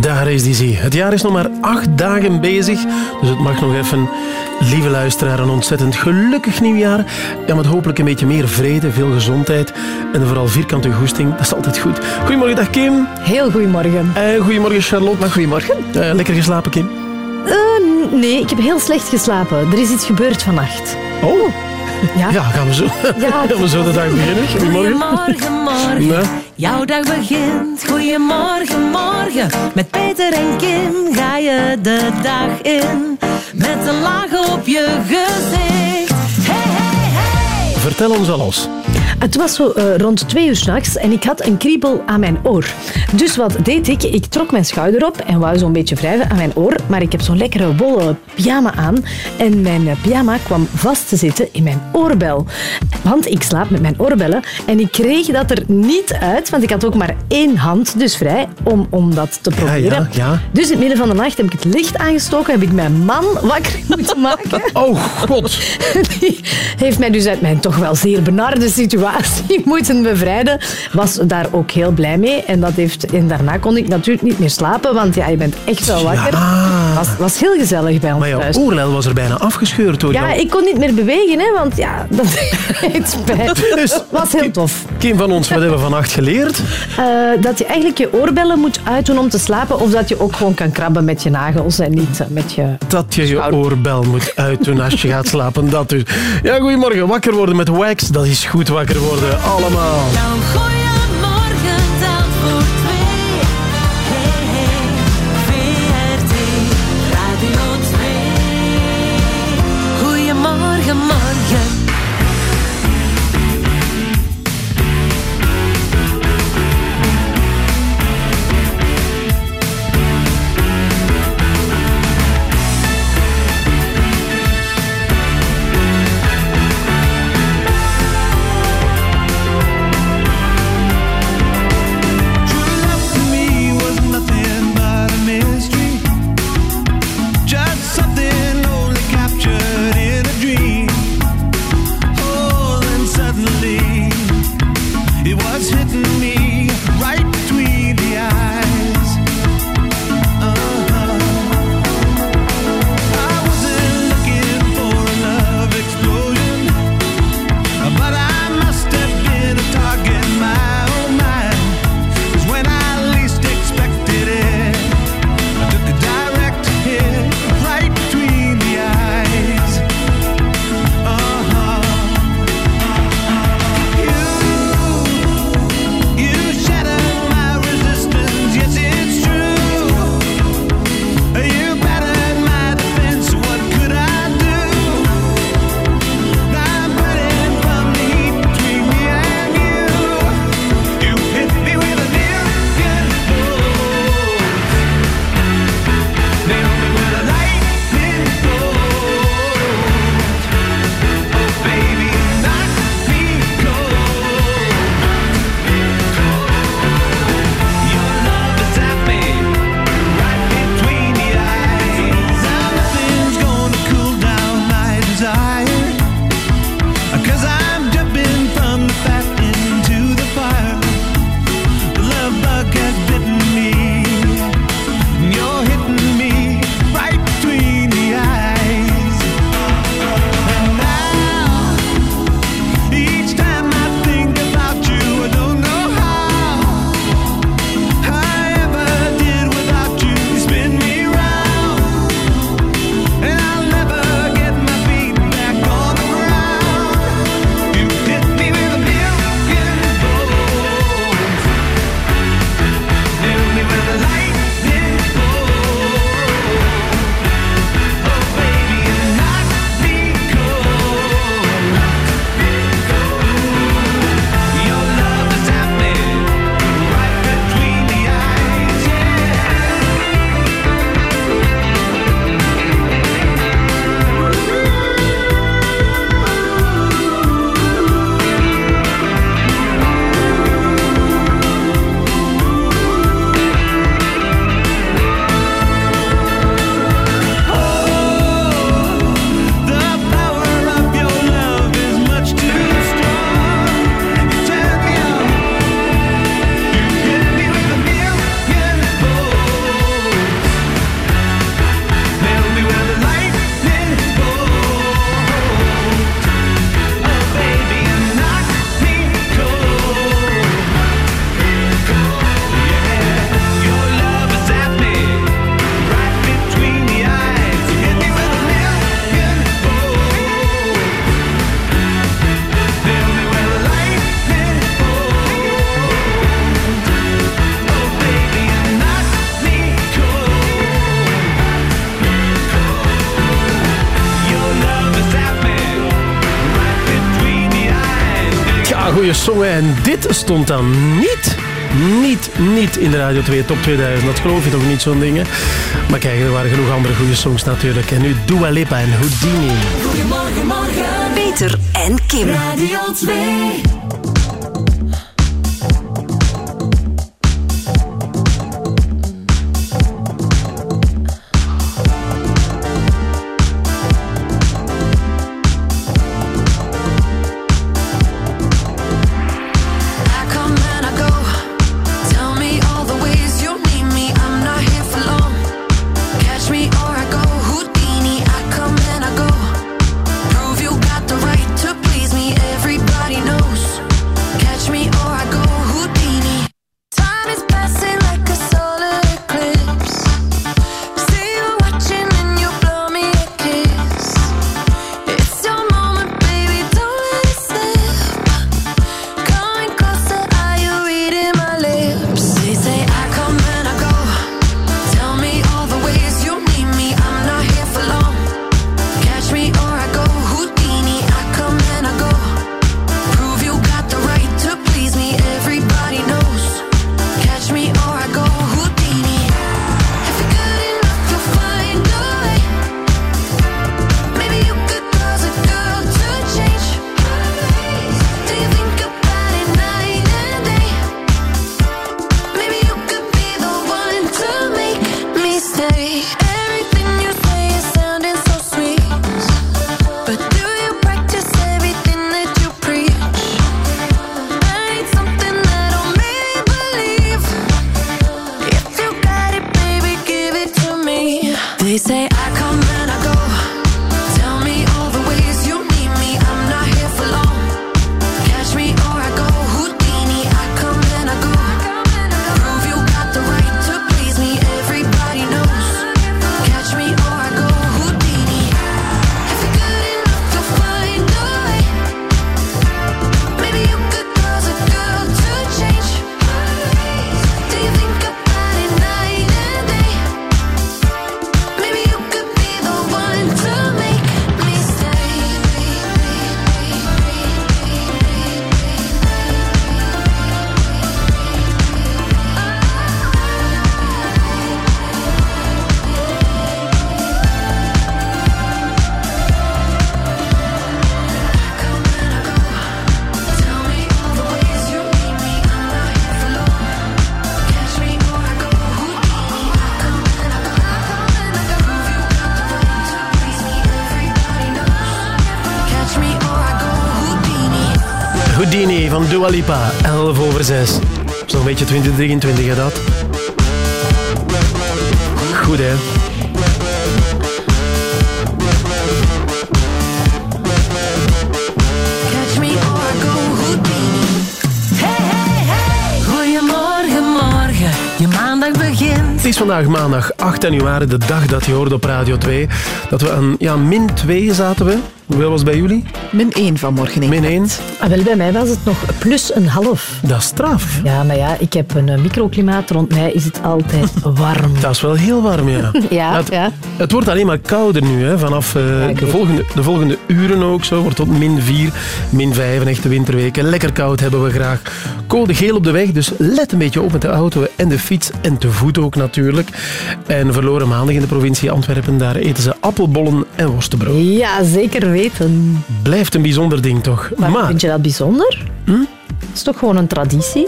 Daar is die zee. Het jaar is nog maar acht dagen bezig, dus het mag nog even, lieve luisteraar, een ontzettend gelukkig nieuwjaar. Ja, met hopelijk een beetje meer vrede, veel gezondheid en vooral vierkante goesting. Dat is altijd goed. Goedemorgen, dag Kim. Heel goedemorgen. Uh, goedemorgen, Charlotte. Maar goedemorgen. Uh, lekker geslapen, Kim? Uh, nee, ik heb heel slecht geslapen. Er is iets gebeurd vannacht. Oh. Ja, ja gaan, we zo, ja. gaan we zo de dag beginnen. Goedemorgen. Goedemorgen, morgen. Ja. Jouw dag begint. Goedemorgen, morgen. Met Peter en Kim ga je de dag in. Met een laag op je gezicht. Hey, hey, hey. Vertel ons alles. Het was zo uh, rond twee uur s'nachts en ik had een kriebel aan mijn oor. Dus wat deed ik? Ik trok mijn schouder op en wou zo'n beetje wrijven aan mijn oor. Maar ik heb zo'n lekkere wollen pyjama aan. En mijn eh, pyjama kwam vast te zitten in mijn oorbel. Want ik slaap met mijn oorbellen. En ik kreeg dat er niet uit, want ik had ook maar één hand dus vrij om, om dat te proberen. Ja, ja, Dus in het midden van de nacht heb ik het licht aangestoken, heb ik mijn man wakker moeten maken. Oh, god. Die heeft mij dus uit mijn toch wel zeer benarde situatie situatie moeten bevrijden. Was daar ook heel blij mee. En, dat heeft, en daarna kon ik natuurlijk niet meer slapen, want ja, je bent echt wel wakker. Het was, was heel gezellig bij ons maar jouw thuis. oorlel was er bijna afgescheurd door Ja, ik kon niet meer bewegen, hè, want ja, dat deed spijt. Dus, was heel tof. Kim van ons, wat hebben we vannacht geleerd? Uh, dat je eigenlijk je oorbellen moet uitdoen om te slapen, of dat je ook gewoon kan krabben met je nagels en niet met je Dat je je oorbel moet uitdoen als je gaat slapen, dat dus. Ja, goedemorgen. Wakker worden met wax, dat is goed wakker worden. Allemaal. Nou, goede song. En dit stond dan niet, niet, niet in de Radio 2 Top 2000. Dat geloof je toch niet, zo'n dingen. Maar kijk, er waren genoeg andere goede songs natuurlijk. En nu Dua Lipa en Houdini. Goedemorgen, morgen. Peter en Kim. Radio 2. Dua Lipa, 11 over 6. Zo'n beetje 2023 hè dat. Goed hè. Het is vandaag maandag 8 januari, de dag dat je hoorde op Radio 2. Dat we aan ja, min 2 zaten we. Hoeveel was bij jullie? Min 1 vanmorgen. Min 1. Ah, wel, bij mij was het nog plus een half. Dat is straf. Ja, maar ja, ik heb een eh, microklimaat. Rond mij is het altijd warm. Dat is wel heel warm, ja. ja, het, ja. het wordt alleen maar kouder nu. Hè. Vanaf uh, de, volgende, de volgende uren ook zo. Wordt tot min 4, min 5, een echte winterweken. Lekker koud hebben we graag. Code geel op de weg, dus let een beetje op met de auto en de fiets. En te voet ook natuurlijk. En verloren maandag in de provincie Antwerpen. Daar eten ze appelbollen en worstenbrood. Ja, zeker weten. Blijft een bijzonder ding toch? Maar, vind je dat bijzonder? Hm? Het is toch gewoon een traditie?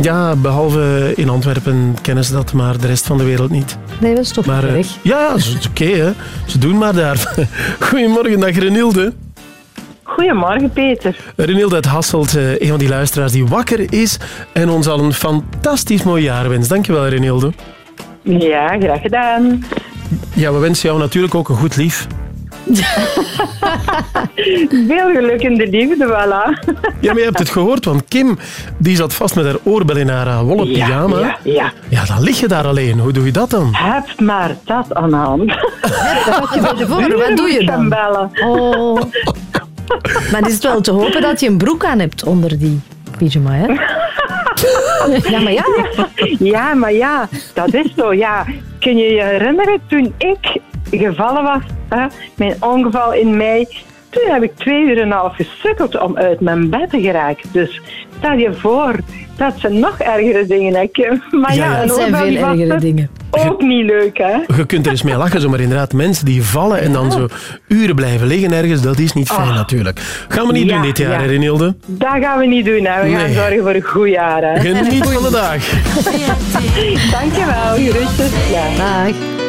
Ja, behalve in Antwerpen kennen ze dat, maar de rest van de wereld niet. Nee, dat is toch maar, uh, Ja, dat is oké. hè. ze doen maar daar. Goedemorgen, dag Renilde. Goedemorgen, Peter. Renilde uit Hasselt, eh, een van die luisteraars die wakker is en ons al een fantastisch mooi jaar wenst. Dankjewel, Renilde. Ja, graag gedaan. Ja, we wensen jou natuurlijk ook een goed lief. Veel geluk in de liefde, voilà. ja, maar je hebt het gehoord, want Kim die zat vast met haar oorbel in haar eh, wollen pyjama. Ja, ja. Ja, dan lig je daar alleen. Hoe doe je dat dan? Heb maar dat aan de hand. Wat doe je dan? Bellen. Oh. Maar is het wel te hopen dat je een broek aan hebt onder die pyjama, hè? Ja, maar ja. Ja, maar ja, dat is zo. Ja. Kun je je herinneren toen ik gevallen was, hè, mijn ongeval in mei, toen heb ik twee uur en een half gesukkeld om uit mijn bed te geraken. Dus stel je voor, dat zijn nog ergere dingen, hè, Kim. Maar Ja, ja, ja. een Dat zijn veel ergere het dingen. Ook niet leuk, hè? Je kunt er eens mee lachen, zo, maar inderdaad, mensen die vallen en dan zo uren blijven liggen ergens, dat is niet fijn natuurlijk. Gaan we niet Ja, doen dit jaar, hè, Renilde? Dat gaan we niet doen, hè. We gaan zorgen voor een goed jaar, hè. Geniet van de dag. Dankjewel, gerustjes. Ja. Dag.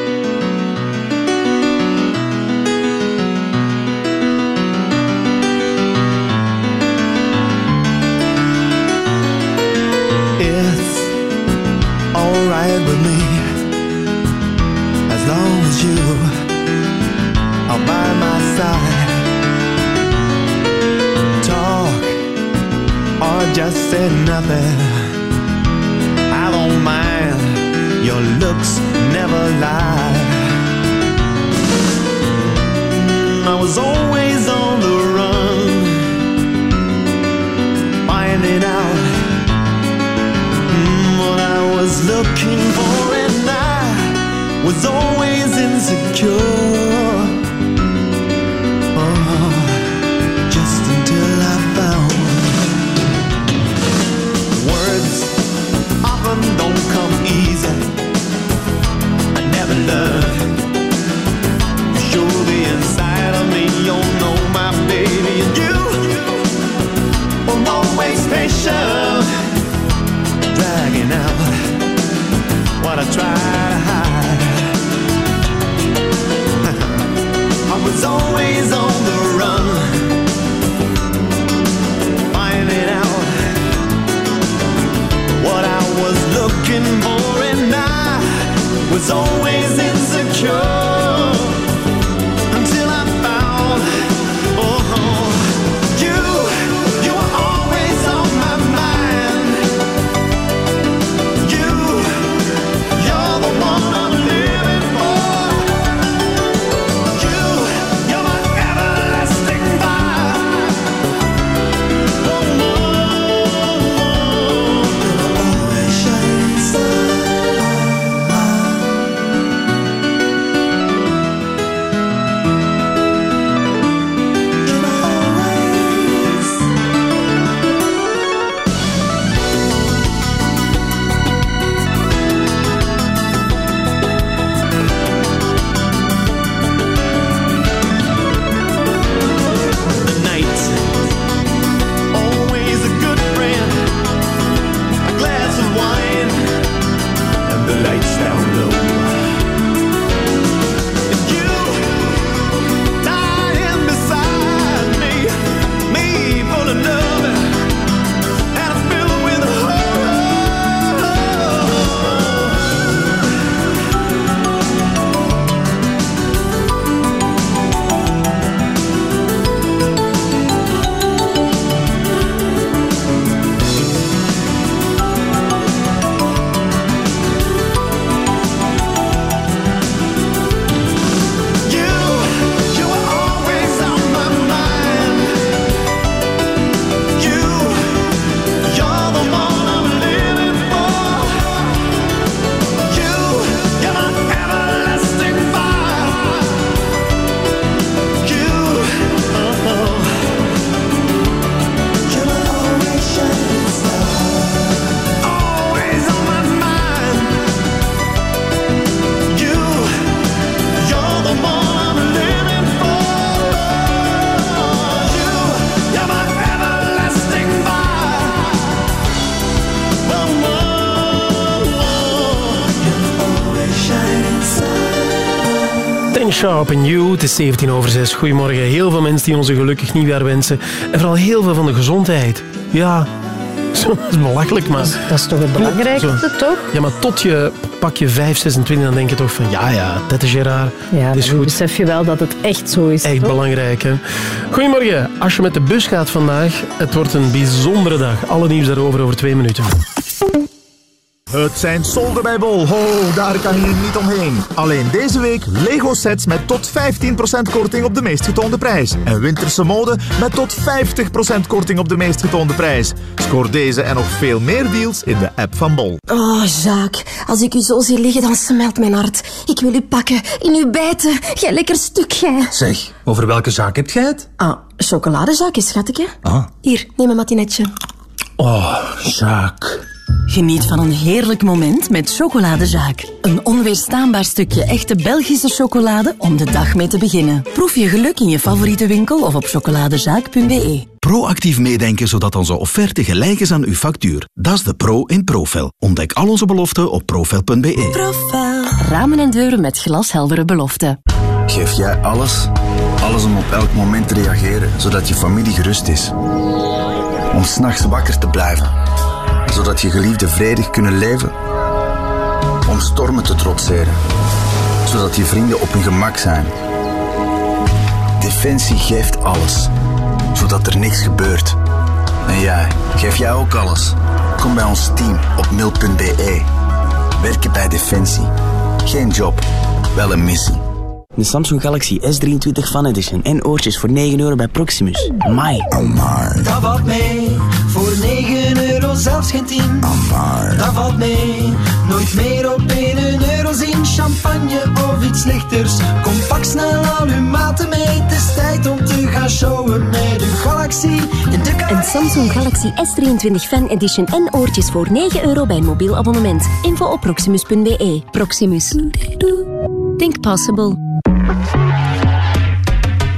Sharp en You, het is 17 over 6. Goedemorgen. Heel veel mensen die ons een gelukkig nieuwjaar wensen. En vooral heel veel van de gezondheid. Ja, dat is belachelijk, maar... Dat is toch het belangrijkste, toch? Ja, maar tot je pakje 5, 26, dan denk je toch van... Ja, ja, dat is Gerard. Ja, dat is goed. besef je wel dat het echt zo is. Echt toch? belangrijk, hè? Goedemorgen. Als je met de bus gaat vandaag, het wordt een bijzondere dag. Alle nieuws daarover over twee minuten. Het zijn solden bij Bol. Ho, daar kan je niet omheen. Alleen deze week Lego sets met tot 15% korting op de meest getoonde prijs. En winterse mode met tot 50% korting op de meest getoonde prijs. Scoor deze en nog veel meer deals in de app van Bol. Oh, Jacques, als ik u zo zie liggen, dan smelt mijn hart. Ik wil u pakken, in u bijten. Jij lekker stuk, jij. Zeg, over welke zaak heb jij het? Ah, chocoladezakje, schatje. Ah. Hier, neem een matinetje. Oh, Jacques. Geniet van een heerlijk moment met Chocoladezaak. Een onweerstaanbaar stukje echte Belgische chocolade om de dag mee te beginnen. Proef je geluk in je favoriete winkel of op chocoladezaak.be. Proactief meedenken zodat onze offerte gelijk is aan uw factuur. Dat is de pro in Profel. Ontdek al onze beloften op profel.be. Profel. Ramen en deuren met glasheldere beloften. Geef jij alles? Alles om op elk moment te reageren, zodat je familie gerust is. Om s'nachts wakker te blijven, zodat je geliefden vredig kunnen leven. Om stormen te trotseren, zodat je vrienden op hun gemak zijn. Defensie geeft alles, zodat er niks gebeurt. En jij, geef jij ook alles? Kom bij ons team op mil.be. Werken bij Defensie. Geen job, wel een missie. De Samsung Galaxy S23 Fan Edition en oortjes voor 9 euro bij Proximus. Mai. Dat valt mee, voor 9 euro zelfs geen 10. Dat valt mee, nooit meer op 1 euro zien. Champagne of iets lichters. Kom pak snel al uw maten mee. Het is tijd om te gaan showen met uw Galaxy. In de Een Samsung Galaxy S23 Fan Edition en oortjes voor 9 euro bij een mobiel abonnement. Info op proximus.be. Proximus. Think possible.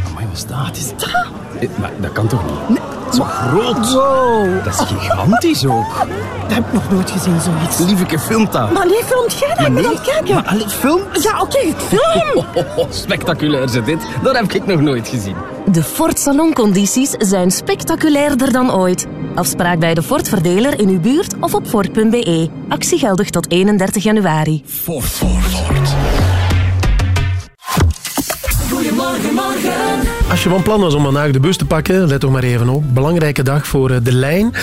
Amai, wat is dat? Is dat? Eh, Maar dat kan toch niet? Zo groot. Wow. Dat is gigantisch ook. Dat heb ik nog nooit gezien, zoiets. Lieveke, filmt dat. Maar nee, filmt jij dat? Ik ben aan het kijken. Maar allee, film? Ja, oké, ik film. Oh, spectaculair zit dit. Dat heb ik nog nooit gezien. De Ford saloncondities zijn spectaculairder dan ooit. Afspraak bij de Ford verdeler in uw buurt of op Ford.be. Actie geldig tot 31 januari. Ford, Ford, Ford. Goedemorgen, morgen. Als je van plan was om vandaag de bus te pakken, let toch maar even op. Belangrijke dag voor eh, de lijn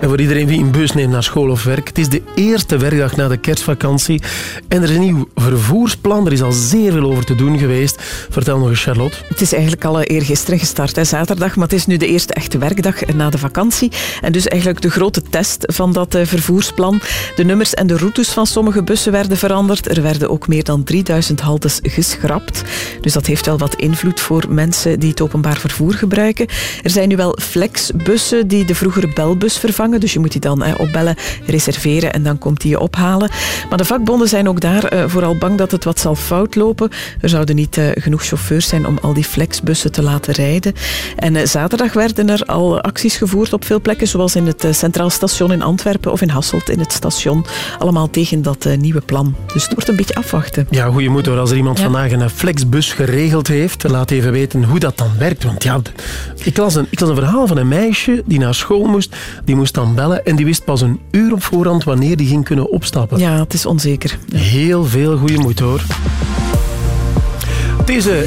en voor iedereen die een bus neemt naar school of werk. Het is de eerste werkdag na de kerstvakantie en er is een nieuw vervoersplan. Er is al zeer veel over te doen geweest. Vertel nog eens, Charlotte. Het is eigenlijk al eh, eergisteren gestart, hè, zaterdag, maar het is nu de eerste echte werkdag na de vakantie. En dus eigenlijk de grote test van dat eh, vervoersplan. De nummers en de routes van sommige bussen werden veranderd. Er werden ook meer dan 3000 haltes geschrapt. Dus dat heeft wel wat invloed voor mensen die openbaar vervoer gebruiken. Er zijn nu wel flexbussen die de vroegere belbus vervangen. Dus je moet die dan hè, opbellen, reserveren en dan komt die je ophalen. Maar de vakbonden zijn ook daar eh, vooral bang dat het wat zal fout lopen. Er zouden niet eh, genoeg chauffeurs zijn om al die flexbussen te laten rijden. En eh, zaterdag werden er al acties gevoerd op veel plekken, zoals in het eh, Centraal Station in Antwerpen of in Hasselt in het station. Allemaal tegen dat eh, nieuwe plan. Dus het wordt een beetje afwachten. Ja, goeie moed hoor. Als er iemand Ja. vandaag een flexbus geregeld heeft, laat even weten hoe dat dan werkt. Want ja, ik las, een, ik las een verhaal van een meisje die naar school moest. Die moest dan bellen en die wist pas een uur op voorhand wanneer die ging kunnen opstappen. Ja, het is onzeker. Heel veel goede moed hoor. Deze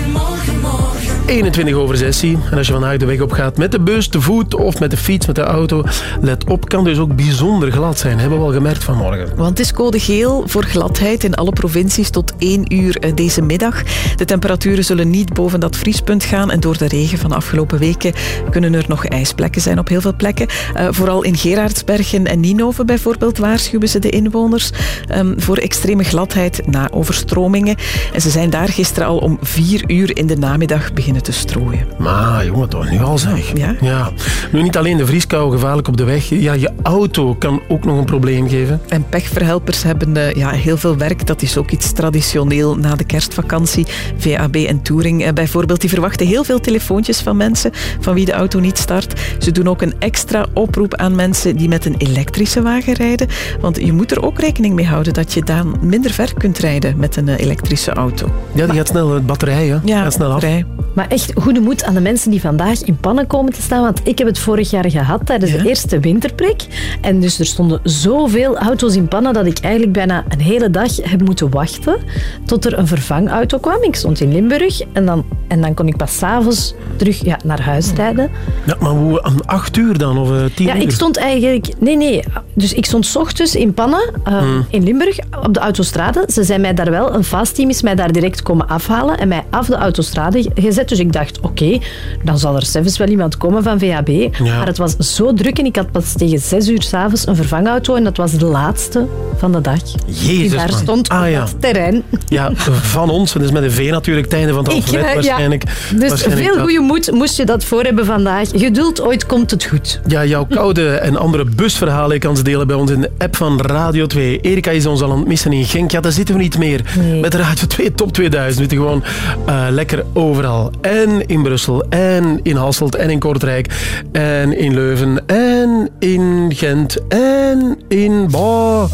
21 over 6 En als je vandaag de weg op gaat met de bus, te voet of met de fiets, met de auto, let op, kan dus ook bijzonder glad zijn. Hebben we al gemerkt vanmorgen. Want het is code geel voor gladheid in alle provincies tot 1 uur eh, deze middag. De temperaturen zullen niet boven dat vriespunt gaan. En door de regen van de afgelopen weken kunnen er nog ijsplekken zijn op heel veel plekken. Eh, vooral in Gerardsbergen en Ninove bijvoorbeeld waarschuwen ze de inwoners ehm, voor extreme gladheid na overstromingen. En ze zijn daar gisteren al om 4 uur in de namiddag beginnen te strooien. Maar jongen, toch nu al zeg. Ja? Nu niet alleen de vrieskou gevaarlijk op de weg. Ja, je auto kan ook nog een probleem geven. En pechverhelpers hebben eh, ja, heel veel werk. Dat is ook iets traditioneel na de kerstvakantie. VAB en Touring eh, bijvoorbeeld, die verwachten heel veel telefoontjes van mensen van wie de auto niet start. Ze doen ook een extra oproep aan mensen die met een elektrische wagen rijden. Want je moet er ook rekening mee houden dat je dan minder ver kunt rijden met een eh, elektrische auto. Ja, die gaat snel, de batterij hè? Ja, gaat snel af. batterij. Maar maar echt goede moed aan de mensen die vandaag in pannen komen te staan. Want ik heb het vorig jaar gehad tijdens de eerste winterprik. En dus er stonden zoveel auto's in pannen dat ik eigenlijk bijna een hele dag heb moeten wachten tot er een vervangauto kwam. Ik stond in Limburg en dan, en dan kon ik pas s'avonds terug ja, naar huis rijden. Ja, maar hoe, om acht uur dan? Of eh, tien Ja, uur? ik stond eigenlijk... Nee, nee. Dus ik stond 's ochtends in Pannen, eh, Hmm. in Limburg, op de autostrade. Ze zijn mij daar wel, een fastteam is mij daar direct komen afhalen en mij af de autostrade ge- gezet. Dus ik dacht, oké, dan zal er zelfs wel iemand komen van VHB. Ja. Maar het was zo druk en ik had pas tegen zes uur s'avonds een vervangauto en dat was de laatste van de dag. die Jezus, daar man. stond Ah, op ja. dat terrein. Ja, van ons. En dat is met een V natuurlijk, het einde van het alfabet ja. waarschijnlijk. Dus Waarschijnlijk veel goede moed moest je dat voor hebben vandaag. Geduld, ooit komt het goed. Ja, jouw koude en andere busverhalen je kan ze delen bij ons in de app van Radio 2. Erika is ons al aan het missen in Genk. Ja, daar zitten we niet meer. Met Radio 2 Top 2000. We zitten gewoon eh, lekker overal. En in Brussel, en in Hasselt, en in Kortrijk, en in Leuven, en in Gent, en in... Bah.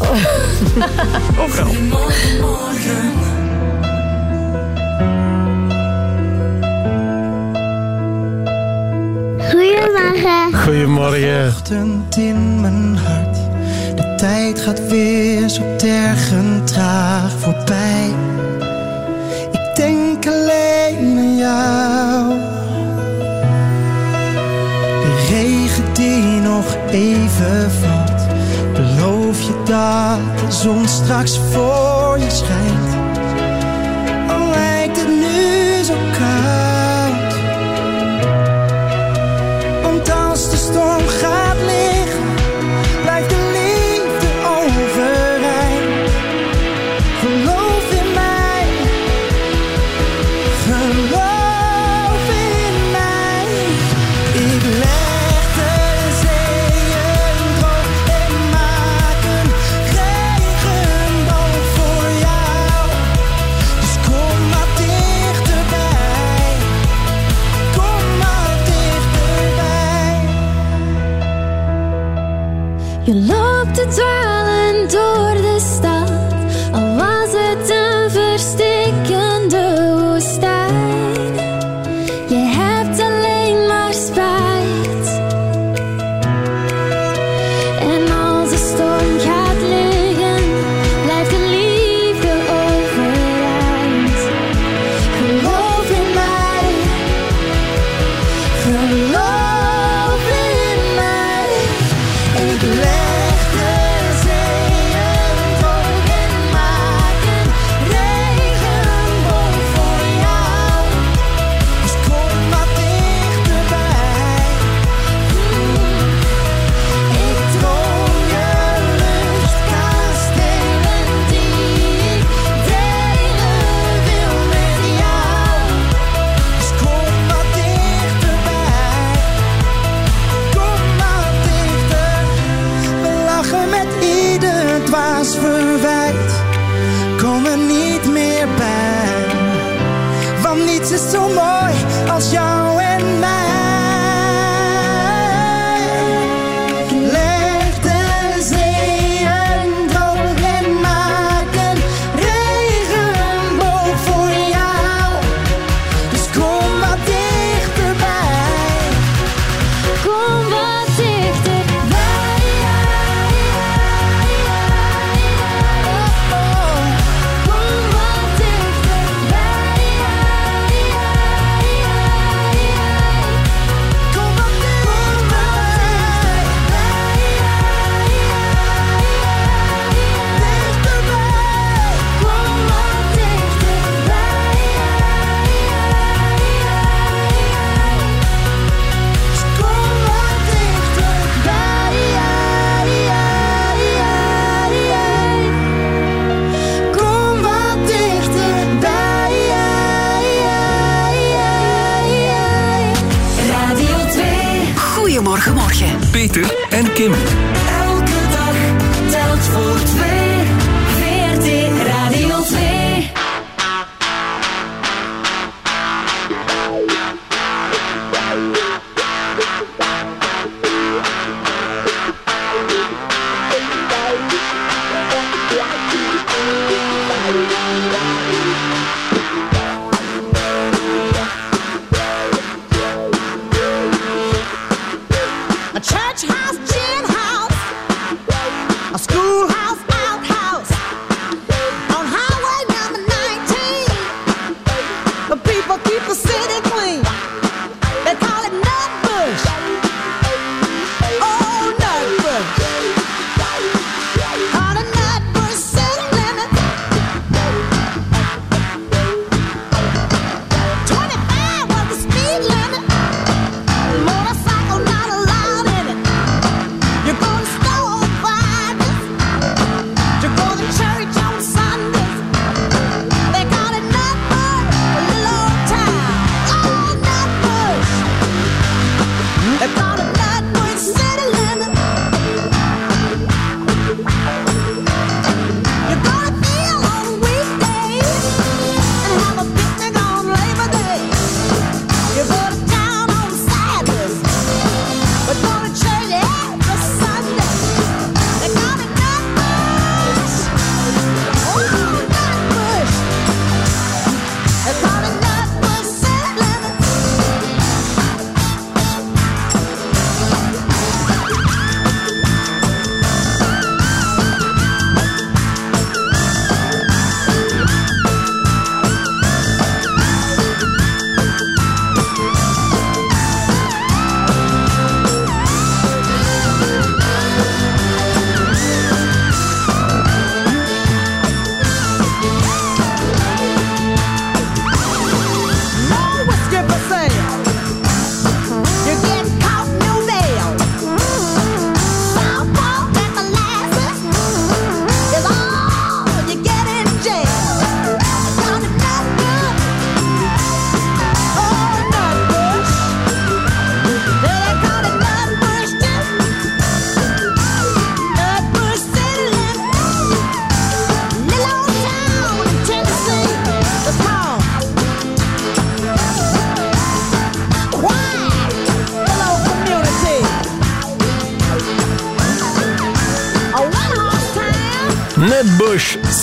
Overal. Goedemorgen. Goedemorgen. ochtend in mijn hart. De tijd gaat weer zo tergend traag voorbij. Ik denk alleen De regen die nog even valt. Beloof je dat de zon straks voor je schijnt. Al lijkt het nu zo koud. Want als de storm gaat Je loopt te dwalen door de stad, al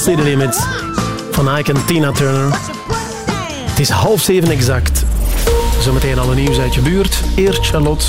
City Limits. Van Ike en Tina Turner. Het is half zeven exact. Zometeen alle nieuws uit je buurt. Eerst Charlotte.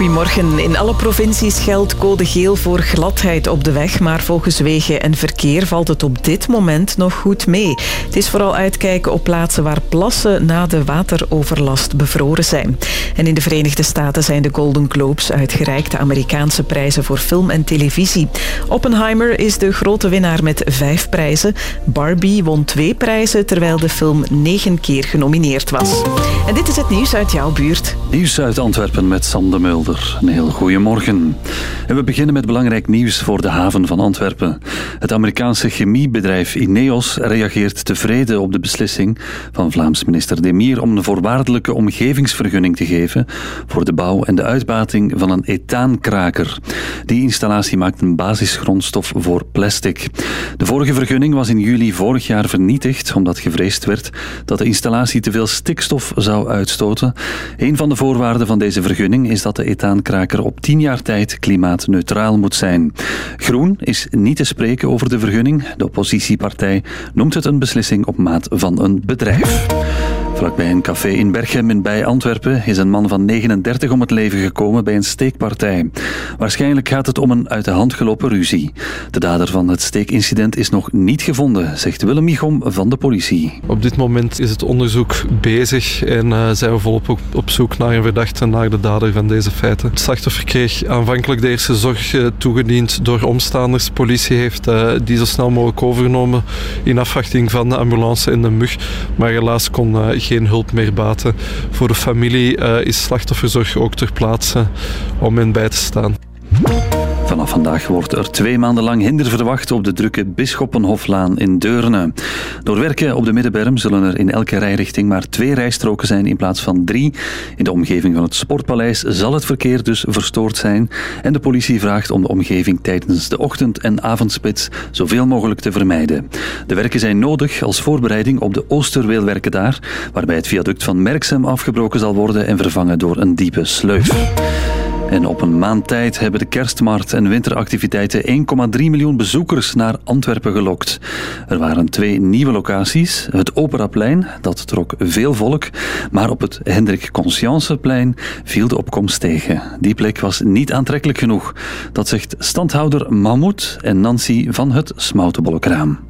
Goedemorgen. In alle provincies geldt code geel voor gladheid op de weg, maar volgens Wegen en Verkeer valt het op dit moment nog goed mee. Het is vooral uitkijken op plaatsen waar plassen na de wateroverlast bevroren zijn. En in de Verenigde Staten zijn de Golden Globes uitgereikt, de Amerikaanse prijzen voor film en televisie. Oppenheimer is de grote winnaar met vijf prijzen. Barbie won twee prijzen, terwijl de film negen keer genomineerd was. En dit is het nieuws uit jouw buurt. Nieuws uit Antwerpen met Sam de Mulder. Een heel goeiemorgen. En we beginnen met belangrijk nieuws voor de haven van Antwerpen. Het Amerikaanse chemiebedrijf Ineos reageert tevreden op de beslissing van Vlaams minister Demir om een voorwaardelijke omgevingsvergunning te geven voor de bouw en de uitbating van een ethaankraker. Die installatie maakt een basisgrondstof voor plastic. De vorige vergunning was in juli vorig jaar vernietigd omdat gevreesd werd dat de installatie te veel stikstof zou uitstoten. Een van de voorwaarden van deze vergunning is dat de ethaankraker op 10 jaar tijd klimaatneutraal moet zijn. Groen is niet te spreken over de vergunning. De oppositiepartij noemt het een beslissing op maat van een bedrijf. Vlakbij een café in Berchem in bij Antwerpen is een man van 39 om het leven gekomen bij een steekpartij. Waarschijnlijk gaat het om een uit de hand gelopen ruzie. De dader van het steekincident is nog niet gevonden, zegt Willem Michom van de politie. Op dit moment is het onderzoek bezig en eh, zijn we volop op, zoek naar een verdachte, naar de dader van deze feiten. Het slachtoffer kreeg aanvankelijk de eerste zorg eh, toegediend door omstaanders. Politie heeft eh, die zo snel mogelijk overgenomen in afwachting van de ambulance en de mug, maar helaas kon eh, geen hulp meer baten. Voor de familie eh, is slachtofferzorg ook ter plaatse om hen bij te staan. Vanaf vandaag wordt er twee maanden lang hinder verwacht op de drukke Bisschoppenhoflaan in Deurne. Door werken op de Middenberm zullen er in elke rijrichting maar twee rijstroken zijn in plaats van drie. In de omgeving van het Sportpaleis zal het verkeer dus verstoord zijn. En de politie vraagt om de omgeving tijdens de ochtend- en avondspits zoveel mogelijk te vermijden. De werken zijn nodig als voorbereiding op de Oosterweelwerken daar, waarbij het viaduct van Merksem afgebroken zal worden en vervangen door een diepe sleuf. En op een maand tijd hebben de kerstmarkt en winteractiviteiten 1,3 miljoen bezoekers naar Antwerpen gelokt. Er waren twee nieuwe locaties. Het Operaplein, dat trok veel volk, maar op het Hendrik Conscienceplein viel de opkomst tegen. Die plek was niet aantrekkelijk genoeg. Dat zegt standhouder Mahmoud en Nancy van het Smoutenbollenkraam.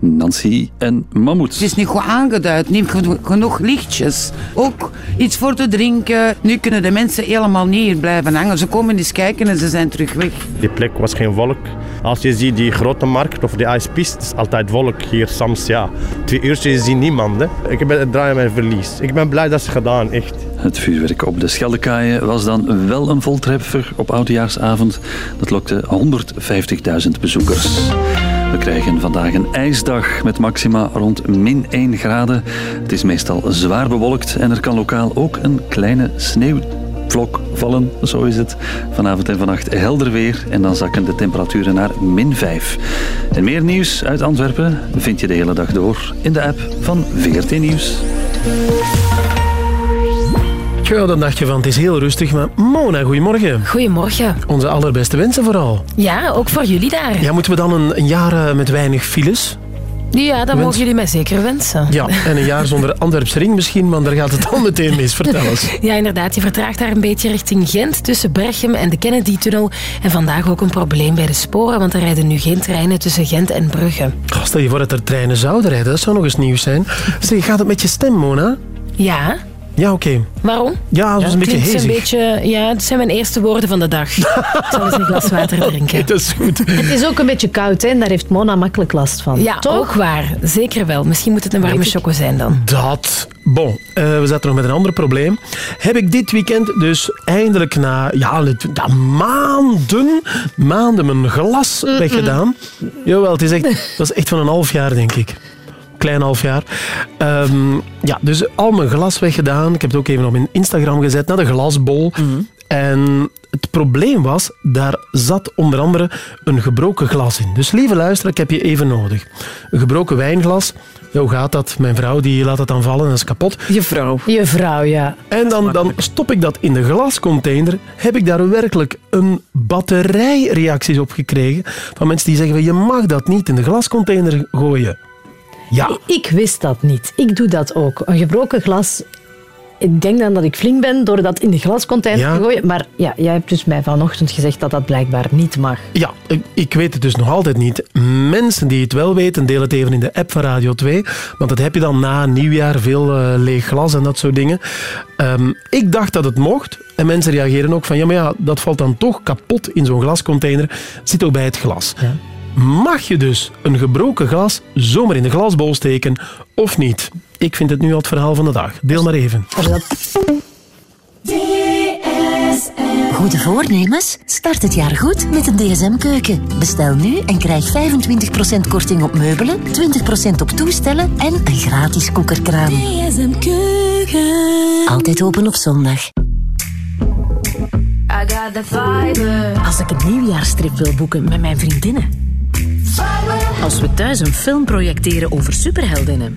Nancy en Mammoet. Het is niet goed aangeduid, geno- genoeg lichtjes. Ook iets voor te drinken. Nu kunnen de mensen helemaal niet hier blijven hangen. Ze komen eens kijken en ze zijn terug weg. Die plek was geen volk. Als je ziet die grote markt of die ijspist, is altijd volk hier. Soms ja, twee uurtjes zie niemand. Hè. Ik ben het draaien mijn verlies. Ik ben blij dat ze gedaan, echt. Het vuurwerk op de Scheldekaaien was dan wel een voltreffer op oudejaarsavond. Dat lokte 150.000 bezoekers. We krijgen vandaag een ijsdag met maxima rond min 1 graden. Het is meestal zwaar bewolkt en er kan lokaal ook een kleine sneeuwvlok vallen. Zo is het. Vanavond en vannacht helder weer en dan zakken de temperaturen naar min 5. En meer nieuws uit Antwerpen vind je de hele dag door in de app van VRT Nieuws. Dan dacht je van het is heel rustig, maar Mona, goedemorgen. Goedemorgen. Onze allerbeste wensen vooral. Ja, ook voor jullie daar. Ja, moeten we dan een, een jaar eh, met weinig files? Ja, dat mogen jullie mij zeker wensen. Ja, en een jaar zonder Antwerpse ring misschien, maar daar gaat het al meteen mis. Vertel eens. Ja, inderdaad. Je vertraagt daar een beetje richting Gent tussen Berchem en de Kennedy-tunnel. En vandaag ook een probleem bij de sporen, want er rijden nu geen treinen tussen Gent en Brugge. Oh, stel je voor dat er treinen zouden rijden, dat zou nog eens nieuws zijn. Zeg, gaat het met je stem, Mona? Ja, Ja, oké. waarom? Ja, dat was een beetje hezig. een beetje, ja, het zijn mijn eerste woorden van de dag. Ik zal eens een glas water drinken. Dat is goed. Het is ook een beetje koud hè? en daar heeft Mona makkelijk last van. Ja, Toch? ook waar. Zeker wel. Misschien moet het een warme choco zijn dan. Dat. Bon, eh, we zaten nog met een ander probleem. Heb ik dit weekend dus eindelijk na ja, het- ja, maanden, maanden mijn glas weggedaan. Jawel, het is echt, dat is echt van een half jaar, denk ik. Klein half jaar. Ehm, ja, dus al mijn glas weggedaan. Ik heb het ook even op mijn Instagram gezet, naar de glasbol. En het probleem was, daar zat onder andere een gebroken glas in. Dus lieve luisteraar, ik heb je even nodig. Een gebroken wijnglas. Ja, hoe gaat dat? Mijn vrouw die laat het dan vallen, dat is kapot. Je vrouw. Je vrouw, ja. En dan, dan stop ik dat in de glascontainer. Heb ik daar werkelijk een batterijreacties op gekregen. Van mensen die zeggen, je mag dat niet in de glascontainer gooien. Ja. Ik wist dat niet. Ik doe dat ook. Een gebroken glas. Ik denk dan dat ik flink ben door dat in de glascontainer Ja. te gooien. Maar ja, jij hebt dus mij vanochtend gezegd dat dat blijkbaar niet mag. Ja, ik, ik weet het dus nog altijd niet. Mensen die het wel weten, deel het even in de app van Radio 2. Want dat heb je dan na nieuwjaar, veel eh, leeg glas en dat soort dingen. Ehm, ik dacht dat het mocht. En mensen reageren ook van, ja, maar ja, dat valt dan toch kapot in zo'n glascontainer. Zit ook bij het glas. Mag je dus een gebroken glas zomaar in de glasbol steken of niet? Ik vind het nu al het verhaal van de dag. Deel maar even. Goede voornemens? Start het jaar goed met een DSM-keuken. Bestel nu en krijg 25% korting op meubelen, 20% op toestellen en een gratis koekerkraan. DSM Keuken. Altijd open op zondag. I got the fiber. Als ik een nieuwjaarstrip wil boeken met mijn vriendinnen. Als we thuis een film projecteren over superheldinnen.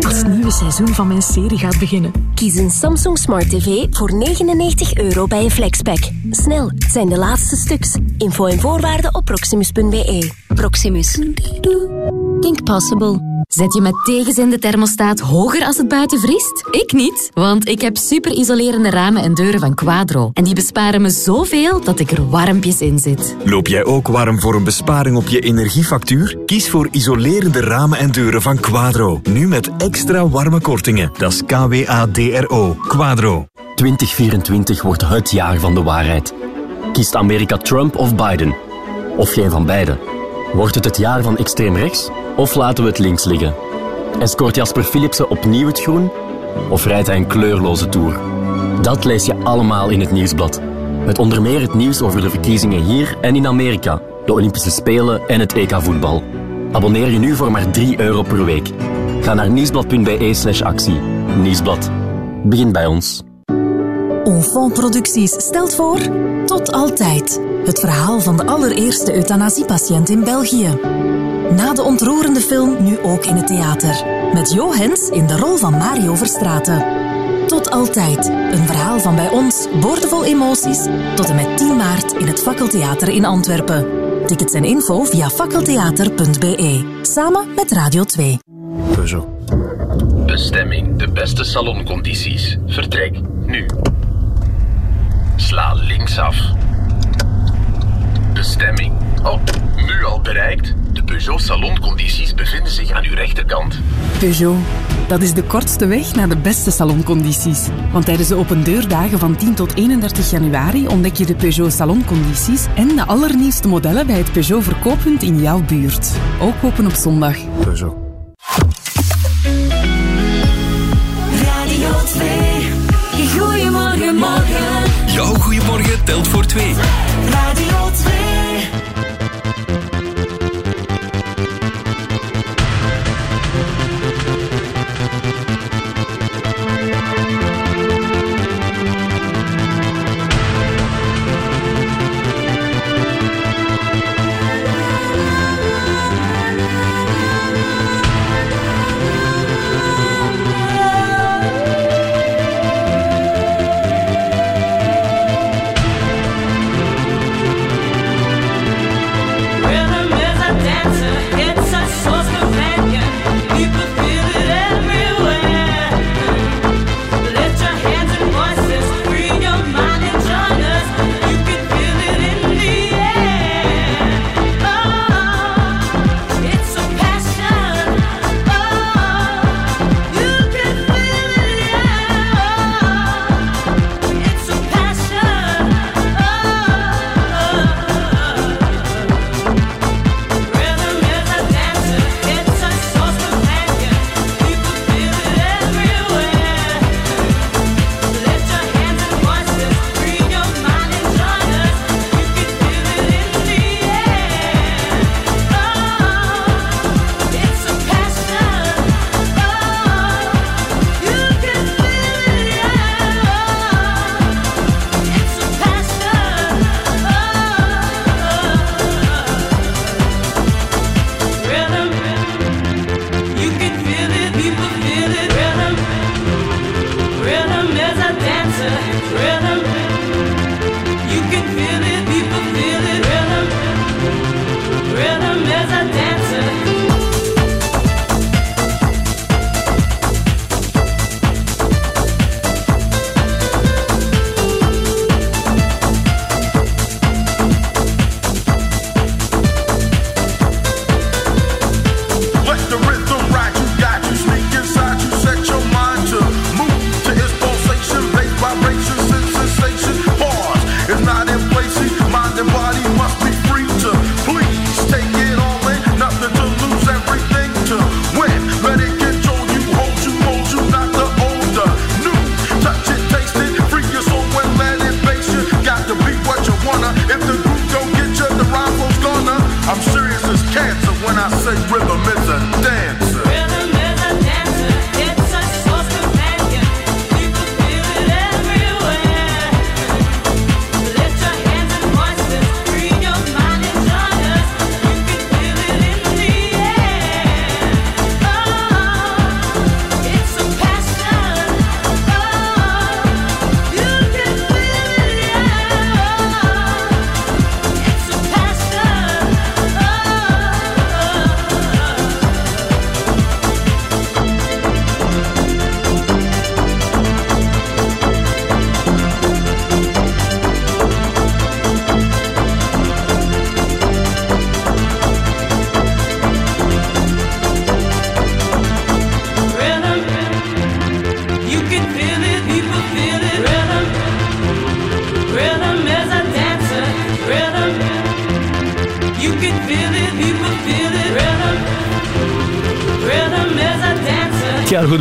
Als het nieuwe seizoen van mijn serie gaat beginnen. Kies een Samsung Smart TV voor 99 euro bij een Flexpack. Snel, het zijn de laatste stuks. Info en voorwaarden op proximus.be. Proximus. Think possible. Zet je met tegenzin de thermostaat hoger als het buiten vriest? Ik niet, want ik heb super-isolerende ramen en deuren van Quadro. En die besparen me zoveel dat ik er warmpjes in zit. Loop jij ook warm voor een besparing op je energiefactuur? Kies voor isolerende ramen en deuren van Quadro. Nu met extra warme kortingen. Dat is K-W-A-D-R-O. Quadro. 2024 wordt het jaar van de waarheid. Kiest Amerika Trump of Biden? Of geen van beiden? Wordt het het jaar van extreem rechts? Of laten we het links liggen? En Jasper Philipsen opnieuw het groen? Of rijdt hij een kleurloze tour? Dat lees je allemaal in het nieuwsblad. Met onder meer het nieuws over de verkiezingen hier en in Amerika, de Olympische Spelen en het EK voetbal. Abonneer je nu voor maar 3 euro per week. Ga naar nieuwsblad.be slash actie. Nieuwsblad. Begin bij ons. Enfant Producties stelt voor Tot Altijd. Het verhaal van de allereerste euthanasiepatiënt in België. Na de ontroerende film nu ook in het theater. Met Jo Hens in de rol van Mario Verstraeten. Tot Altijd. Een verhaal van bij ons, boordevol emoties, tot en met 10 maart in het Fakkeltheater in Antwerpen. Tickets en info via fakkeltheater.be. Samen met Radio 2. Peugeot. Bestemming de beste saloncondities. Vertrek nu. Sla linksaf. Bestemming. Oh, nu al bereikt? De Peugeot saloncondities bevinden zich aan uw rechterkant. Peugeot. Dat is de kortste weg naar de beste saloncondities. Want tijdens de opendeurdagen van 10 tot 31 januari ontdek je de Peugeot saloncondities en de allernieuwste modellen bij het Peugeot verkooppunt in jouw buurt. Ook open op zondag. Peugeot. Radio 2. Goedemorgen, morgen. Telt voor twee.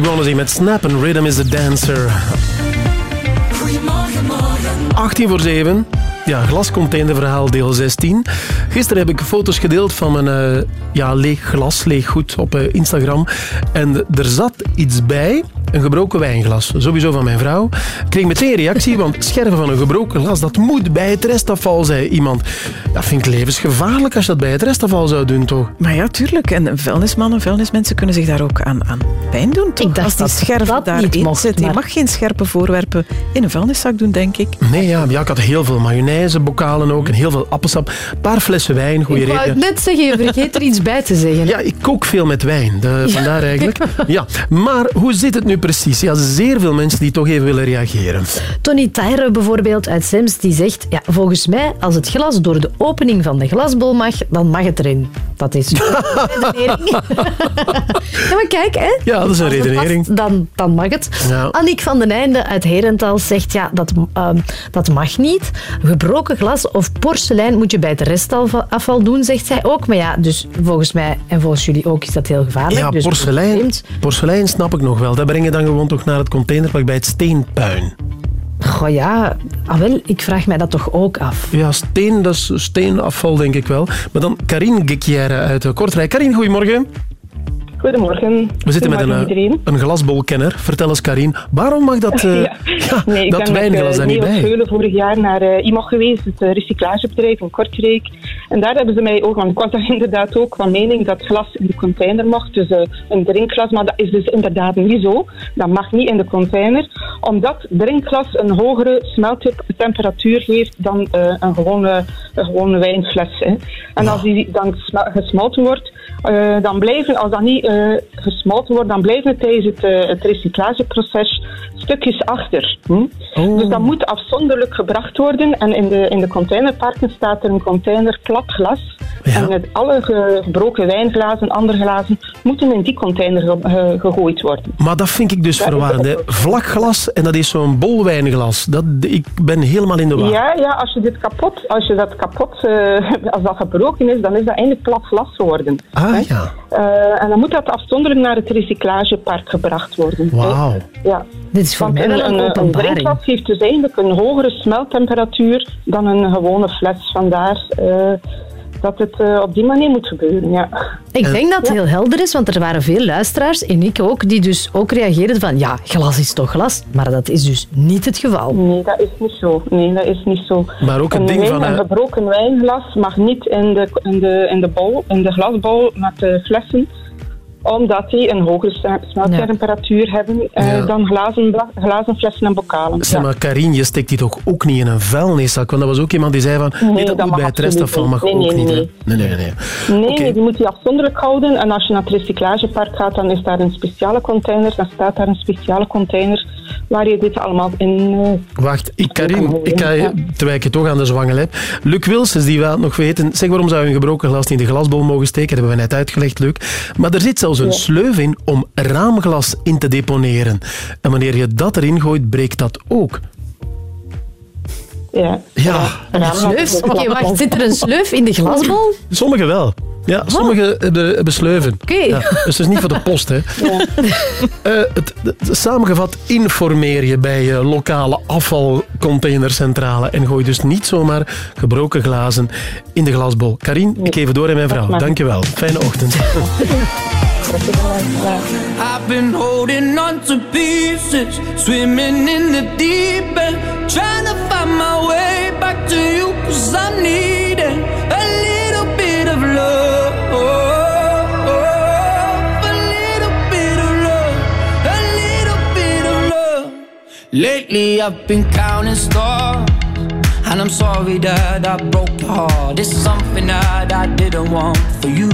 Begonnen zijn met Snap en Rhythm is the Dancer. Goedemorgen, morgen. 18 voor 7. Ja, glascontainerverhaal deel 16. Gisteren heb ik foto's gedeeld van mijn eh, ja, leeg glas, leeg goed op eh, Instagram. En er zat iets bij, een gebroken wijnglas. Sowieso van mijn vrouw. Ik kreeg meteen reactie, want scherven van een gebroken glas, dat moet bij het restafval, zei iemand. Dat vind ik levensgevaarlijk als je dat bij het restafval zou doen, toch? Maar ja, tuurlijk. En vuilnismannen, vuilnismensen kunnen zich daar ook aan, aan pijn doen, toch? Ik dacht Als die dat scherven dat daarin niet mocht, zitten. Je mag geen scherpe voorwerpen in een vuilniszak doen, denk ik. Nee, ja, ja, ik had heel veel mayonaise, bokalen ook en heel veel appelsap. Een paar flessen wijn, goede Ik wou reden. het net zeggen, je vergeet er iets bij te zeggen. Ja, ik kook veel met wijn. De, vandaar eigenlijk. Ja, maar hoe zit het nu precies? Ja, zeer veel mensen die toch even willen reageren. Tony Tyre bijvoorbeeld uit Sems, die zegt... Ja, volgens mij, als het glas door de opening van de glasbol mag, dan mag het erin. Dat is redenering. ja, maar kijk, hè. Ja, dat is een redenering. past, dan, dan mag het. Ja. Annick van den Einde uit Herentaal zegt... Ja, dat, ehm, dat mag niet. Gebroken glas of porselein moet je bij het restafval doen, zegt zij ook. Maar ja, dus volgens mij en volgens jullie ook is dat heel gevaarlijk. Ja, dus porselein, porselein snap ik nog wel. Dat breng je dan gewoon toch naar het containerpak bij het steenpuin. Goh ja, ah, wel, ik vraag mij dat toch ook af. Ja, steen, dat is steenafval denk ik wel. Maar dan Karin Gekjere uit eh, Kortrijk. Karin, goedemorgen. Goedemorgen. We zitten met een, eh, een glasbolkenner. Vertel eens Karin, waarom mag dat, eh, Ja. ja, Nee, ik dat ben wijnglas daar uh, niet bij? Scheulen vorig jaar naar uh, IMOG geweest, het recyclagebedrijf in Kortrijk. En daar hebben ze mij ook, want ik was daar inderdaad ook van mening dat glas in de container mocht. Dus uh, een drinkglas, maar dat is dus inderdaad niet zo. Dat mag niet in de container, omdat drinkglas een hogere smeltemperatuur heeft dan uh, een, gewone, een gewone wijnfles. Hè. En als die dan gesmolten wordt, uh, dan blijven, als dat niet gesmolten wordt, dan blijven tijdens het, het recyclageproces stukjes achter. Hm? Oh. Dus dat moet afzonderlijk gebracht worden. En in de, in de containerparken staat er een container plat glas. En met alle ge- gebroken wijnglazen, andere glazen, moeten in die container ge- ge- gegooid worden. Maar dat vind ik dus Ja, verwarrend. hè. Vlak glas en dat is zo'n bol wijnglas. Dat, ik ben helemaal in de war. Ja, ja, als je dit kapot, als je dat kapot, eh, als dat gebroken is, dan is dat eigenlijk plat glas geworden. Ah ja. Eh, en dan moet dat afzonderlijk naar het recyclagepark gebracht worden. Wauw. Ja. Dit is voor Want mij wel een een openbaring. drinkglas heeft dus eigenlijk een hogere smeltemperatuur dan een gewone fles. Vandaar eh, dat het eh, op die manier moet gebeuren. Ja. Ik denk dat het heel helder is, want er waren veel luisteraars, en ik ook, die dus ook reageerden van ja, glas is toch glas, maar dat is dus niet het geval. Nee, dat is niet zo. Nee, dat is niet zo. Maar ook het een ding wijn- van, Een eh, gebroken wijnglas mag niet in de, in de, in de, bol, in de glasbol met de flessen omdat die een hogere smeltemperatuur hebben eh, Ja. dan glazen, glazen flessen en bokalen. Zeg maar, Karin, je steekt die toch ook niet in een vuilniszak? Want dat was ook iemand die zei van, nee, Nee, dat, dat moet bij het restafval niet. mag Nee, ook nee, niet. nee. Nee, nee, nee. Nee, nee, die moet je afzonderlijk houden. En als je naar het recyclagepark gaat, dan is daar een speciale container. Dan staat daar een speciale container waar je dit allemaal in... eh, Wacht, ik, Karin, ik ga, je- terwijl ik je toch aan de zwangel heb. Luc Wilsens, die het nog weten. Zeg, waarom zou je een gebroken glas niet in de glasbol mogen steken? Dat hebben we net uitgelegd, Luc. Maar er zit zelfs een Ja. sleuf in om raamglas in te deponeren. En wanneer je dat erin gooit, breekt dat ook. Ja. Ja. Een sleuf? Oké, wacht, zit er een sleuf in de glasbol? Sommigen wel. Ja, sommige hebben, hebben sleuven. Oké. Ja, dus het is niet voor de post, hè. Eh, het, het- samengevat informeer je bij je lokale afvalcontainercentrale en gooi dus niet zomaar gebroken glazen in de glasbol. Karin, ik geef het door aan mijn vrouw. mag. Dankjewel. Fijne ochtend. I've been holding on to pieces, swimming in the deep end, trying to find Lately I've been counting stars, and I'm sorry that I broke your heart. It's something that I didn't want for you.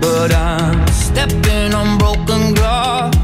But I'm stepping on broken glass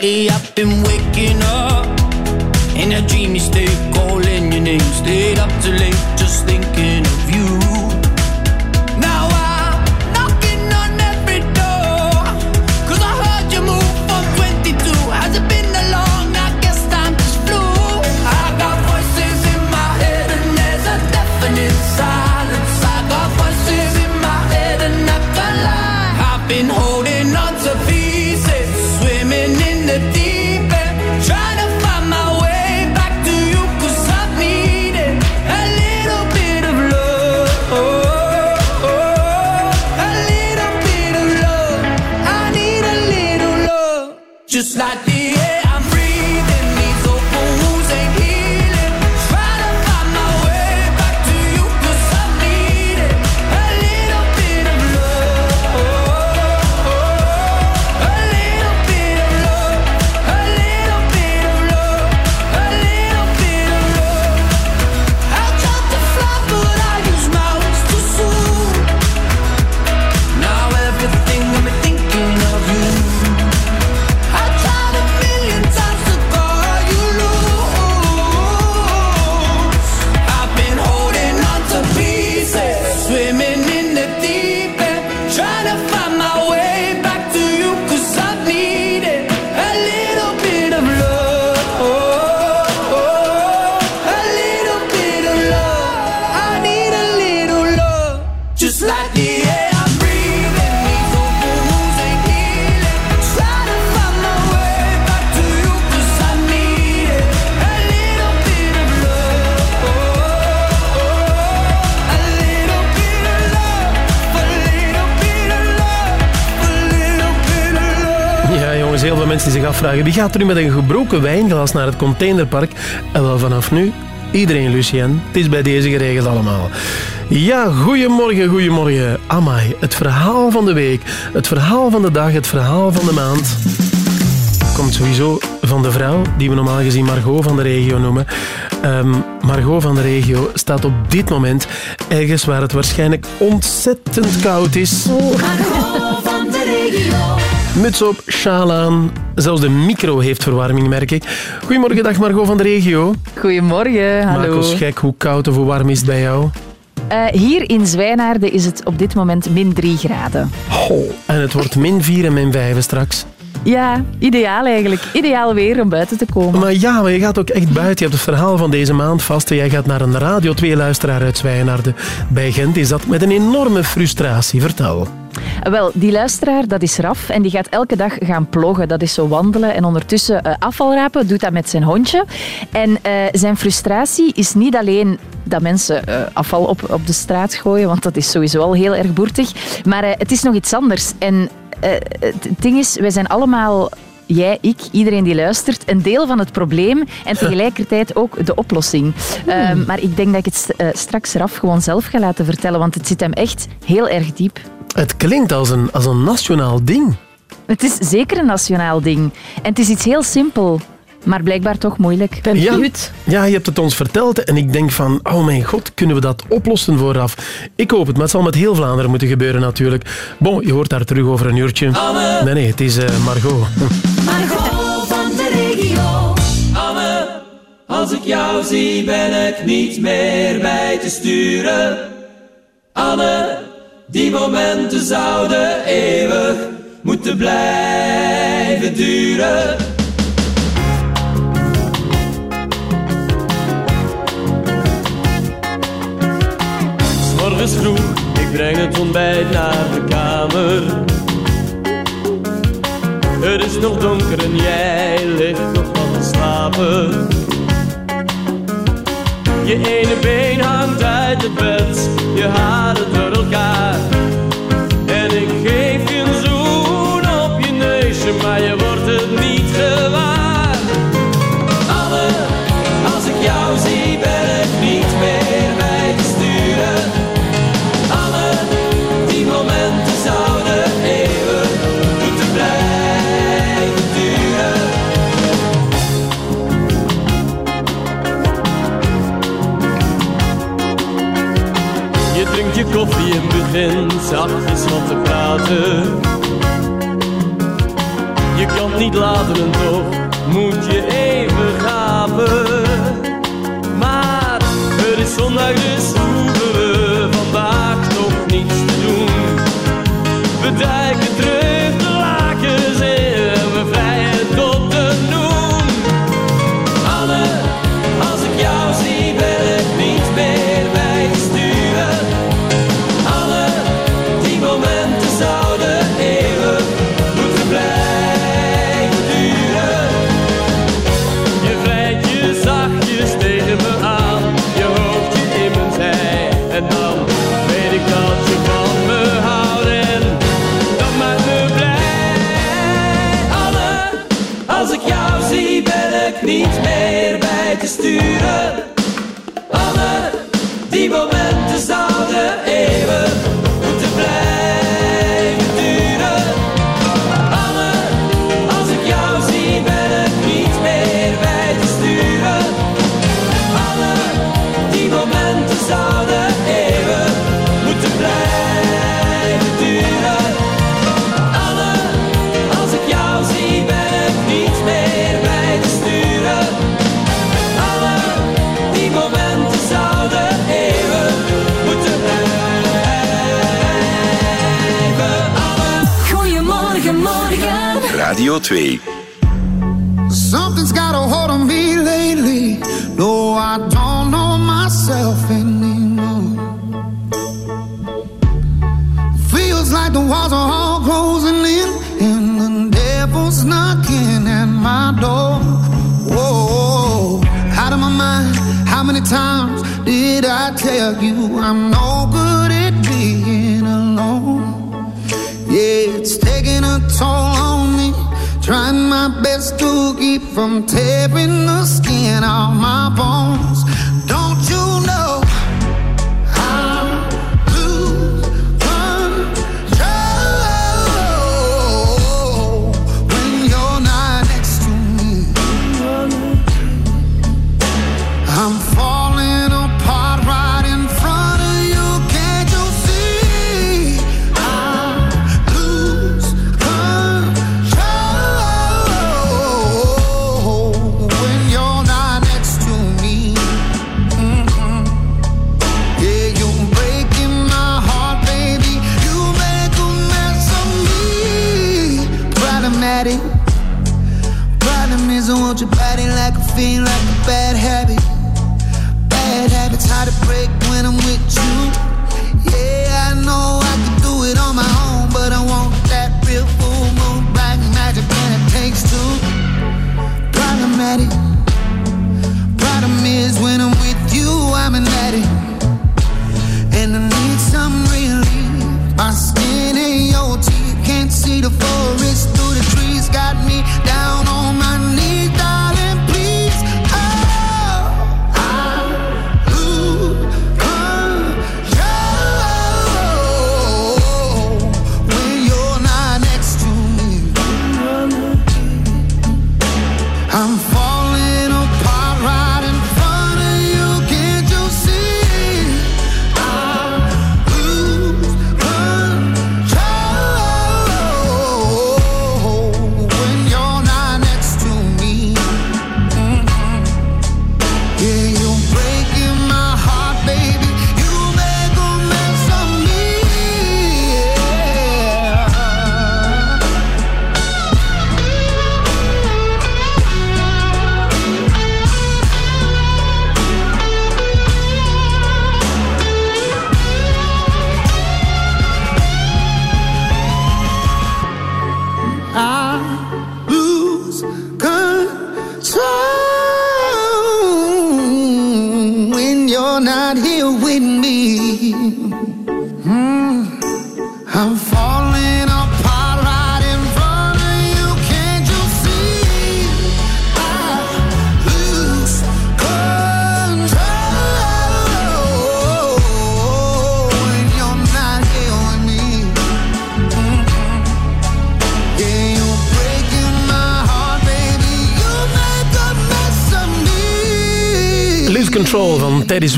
Lately I've been waking up in a dreamy state, calling your name. Stayed die afvragen wie gaat er nu met een gebroken wijnglas naar het containerpark? En wel vanaf nu, iedereen, Lucien. Het is bij deze geregeld allemaal. Ja, goedemorgen, goedemorgen. Amai, het verhaal van de week, het verhaal van de dag, het verhaal van de maand komt sowieso van de vrouw, die we normaal gezien Margot van de regio noemen. Ehm, Margot van de regio staat op dit moment ergens waar het waarschijnlijk ontzettend koud is. Margot van de regio. Muts op, sjaal aan. Zelfs de micro heeft verwarming, merk ik. Goedemorgen, dag Margot van de regio. Goedemorgen, hallo. Maak ons gek, hoe koud of hoe warm is het bij jou? Eh, hier in Zwijnaarden is het op dit moment min 3 graden. En het wordt min 4 en min 5 straks. Ja, ideaal eigenlijk. Ideaal weer om buiten te komen. Maar ja, maar je gaat ook echt buiten. Je hebt het verhaal van deze maand vast. En jij gaat naar een Radio 2-luisteraar uit Zwijnaarden. Bij Gent is dat met een enorme frustratie. Vertel. Wel, die luisteraar, dat is Raf. En die gaat elke dag gaan ploggen. Dat is zo wandelen. En ondertussen eh, afval rapen. Doet dat met zijn hondje. En eh, zijn frustratie is niet alleen dat mensen eh, afval op, op de straat gooien. Want dat is sowieso al heel erg boertig. Maar het is nog iets anders. En eh, het ding is, wij zijn allemaal jij, ik, iedereen die luistert, een deel van het probleem en tegelijkertijd ook de oplossing. Hmm. Ehm, maar ik denk dat ik het eh, straks eraf gewoon zelf ga laten vertellen, want het zit hem echt heel erg diep. Het klinkt als een, als een nationaal ding. Het is zeker een nationaal ding. En het is iets heel simpel maar blijkbaar toch moeilijk. Ben ja, goed? Ja, je hebt het ons verteld en ik denk van, oh mijn god, kunnen we dat oplossen vooraf? Ik hoop het, maar het zal met heel Vlaanderen moeten gebeuren natuurlijk. Bon, je hoort daar terug over een uurtje. Amen. Nee, nee, het is eh, Margot. Margot van de regio. Anne, Als ik jou zie ben ik niet meer bij te sturen. Anne, die momenten zouden eeuwig moeten blijven duren. is vroeg, ik breng het ontbijt naar de kamer. Het is nog donker en jij ligt nog van te slapen. Je ene been hangt uit het bed, je haren water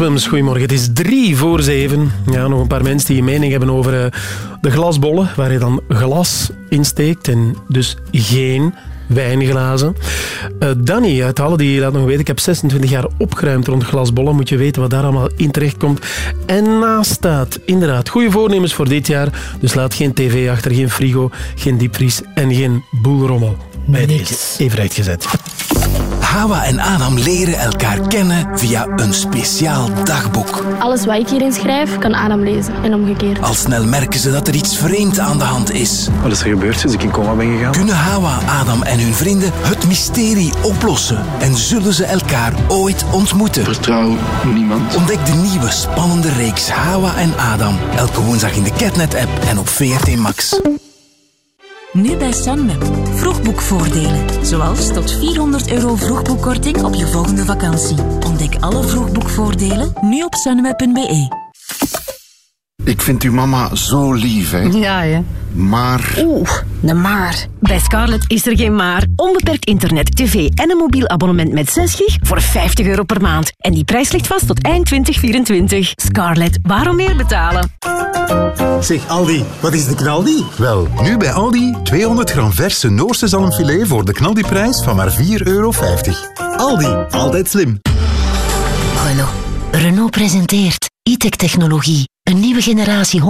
Goedemorgen, het is drie voor zeven. Ja, nog een paar mensen die een mening hebben over eh, de glasbollen, waar je dan glas insteekt en dus geen wijnglazen. Uh, Danny uit Halle die laat nog weten, ik heb 26 jaar opgeruimd rond glasbollen. Moet je weten wat daar allemaal in terecht komt. En naast staat, inderdaad, goede voornemens voor dit jaar. Dus laat geen tv achter, geen frigo, geen diepvries en geen boelrommel. Bij deze, even rechtgezet. Hawa en Adam leren elkaar kennen via een speciaal dagboek. Alles wat ik hierin schrijf, kan Adam lezen en omgekeerd. Al snel merken ze dat er iets vreemd aan de hand is. Wat is er gebeurd sinds ik in coma ben gegaan? Kunnen Hawa, Adam en hun vrienden het mysterie oplossen? En zullen ze elkaar ooit ontmoeten? Vertrouw niemand. Ontdek de nieuwe spannende reeks Hawa en Adam. Elke woensdag in de Catnet-app en op VRT Max. Nu bij Sunweb. Vroegboekvoordelen. Zoals tot 400 euro vroegboekkorting op je volgende vakantie. Ontdek alle vroegboekvoordelen nu op sunweb.be. Ik vind uw mama zo lief, hè. Ja, hè. Maar... Oeh, een maar. Bij Scarlett is er geen maar. Onbeperkt internet, tv en een mobiel abonnement met 6 gig voor 50 euro per maand. En die prijs ligt vast tot eind 2024. Scarlett, waarom meer betalen? Zeg Aldi, wat is de knaldi? Wel, nu bij Aldi 200 gram verse Noorse zalmfilet voor de knaldiprijs van maar 4,50 euro. Aldi, altijd slim. Renault. Renault presenteert e-tech technologie. Een nieuwe generatie 100%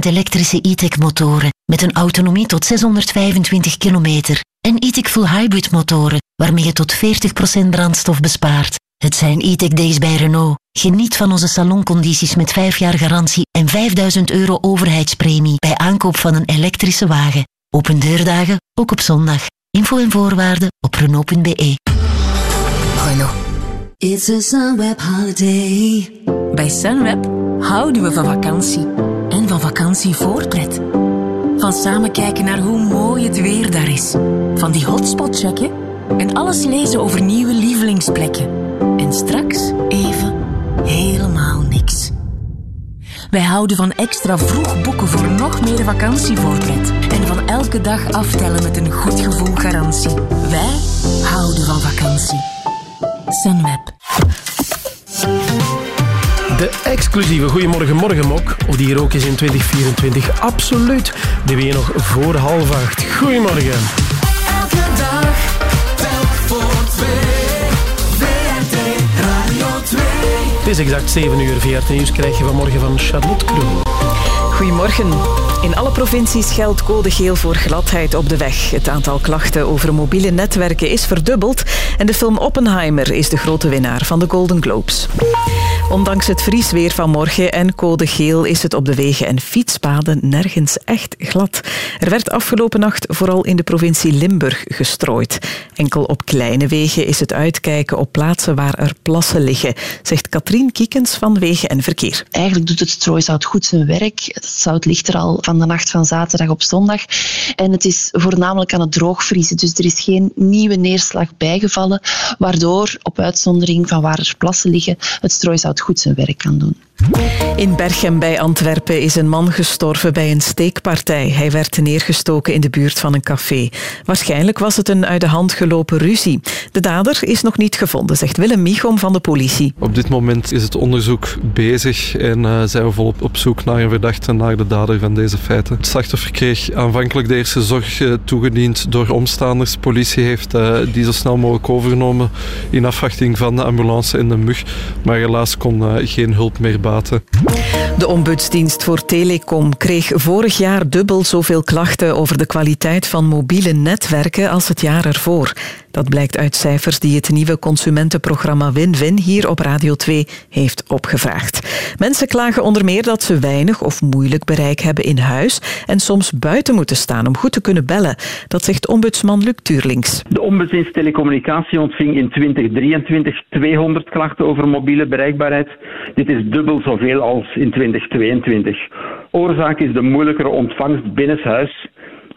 elektrische e-tech motoren met een autonomie tot 625 kilometer. En e-tech full hybrid motoren waarmee je tot 40% brandstof bespaart. Het zijn e-tech days bij Renault. Geniet van onze saloncondities met 5 jaar garantie en 5000 euro overheidspremie bij aankoop van een elektrische wagen. Open deurdagen, ook op zondag. Info en voorwaarden op Renault.be. Renault. It's a Sunweb holiday. Bij Sunweb houden we van vakantie. En van vakantie voorpret. Van samen kijken naar hoe mooi het weer daar is. Van die hotspot checken. En alles lezen over nieuwe lievelingsplekken. En straks even helemaal niks. Wij houden van extra vroeg boeken voor nog meer vakantievoorpret. En van elke dag aftellen met een goed gevoel garantie. Wij houden van vakantie. Sunweb. De exclusieve Goedemorgen Morgenmok, of die hier ook is in 2024, absoluut. Die ben je nog voor half acht. Goedemorgen. Elke dag, telk voor twee. VRT Radio 2. Het is exact 7 uur. VRT Nieuws krijg je vanmorgen van Charlotte Kroon. Goedemorgen. In alle provincies geldt code geel voor gladheid op de weg. Het aantal klachten over mobiele netwerken is verdubbeld en de film Oppenheimer is de grote winnaar van de Golden Globes. Ondanks het vriesweer van morgen en code geel is het op de wegen en fietspaden nergens echt glad. Er werd afgelopen nacht vooral in de provincie Limburg gestrooid. Enkel op kleine wegen is het uitkijken op plaatsen waar er plassen liggen, zegt Katrien Kiekens van Wegen en Verkeer. Eigenlijk doet het strooisout goed zijn werk. Het zout ligt er al van de nacht van zaterdag op zondag. En het is voornamelijk aan het droogvriezen. Dus er is geen nieuwe neerslag bijgevallen, waardoor op uitzondering van waar er plassen liggen, het strooisout goed zijn werk kan doen. In Berchem bij Antwerpen is een man gestorven bij een steekpartij. Hij werd neergestoken in de buurt van een café. Waarschijnlijk was het een uit de hand gelopen ruzie. De dader is nog niet gevonden, zegt Willem Michom van de politie. Op dit moment is het onderzoek bezig en eh, zijn we volop op zoek naar een verdachte naar de dader van deze feiten. Het slachtoffer kreeg aanvankelijk de eerste zorg eh, toegediend door omstaanders. Politie heeft eh, die zo snel mogelijk overgenomen in afwachting van de ambulance en de mug. Maar helaas kon geen hulp meer De ombudsdienst voor Telecom kreeg vorig jaar dubbel zoveel klachten over de kwaliteit van mobiele netwerken als het jaar ervoor. Dat blijkt uit cijfers die het nieuwe consumentenprogramma Win-Win hier op Radio 2 heeft opgevraagd. Mensen klagen onder meer dat ze weinig of moeilijk bereik hebben in huis en soms buiten moeten staan om goed te kunnen bellen. Dat zegt ombudsman Luc Tuurlings. De ombudsdienst telecommunicatie ontving in 2023 200 klachten over mobiele bereikbaarheid. Dit is dubbel zoveel als in 2022. Oorzaak is de moeilijkere ontvangst binnenshuis,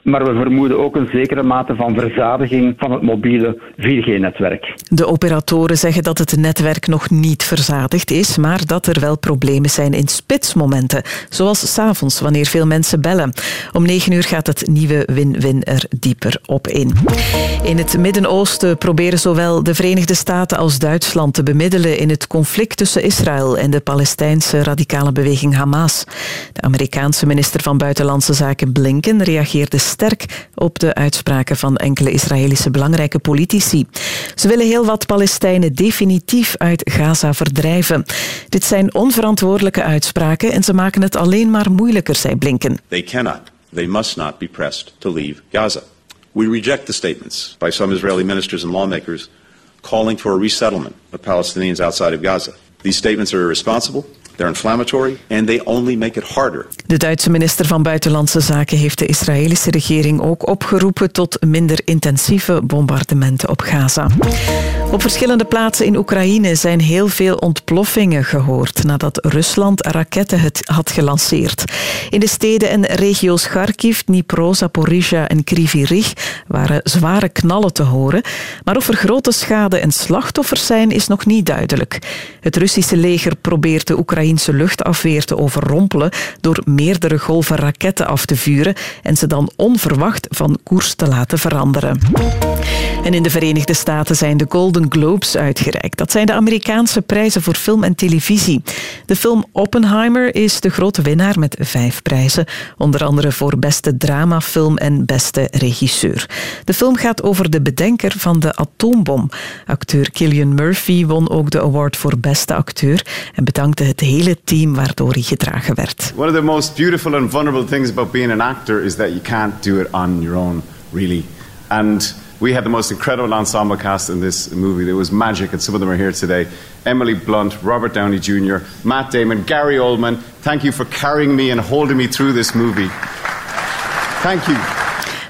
maar we vermoeden ook een zekere mate van verzadiging van het mobiele 4G-netwerk. De operatoren zeggen dat het netwerk nog niet verzadigd is, maar dat er wel problemen zijn in spitsmomenten, zoals s'avonds wanneer veel mensen bellen. Om 9 uur gaat het nieuwe win-win er dieper op in. In het Midden-Oosten proberen zowel de Verenigde Staten als Duitsland te bemiddelen in het conflict tussen Israël en de Palestijnse radicale beweging Hamas. De Amerikaanse minister van Buitenlandse Zaken Blinken reageerde sterk op de uitspraken van enkele Israëlische belangrijke politici. Ze willen heel wat Palestijnen definitief uit Gaza verdrijven. Dit zijn onverantwoordelijke uitspraken en ze maken het alleen maar moeilijker, zei Blinken. They cannot, they must not be pressed to leave Gaza. We reject the statements by some Israeli ministers and lawmakers calling for a resettlement of Palestinians outside of Gaza. These statements are irresponsible, they're inflammatory, and they only make it harder De Duitse minister van Buitenlandse Zaken heeft de Israëlische regering ook opgeroepen tot minder intensieve bombardementen op Gaza. Op verschillende plaatsen in Oekraïne zijn heel veel ontploffingen gehoord nadat Rusland raketten het had gelanceerd. In de steden en regio's Kharkiv, Dnipro, Zaporizhia en Kryvyi waren zware knallen te horen, maar of er grote schade en slachtoffers zijn is nog niet duidelijk. Het Russische leger probeert de Oekraïnse luchtafweer te overrompelen door meerdere golven raketten af te vuren en ze dan onverwacht van koers te laten veranderen. En in de Verenigde Staten zijn de Golden Globes uitgereikt. Dat zijn de Amerikaanse prijzen voor film en televisie. De film Oppenheimer is de grote winnaar met vijf prijzen, onder andere voor beste dramafilm en beste regisseur. De film gaat over de bedenker van de atoombom. Acteur Cillian Murphy won ook de award voor beste acteur en bedankte het hele team waardoor hij gedragen werd. One of the most beautiful and vulnerable things about being an actor is that you can't do it on your own, really. And we had the most incredible ensemble cast in this movie. It was magic, and some of them are here today. Emily Blunt, Robert Downey Jr., Matt Damon, Gary Oldman. Thank you for carrying me and holding me through this movie. Thank you.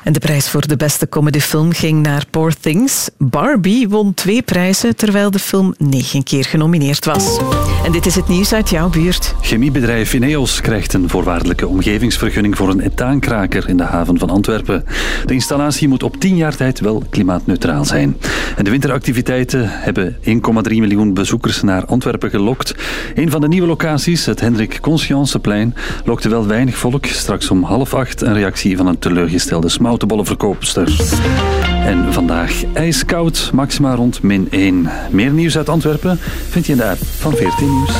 En de prijs voor de beste comedyfilm ging naar Poor Things. Barbie won twee prijzen, terwijl de film negen keer genomineerd was. En dit is het nieuws uit jouw buurt. Chemiebedrijf Ineos krijgt een voorwaardelijke omgevingsvergunning voor een etaankraker in de haven van Antwerpen. De installatie moet op 10 jaar tijd wel klimaatneutraal zijn. En de winteractiviteiten hebben 1,3 miljoen bezoekers naar Antwerpen gelokt. Een van de nieuwe locaties, het Hendrik Conscienceplein, lokte wel weinig volk. Straks om half acht een reactie van een teleurgestelde smoutenbollenverkoopster. En vandaag ijskoud, maxima rond min 1. Meer nieuws uit Antwerpen vind je in de app van 14 Nieuws.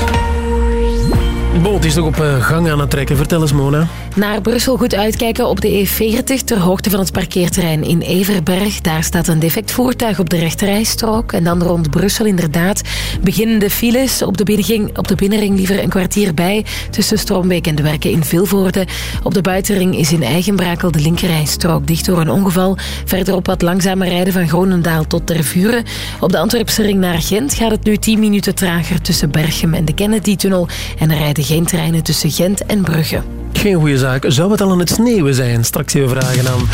Bon, het is nog op eh, gang aan het trekken. Vertel eens, Mona. Naar Brussel goed uitkijken op de E40 ter hoogte van het parkeerterrein in Everberg. Daar staat een defect voertuig op de rechterrijstrook. En dan rond Brussel inderdaad beginnen de files op de, binnenring, op de binnenring liever een kwartier bij tussen Stroombeek en de werken in Vilvoorde. Op de buitenring is in Eigenbrakel de linkerrijstrook dicht door een ongeval. Verderop wat langzamer rijden van Gronendaal tot Tervuren. Op de Antwerpse ring naar Gent gaat het nu 10 minuten trager tussen Berchem en de Kennedy-tunnel. En er rijden geen treinen tussen Gent en Brugge. Geen goede zaak. Zou het al aan het sneeuwen zijn? Straks even vragen aan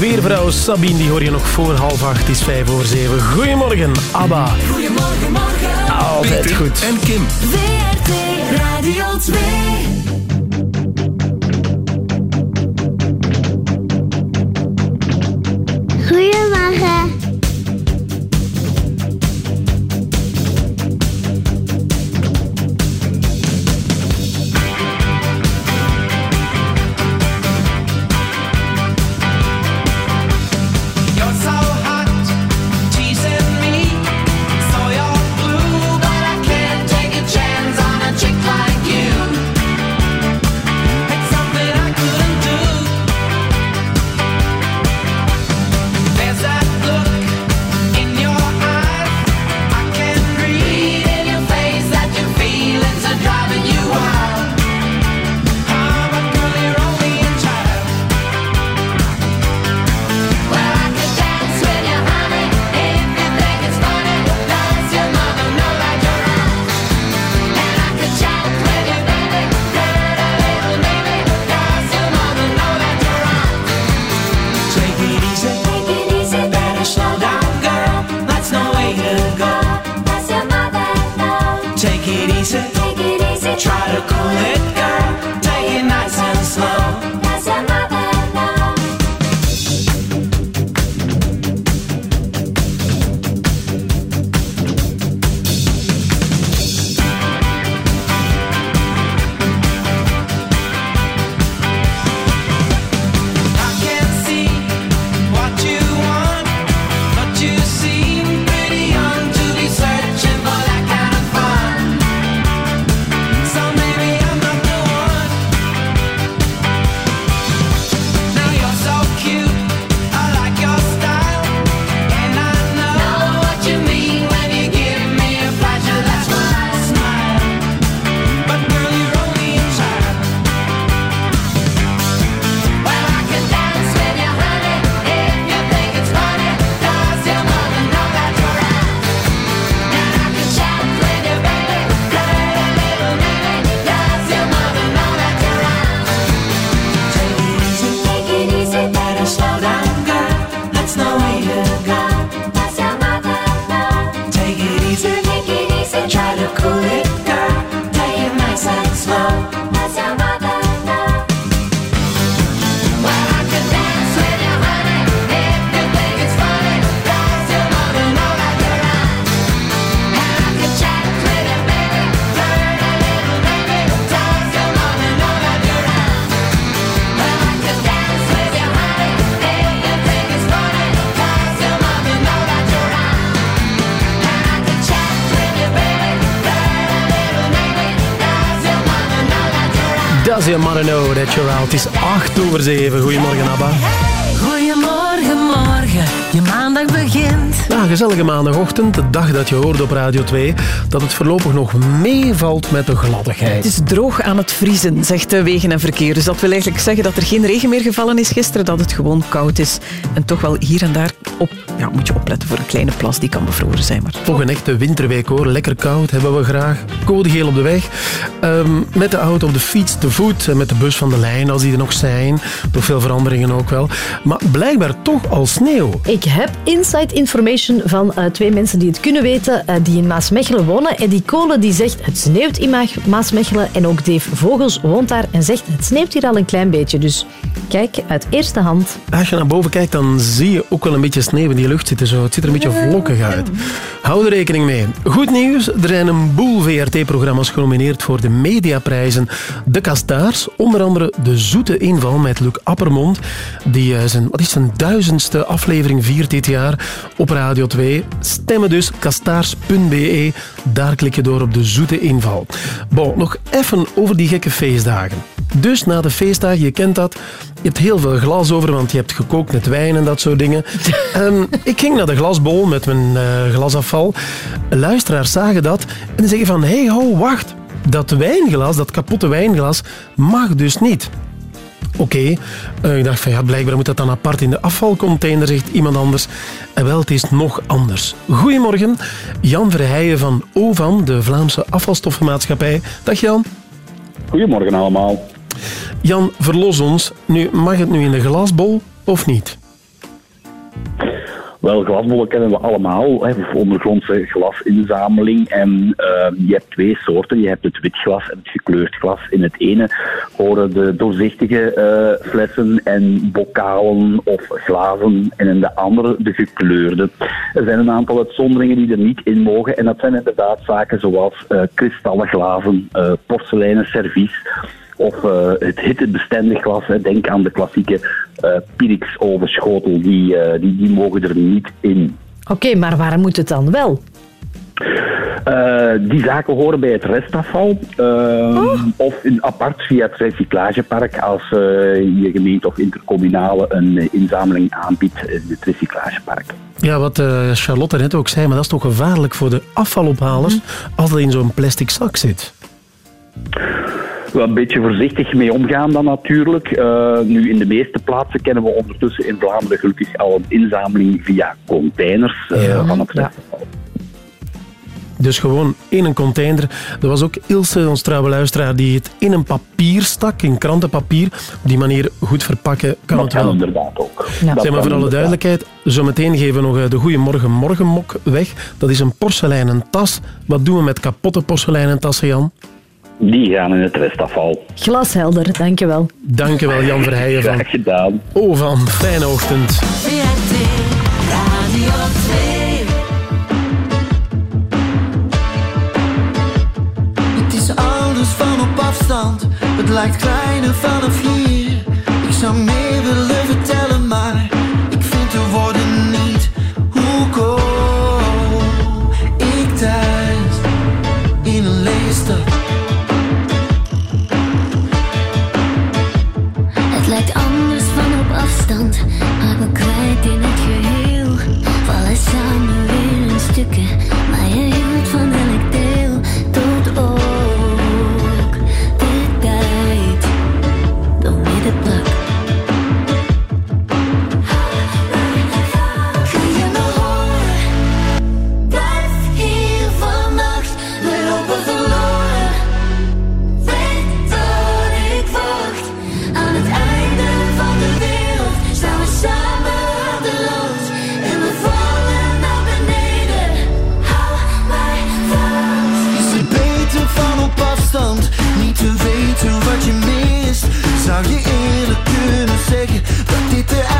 weervrouw Sabine. Die hoor je nog voor half acht. Het is vijf voor zeven. Goedemorgen, Abba. Goedemorgen, morgen. Altijd Peter goed. En Kim. WRT Radio 2. Goedemorgen. Mother know that you're out? Het is 8 over 7. Goedemorgen, Abba. Goedemorgen, morgen. Je maandag begint. Ja, gezellige maandagochtend, de dag dat je hoort op Radio 2 dat het voorlopig nog meevalt met de Het gladdigheid. is droog aan het vriezen, zegt de Wegen en Verkeer. Dus dat wil eigenlijk zeggen dat er geen regen meer gevallen is gisteren, dat het gewoon koud is. En toch wel hier en daar op, ja, moet je opletten voor een kleine plas die kan bevroren zijn. Maar Toch een echte winterweek hoor. Lekker koud hebben we graag. Code geel op de weg. Ehm, met de auto op de fiets, te voet. en Met de bus van de lijn als die er nog zijn. Nog veel veranderingen ook wel. Maar blijkbaar toch al sneeuw. Ik heb inside information van eh, twee mensen die het kunnen weten, eh, die in Maasmechelen wonen. En die Kolen die zegt, het sneeuwt in Ma- Maasmechelen. En ook Dave Vogels woont daar en zegt, het sneeuwt hier al een klein beetje. Dus kijk, uit eerste hand. Als je naar boven kijkt, dan zie je ook wel een beetje sneeuw in die lucht zitten. Zo. Het ziet er een beetje vlokkig uit. Hou er rekening mee. Goed nieuws, er zijn een boel VRT-programma's genomineerd voor de mediaprijzen. De Kastaars, onder andere De Zoete Inval met Luc Appermond. Die eh, zijn, wat is zijn duizendste aflevering viert dit jaar op Radio 2. Stemmen dus, kastaars.be. Daar klik je door op De Zoete Inval. Bon, nog even over die gekke feestdagen. Dus na de feestdagen, je kent dat, je hebt heel veel glas over, want je hebt gekookt met wijn en dat soort dingen. Ehm, ik ging naar de glasbol met mijn eh, glasafval. Luisteraars zagen dat en zeggen van, hé, hey, ho, wacht. Dat wijnglas, dat kapotte wijnglas, mag dus niet. Oké, eh, ik dacht van ja, blijkbaar moet dat dan apart in de afvalcontainer, zegt iemand anders. En wel, het is nog anders. Goedemorgen, Jan Verheijen van OVAN, de Vlaamse afvalstoffenmaatschappij. Dag Jan. Goedemorgen allemaal. Jan, verlos ons. Nu, mag het nu in de glasbol of niet? Wel, glasbollen kennen we allemaal, hè, ondergrondse glasinzameling. En eh, je hebt twee soorten. Je hebt het wit glas en het gekleurd glas. In het ene horen de doorzichtige eh, flessen en bokalen of glazen. En in de andere de gekleurde. Er zijn een aantal uitzonderingen die er niet in mogen. En dat zijn inderdaad zaken zoals eh, kristallen glazen, eh, porseleinen servies of eh, het hittebestendig glas. Hè. Denk aan de klassieke eh Pyrex ovenschotel. Die, eh, die, die mogen er niet in. Oké, maar waarom moet het dan wel? Eh, die zaken horen bij het restafval eh, of in apart via het recyclagepark als eh, je gemeente of intercommunale een inzameling aanbiedt in het recyclagepark. Ja, wat eh, Charlotte net ook zei, maar dat is toch gevaarlijk voor de afvalophalers als dat in zo'n plastic zak zit. Wel een beetje voorzichtig mee omgaan dan natuurlijk. Eh, nu, in de meeste plaatsen kennen we ondertussen in Vlaanderen gelukkig al een inzameling via containers eh, van het. Dus gewoon in een container. Er was ook Ilse, ons trouwe luisteraar, die het in een papier stak, in krantenpapier. Op die manier goed verpakken kan Dat het wel. kan inderdaad ook. Ja. Dat Zeg maar voor alle duidelijkheid, zometeen geven we nog eh, de Goeiemorgen Morgenmok weg. Dat is een porseleinen tas. Wat doen we met kapotte porseleinen tassen, Jan? Die gaan in het restafval. Glashelder, dankjewel. Dankjewel, Jan Verheijen van Graag gedaan. Oh, van fijne ochtend. Radio 2. Het is alles van op afstand, het lijkt kleiner vanaf hier. Ik zou meer Yeah.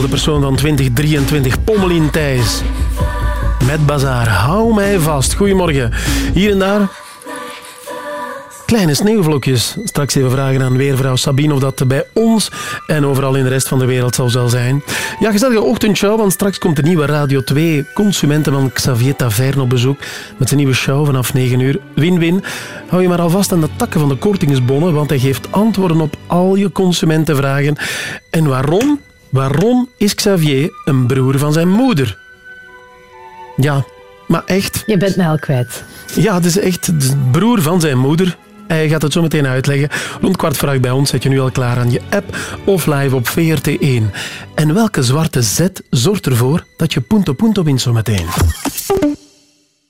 De persoon van 2023, Pommelien Thijs. Met Bazaar, hou mij vast. Goedemorgen. Hier en daar kleine sneeuwvlokjes. Straks even vragen aan weervrouw Sabine of dat bij ons en overal in de rest van de wereld zal zo zijn. Ja, gezellige ochtendshow, want straks komt de nieuwe Radio 2 consumenten van Xavier Taverne op bezoek met zijn nieuwe show vanaf 9 uur. Win-win. Hou je maar alvast aan de takken van de kortingsbonnen, want hij geeft antwoorden op al je consumentenvragen. En waarom? Waarom is Xavier een broer van zijn moeder? Ja, maar echt. Je bent mij al kwijt. Ja, het is echt de broer van zijn moeder. Hij gaat het zo meteen uitleggen. Rond kwart voor bij ons zet je nu al klaar aan je app of live op VRT1. En welke zwarte Z zorgt ervoor dat je punto punto wint zo meteen?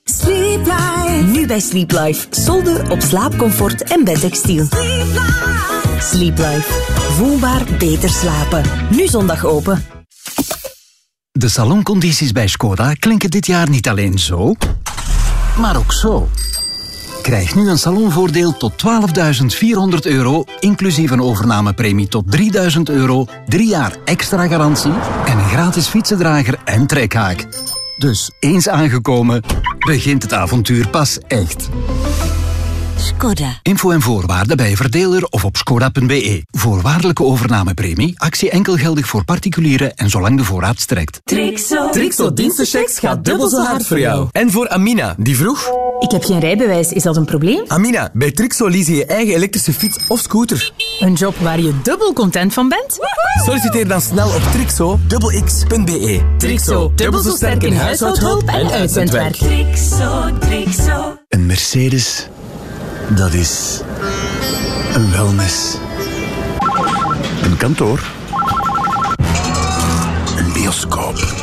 Sleep Life. Nu bij Sleep Life. Solden op slaapcomfort en bedtextiel. Sleep Life. Voelbaar beter slapen. Nu zondag open. De saloncondities bij Skoda klinken dit jaar niet alleen zo, maar ook zo. Krijg nu een salonvoordeel tot 12.400 euro, inclusief een overnamepremie tot 3.000 euro, drie jaar extra garantie en een gratis fietsendrager en trekhaak. Dus eens aangekomen, begint het avontuur pas echt. Skoda. Info en voorwaarden bij verdeler of op skoda.be. Voorwaardelijke overnamepremie, actie enkel geldig voor particulieren en zolang de voorraad strekt. Trixo. Trixo dienstenchecks gaat dubbel zo hard voor jou. En voor Amina, die vroeg... Ik heb geen rijbewijs, is dat een probleem? Amina, bij Trixo lease je je eigen elektrische fiets of scooter. Een job waar je dubbel content van bent? Solliciteer dan snel op trixo.x.be. Trixo, dubbel zo sterk in huishoudhulp en uitzendwerk. Trixo, Trixo. Een Mercedes, dat is een wellness. Een kantoor. Een bioscoop.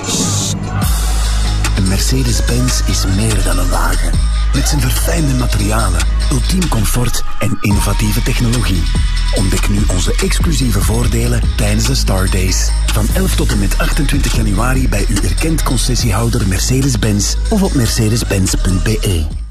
Een Mercedes-Benz is meer dan een wagen. Met zijn verfijnde materialen, ultiem comfort en innovatieve technologie. Ontdek nu onze exclusieve voordelen tijdens de Star Days. Van 11 tot en met 28 januari bij uw erkend concessiehouder Mercedes-Benz of op mercedes-benz.be.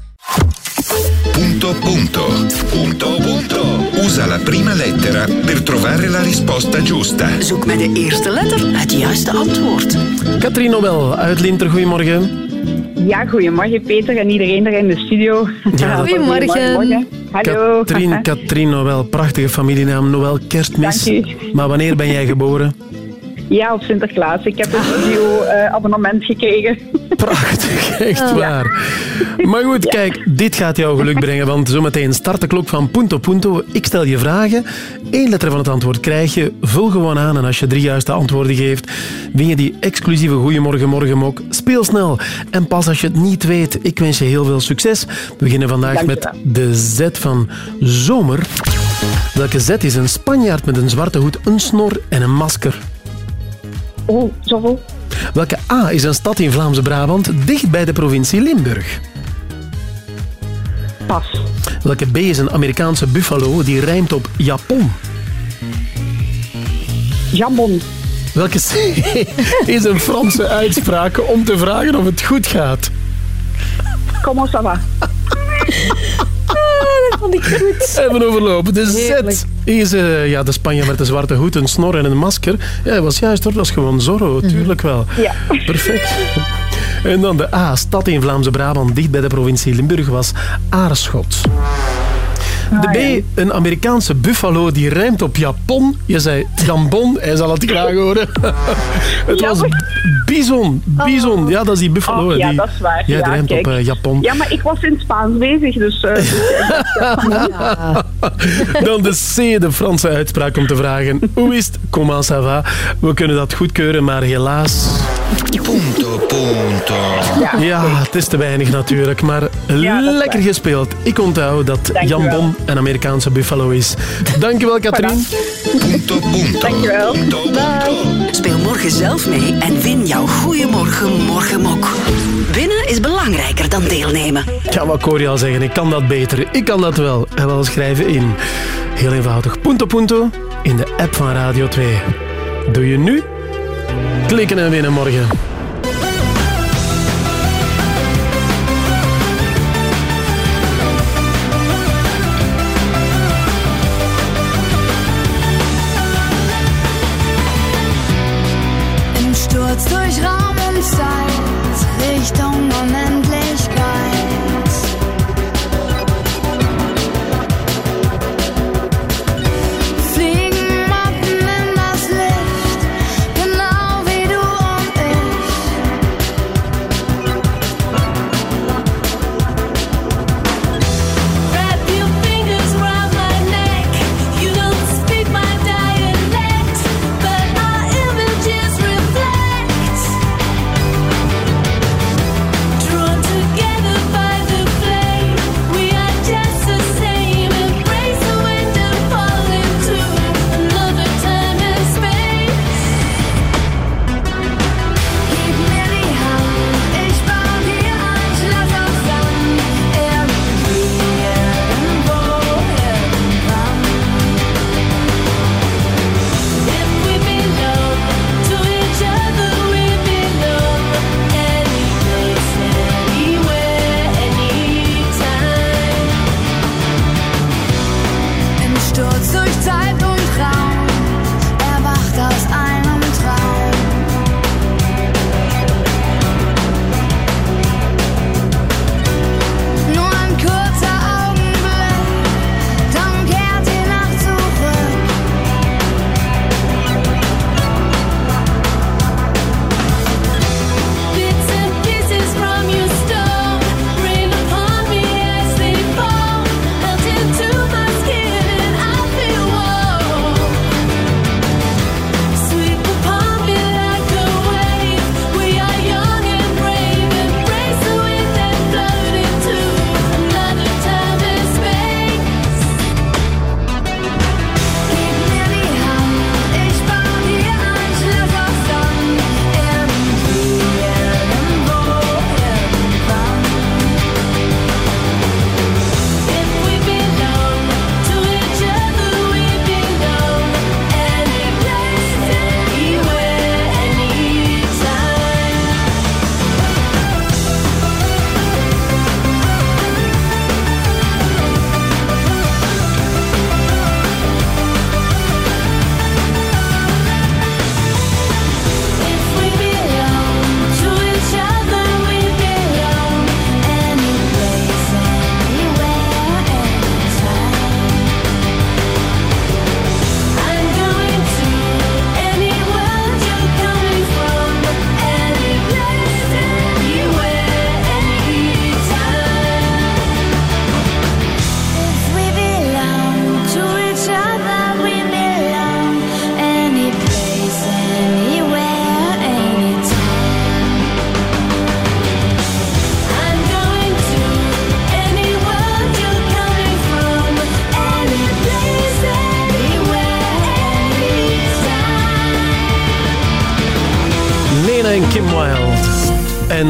Punto punto. Punto punto. Usa la prima lettera per trovare la risposta giusta. Zoek met de eerste letter het juiste antwoord. Katrien Nobel uit Linter, goedemorgen. Ja, goedemorgen Peter en iedereen er in de studio. Ja. Goedemorgen. Hallo. Katrien, Katrien Nobel, prachtige familienaam, Noël Kerstmis. Dank u. Maar wanneer ben jij geboren? Ja, op Sinterklaas. Ik heb een studio-abonnement gekregen. Prachtig, echt Ja. waar. Maar goed, kijk, dit gaat jou geluk brengen, want zometeen start de klok van Punto Punto. Ik stel je vragen, één letter van het antwoord krijg je, vul gewoon aan en als je drie juiste antwoorden geeft, win je die exclusieve Goeiemorgen Morgenmok. Speel snel en pas als je het niet weet. Ik wens je heel veel succes. We beginnen vandaag met de Z van zomer. Welke Z is een Spanjaard met een zwarte hoed, een snor en een masker? Oh, zoveel. Welke A is een stad in Vlaamse Brabant dicht bij de provincie Limburg? Pas. Welke B is een Amerikaanse buffalo die rijmt op Japon? Jambon. Welke C is een Franse uitspraak om te vragen of het goed gaat? Comment ça va? Dat vond ik goed. Hebben overlopen. De Heerlijk. Z is eh, ja, de Spanje met de zwarte hoed, een snor en een masker. Ja, dat was juist hoor, dat was gewoon Zorro, tuurlijk wel. Ja. Perfect. En dan de A, stad in Vlaamse Brabant, dicht bij de provincie Limburg, was Aarschot. De B, een Amerikaanse buffalo die rijmt op Japon. Je zei jambon, hij zal het graag horen. het was bison, bison. Ja, dat is die buffalo. Oh, ja, die, dat is waar. Ja, het rijmt kijk. op eh, Japon. Ja, maar ik was in het Spaans bezig, dus... eh, dus ja. Dan de C, de Franse uitspraak om te vragen hoe is het? Comment ça va? We kunnen dat goedkeuren, maar helaas... Punto punto. Ja, het is te weinig natuurlijk, maar lekker gespeeld. Ik onthoud dat Jan. Bon een Amerikaanse buffalo is. Dankjewel, Katrien. Punto punto. Dankjewel. Speel morgen zelf mee en win jouw Goeiemorgen Morgenmok. Winnen is belangrijker dan deelnemen. Ja, wat hoor je al zeggen? Ik kan dat beter. Ik kan dat wel. En wel schrijven in. Heel eenvoudig. Punto Punto in de app van Radio 2. Doe je nu? Klikken en winnen morgen.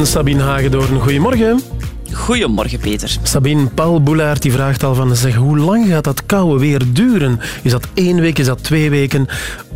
En Sabine Hagedoorn. Goedemorgen. Goedemorgen, Peter. Sabine, Paul Boulaert die vraagt al van, zeg, hoe lang gaat dat koude weer duren? Is dat één week, is dat twee weken?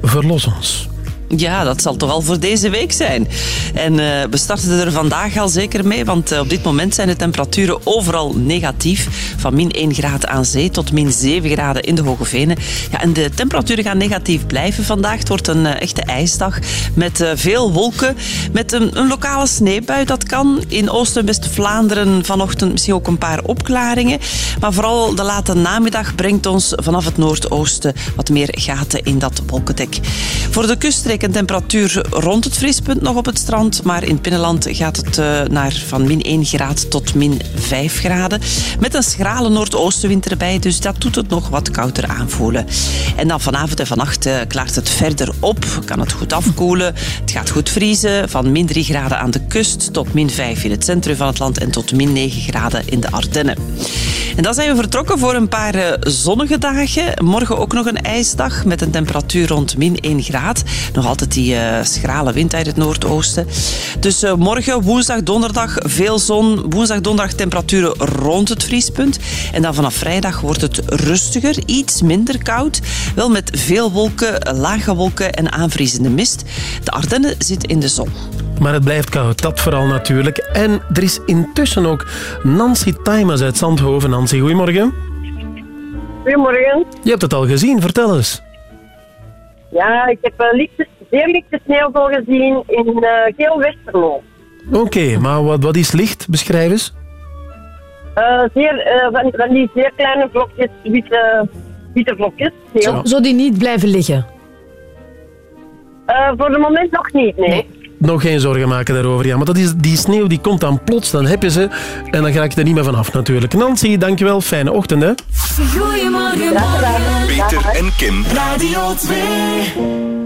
Verlos ons. Ja, dat zal toch al voor deze week zijn. En eh, we starten er vandaag al zeker mee, want eh, op dit moment zijn de temperaturen overal negatief. Van min 1 graden aan zee tot min 7 graden in de Hoge Venen. Ja, en de temperaturen gaan negatief blijven vandaag. Het wordt een eh, echte ijsdag met veel wolken, met een, een lokale sneeuwbui. Dat kan in Oost- en West-Vlaanderen vanochtend misschien ook een paar opklaringen. Maar vooral de late namiddag brengt ons vanaf het noordoosten wat meer gaten in dat wolkendek. Voor de een temperatuur rond het vriespunt nog op het strand, maar in het binnenland gaat het eh, naar van min 1 graad tot min 5 graden. Met een schrale noordoostenwind erbij, dus dat doet het nog wat kouder aanvoelen. En dan vanavond en vannacht eh, klaart het verder op, kan het goed afkoelen. Het gaat goed vriezen, van min 3 graden aan de kust tot min 5 in het centrum van het land en tot min 9 graden in de Ardennen. En dan zijn we vertrokken voor een paar eh, zonnige dagen. Morgen ook nog een ijsdag met een temperatuur rond min 1 graad. Nog altijd die eh, schrale wind uit het noordoosten. Dus eh, morgen, woensdag, donderdag veel zon. Woensdag, donderdag temperaturen rond het vriespunt. En dan vanaf vrijdag wordt het rustiger, iets minder koud. Wel met veel wolken, lage wolken en aanvriezende mist. De Ardennen zit in de zon. Maar het blijft koud, dat vooral natuurlijk. En er is intussen ook Nancy Timers uit Zandhoven. Nancy, goedemorgen. Goedemorgen. Je hebt het al gezien, vertel eens. Ja, ik heb uh, lichte, zeer lichte sneeuwval gezien in uh, Geel-Westerlo. Oké, maar wat, wat is licht? Beschrijf eens. Uh, zeer, eh, van, van die zeer kleine vlokjes, witte, witte vlokjes. Zo, zo die niet blijven liggen. Eh, voor het moment nog niet, nee. Nog geen zorgen maken daarover. Ja, maar dat is, die sneeuw die komt dan plots, dan heb je ze. En dan ga ik er niet meer vanaf natuurlijk. Nancy, dankjewel. Fijne ochtend, hè. Goedemorgen, morgen. Peter en Kim. Radio 2.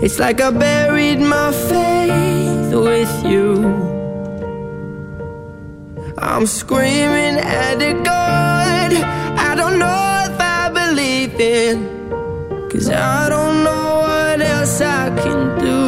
It's like I buried my faith with you. I'm screaming at a God I don't know if I believe in. Cause I don't know what else I can do.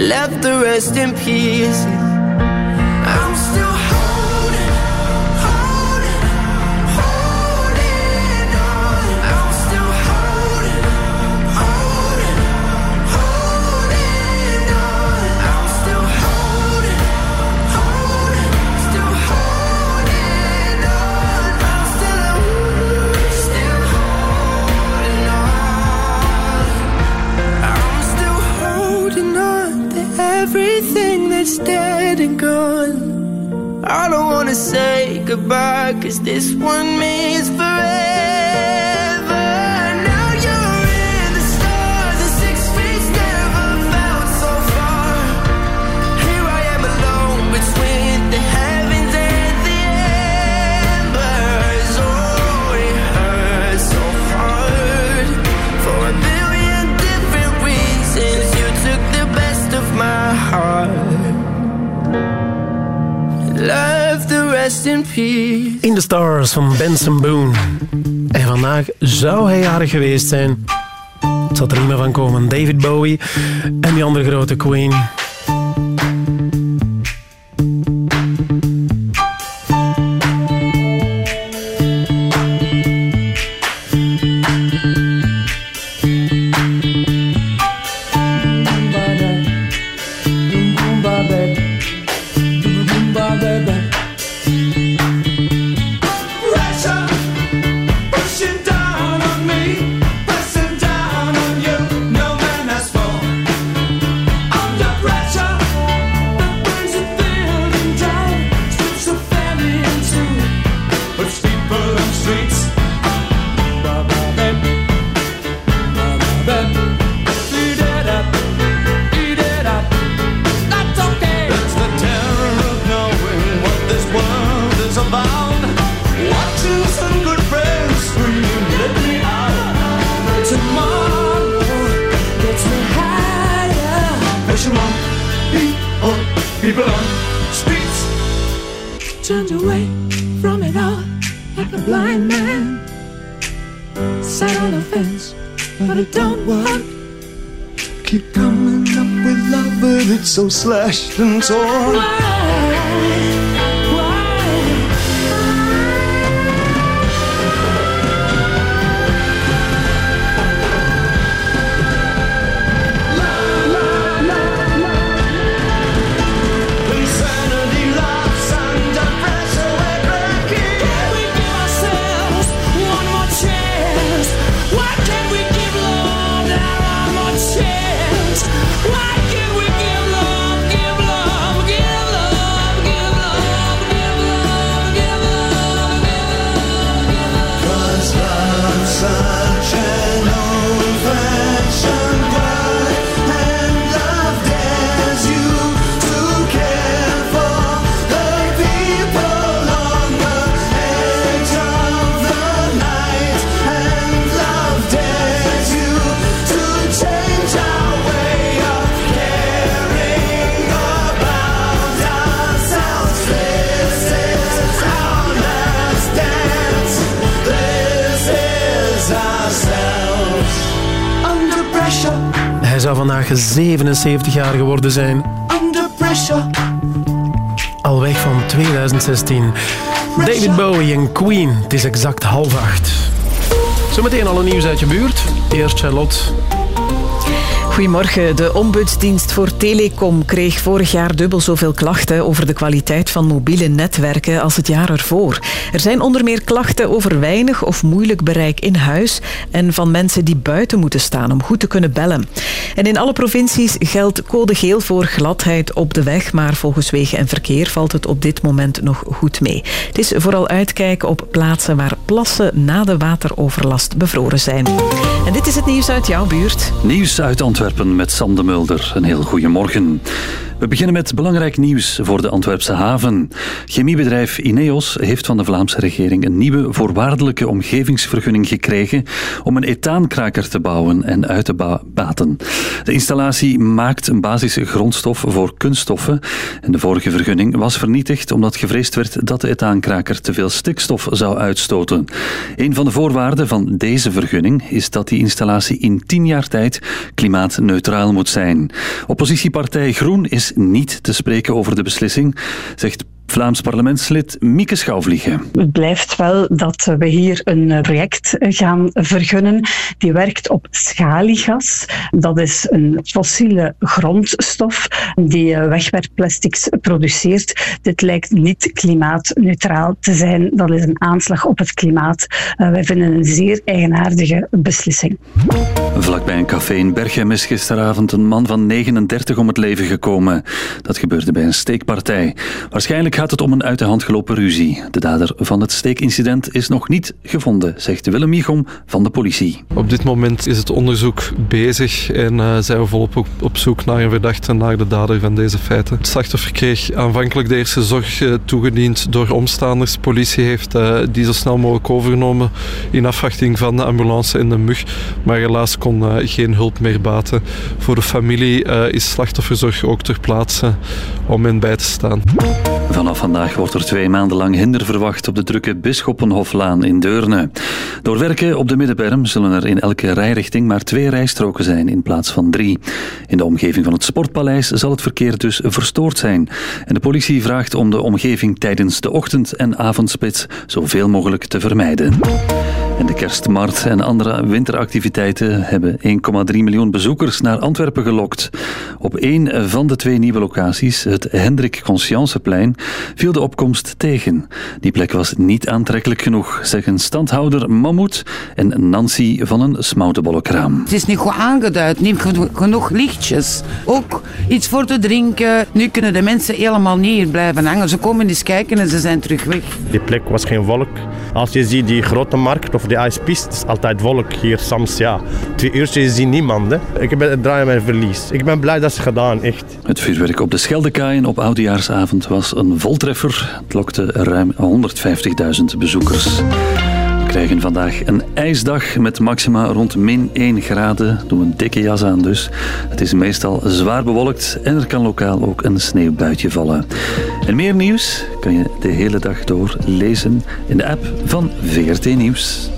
Left the rest in pieces. it's dead and gone. I don't wanna say goodbye, cause this one means forever. In. In the Stars van Benson Boone. En vandaag zou hij jarig geweest zijn. Het zat er niet meer van komen. David Bowie en die andere grote queen. 77 jaar geworden zijn. under pressure. Al weg van 2016. David Bowie en Queen. Het is exact half acht. Zometeen alle nieuws uit je buurt. Eerst Charlotte. Goedemorgen. De Ombudsdienst voor Telecom kreeg vorig jaar dubbel zoveel klachten over de kwaliteit van mobiele netwerken als het jaar ervoor. Er zijn onder meer klachten over weinig of moeilijk bereik in huis en van mensen die buiten moeten staan om goed te kunnen bellen. En in alle provincies geldt code geel voor gladheid op de weg, maar volgens Wegen en Verkeer valt het op dit moment nog goed mee. Het is vooral uitkijken op plaatsen waar plassen na de wateroverlast bevroren zijn. En dit is het nieuws uit jouw buurt. Nieuws uit Antwerpen met Sam de Mulder. Een heel goede morgen. We beginnen met belangrijk nieuws voor de Antwerpse haven. Chemiebedrijf Ineos heeft van de Vlaamse regering een nieuwe voorwaardelijke omgevingsvergunning gekregen om een ethaankraker te bouwen en uit te ba- baten. De installatie maakt een basisgrondstof voor kunststoffen en de vorige vergunning was vernietigd omdat gevreesd werd dat de ethaankraker te veel stikstof zou uitstoten. Een van de voorwaarden van deze vergunning is dat die installatie in tien jaar tijd klimaatneutraal moet zijn. Oppositiepartij Groen is niet te spreken over de beslissing, zegt Vlaams parlementslid Mieke Schouwvliegen. Het blijft wel dat we hier een eh, project gaan vergunnen die werkt op schaliegas. Dat is een fossiele grondstof die eh, wegwerpplastics produceert. Dit lijkt niet klimaatneutraal te zijn. Dat is een aanslag op het klimaat. Eh, wij vinden een zeer eigenaardige beslissing. Vlakbij een café in Berchem is gisteravond een man van 39 om het leven gekomen. Dat gebeurde bij een steekpartij. Waarschijnlijk gaat het om een uit de hand gelopen ruzie. De dader van het steekincident is nog niet gevonden, zegt Willem Michom van de politie. Op dit moment is het onderzoek bezig en eh, zijn we volop op, op zoek naar een verdachte en naar de dader van deze feiten. Het slachtoffer kreeg aanvankelijk de eerste zorg eh, toegediend door omstaanders. Politie heeft eh, die zo snel mogelijk overgenomen in afwachting van de ambulance en de mug. Maar helaas kon geen hulp meer baten. Voor de familie is slachtofferzorg ook ter plaatse om hen bij te staan. Vandaag wordt er twee maanden lang hinder verwacht op de drukke Bisschoppenhoflaan in Deurne. Door werken op de Middenberm zullen er in elke rijrichting maar twee rijstroken zijn in plaats van drie. In de omgeving van het Sportpaleis zal het verkeer dus verstoord zijn. En de politie vraagt om de omgeving tijdens de ochtend- en avondspits zoveel mogelijk te vermijden. En de kerstmarkt en andere winteractiviteiten hebben 1,3 miljoen bezoekers naar Antwerpen gelokt. Op één van de twee nieuwe locaties, het Hendrik Conscienceplein, viel de opkomst tegen. Die plek was niet aantrekkelijk genoeg, zeggen standhouder Mammoet en Nancy van een smoutenbollenkraam. Het is niet goed aangeduid, niet geno- genoeg lichtjes. Ook iets voor te drinken. Nu kunnen de mensen helemaal niet hier blijven hangen. Ze komen eens kijken en ze zijn terug weg. Die plek was geen volk. Als je ziet die grote markt of de het is altijd volk hier. Soms ja, twee uurtjes je ziet niemand. Hè. Ik ben het draaien mijn verlies. Ik ben blij dat ze gedaan, echt. Het vuurwerk op de Scheldekaaien op Oudejaarsavond was een voltreffer. Het lokte ruim 150.000 bezoekers. We krijgen vandaag een ijsdag met maxima rond min 1 graden. Doe een dikke jas aan dus. Het is meestal zwaar bewolkt en er kan lokaal ook een sneeuwbuitje vallen. En meer nieuws kan je de hele dag door lezen in de app van VRT Nieuws.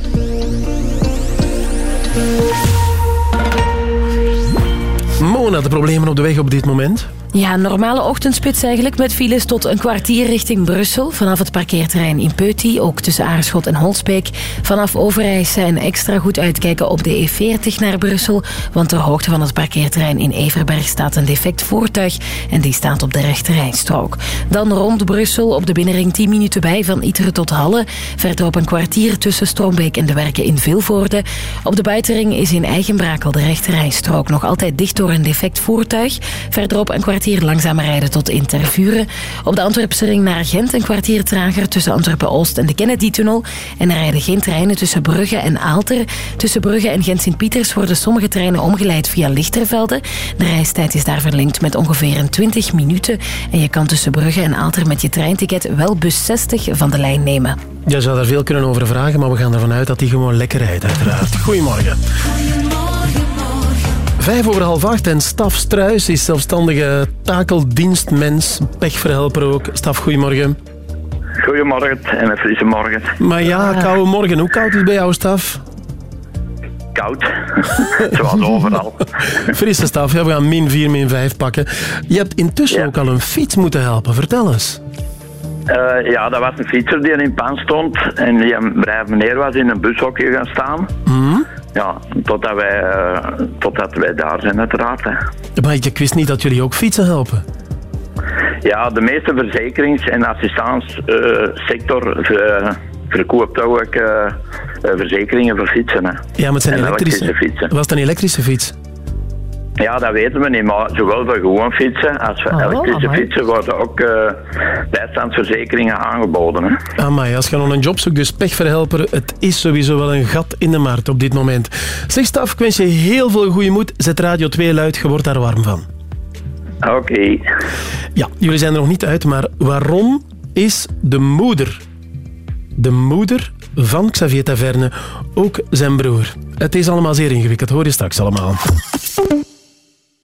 Mona, de problemen op de weg op dit moment? Ja, normale ochtendspits eigenlijk met files tot een kwartier richting Brussel. Vanaf het parkeerterrein in Peuty, ook tussen Aarschot en Holsbeek. Vanaf Overijse en extra goed uitkijken op de E40 naar Brussel. Want ter hoogte van het parkeerterrein in Everberg staat een defect voertuig. En die staat op de rechterrijstrook. Dan rond Brussel op de binnenring 10 minuten bij van Iteren tot Halle. Verder op een kwartier tussen Strombeek en de werken in Vilvoorde. Op de buitenring is in Eigenbrakel de rechterrijstrook nog altijd dicht door een defect voertuig. Verderop een kwartier langzamer rijden tot in Tervuren. Op de Antwerpse ring naar Gent een kwartier trager tussen Antwerpen-Oost en de Kennedy-tunnel. En er rijden geen treinen tussen Brugge en Aalter. Tussen Brugge en Gent-Sint-Pieters worden sommige treinen omgeleid via Lichtervelde. De reistijd is daar verlengd met ongeveer een 20 minuten. En je kan tussen Brugge en Aalter met je treinticket wel bus 60 van de lijn nemen. Je zou daar veel kunnen over vragen, maar we gaan ervan uit dat hij gewoon lekker rijdt, uiteraard. Goedemorgen. Vijf over half acht en Staf Struis is zelfstandige takeldienstmens, pechverhelper ook. Staf, goedemorgen. Goedemorgen en een frisse morgen. Maar ja, koude morgen. Hoe koud is het bij jou, Staf? Koud, zoals overal. Frisse Staf, ja, we gaan min 4, min 5 pakken. Je hebt intussen ook al een fiets moeten helpen. Vertel eens. Eh, ja, dat was een fietser die in pan stond en die een brave meneer was in een bushokje gaan staan. Mhm. Ja, totdat wij, eh, totdat wij daar zijn uiteraard. Hè. Maar ik wist niet dat jullie ook fietsen helpen. Ja, de meeste verzekerings- en assistance-sector verkoopt ook eh, eh, verzekeringen voor fietsen. Hè. Ja, maar het zijn En elektrische. fietsen. Was het een elektrische fiets? Ja, dat weten we niet, maar zowel voor gewoon fietsen als voor Oh, elektrische amai. fietsen worden ook eh, bijstandsverzekeringen aangeboden. Hè. Amai, als je nog een job zoekt, dus pechverhelper, het is sowieso wel een gat in de markt op dit moment. Zeg Staf, ik wens je heel veel goede moed. Zet Radio 2 luid, je wordt daar warm van. Oké. Ja, jullie zijn er nog niet uit, maar waarom is de moeder, de moeder van Xavier Taverne, ook zijn broer? Het is allemaal zeer ingewikkeld, hoor je straks allemaal.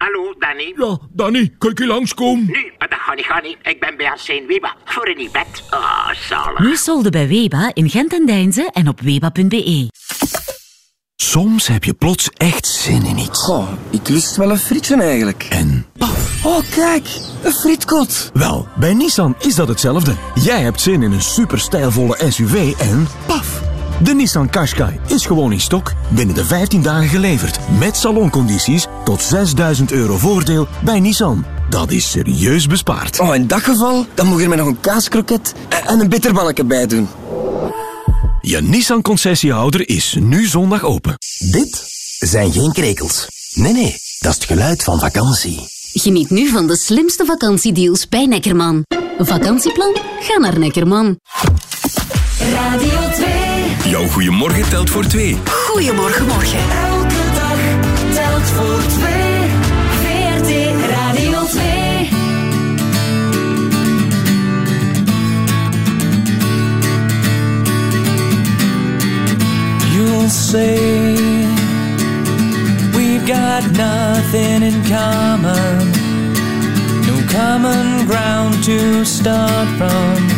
Hallo, Danny. Ja, Danny, kan ik je langskomen? Nu, maar dat gaat niet, gaat niet. Ik ben bij Arsène Weber voor een nieuw bed. Ah, zalig. Nu solden bij Weba in Gent en Deinze en op weba.be. Soms heb je plots echt zin in iets. Goh, ik lust wel een frietje eigenlijk. En Oh, kijk, een frietkot. Wel, bij Nissan is dat hetzelfde. Jij hebt zin in een super stijlvolle SUV en paf! De Nissan Qashqai is gewoon in stok. Binnen de 15 dagen geleverd. Met saloncondities tot 6000 euro voordeel bij Nissan. Dat is serieus bespaard. Oh, in dat geval, dan moet je er mij nog een kaaskroket en een bittermanneke bij doen. Je Nissan concessiehouder is nu zondag open. Dit zijn geen krekels. Nee, nee, dat is het geluid van vakantie. Geniet nu van de slimste vakantiedeals bij Neckerman. Vakantieplan? Ga naar Neckerman. Radio 2. Jouw goeiemorgen telt voor twee. Goedemorgen, morgen. Elke dag telt voor twee. VRT Radio 2. You'll say we've got nothing in common, no common ground to start from,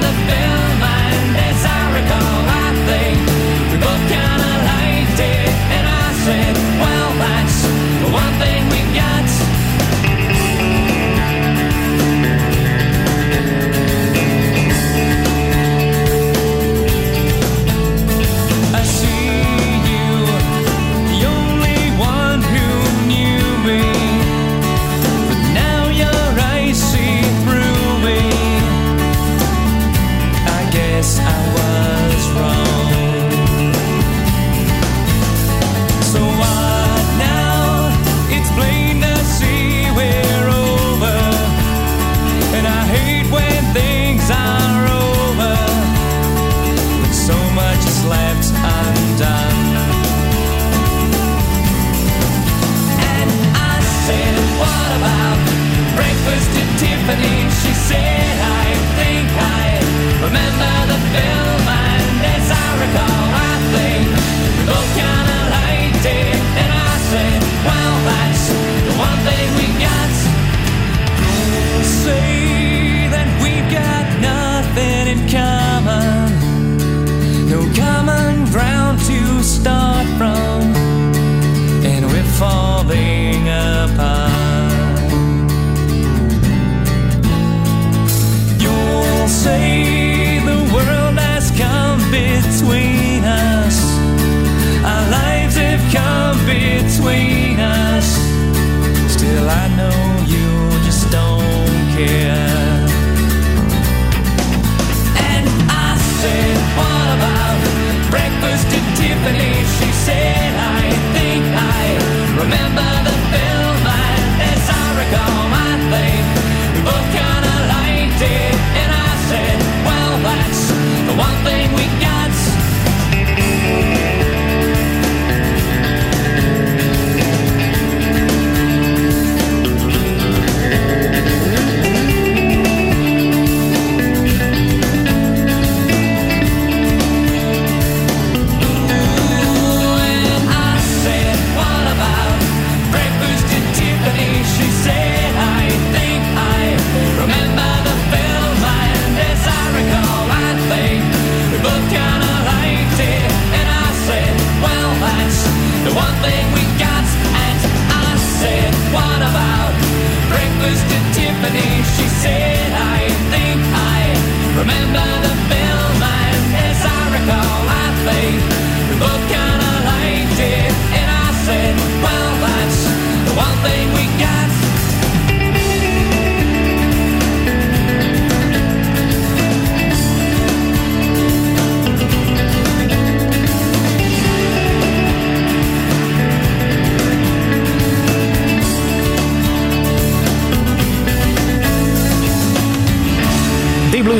manifest Tiffany? She said, I think I remember the film, and as I recall, I think we both kinda liked it. And I said, Well, that's the one thing we got. Don't say that we've got nothing in common no common ground to start from, and we're falling She said, I think I remember the film, and as I recall, we both kinda liked it. And I said, Well, that's the one thing we got.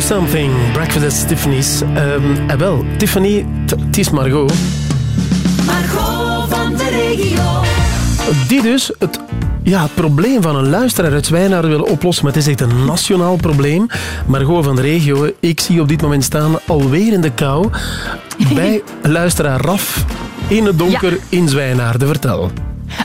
Something, Breakfast at Tiffany's. Ehm, en wel, Tiffany, het is Margot. Margot van de regio. Die dus het, ja, het probleem van een luisteraar uit Zwijnaarden willen oplossen. Maar het is echt een nationaal probleem. Margot van de regio, ik zie op dit moment staan alweer in de kou. Bij luisteraar Raf in het donker in Zwijnaarden. Vertel.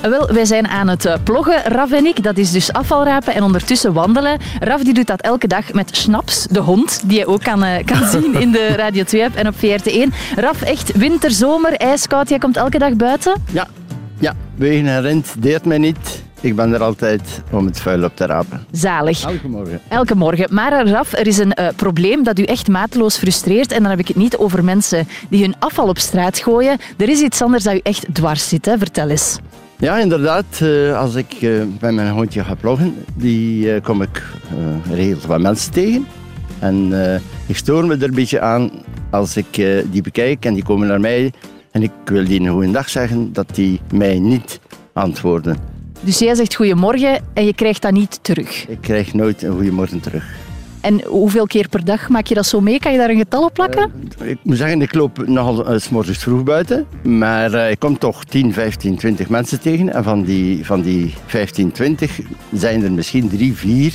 Eh, Wel, wij zijn aan het eh, ploggen, Raf en ik. Dat is dus afvalrapen en ondertussen wandelen. Raf die doet dat elke dag met Snaps, de hond, die je ook kan, eh, kan zien in de Radio 2-app en op VRT1. Raf, echt winter, zomer, ijskoud, jij komt elke dag buiten? Ja, ja. Wegen en rent deert mij niet. Ik ben er altijd om het vuil op te rapen. Zalig. Elke morgen. Elke morgen. Maar eh, Raf, er is een probleem dat u echt mateloos frustreert. En dan heb ik het niet over mensen die hun afval op straat gooien. Er is iets anders dat u echt dwars zit. Hè? Vertel eens. Ja, inderdaad. eh, Als ik eh, bij mijn hondje ga ploggen, die eh, kom ik regels wat mensen tegen. En ik stoor me er een beetje aan als ik die bekijk en die komen naar mij en ik wil die een goede dag zeggen, dat die mij niet antwoorden. Dus jij zegt goedemorgen en je krijgt dat niet terug. Ik krijg nooit een goeiemorgen terug. En hoeveel keer per dag maak je dat zo mee? Kan je daar een getal op plakken? Ik moet zeggen, ik loop nogal uh, s morgens vroeg buiten. Maar eh, ik kom toch 10, 15, 20 mensen tegen. En van die, van die 15, 20 zijn er misschien drie, vier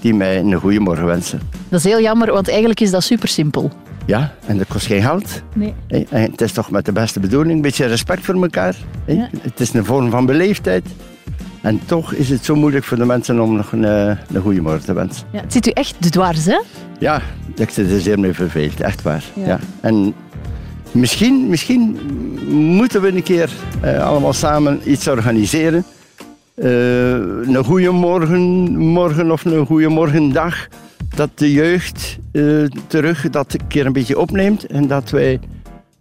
die mij een goede morgen wensen. Dat is heel jammer, want eigenlijk is dat super simpel. Ja, en dat kost geen geld. Nee. En het is toch met de beste bedoeling, een beetje respect voor elkaar. hé. Het is een vorm van beleefdheid. En toch is het zo moeilijk voor de mensen om nog een, eh, een goede morgen te wensen. Ja, het zit u echt dwars, hè? Ja, ik zit er zeer mee verveeld, echt waar. Ja. Ja. En misschien, misschien moeten we een keer eh, allemaal samen iets organiseren. Eh, een goede morgen, morgen of een goede morgendag. Dat de jeugd terug dat een keer een beetje opneemt. En dat wij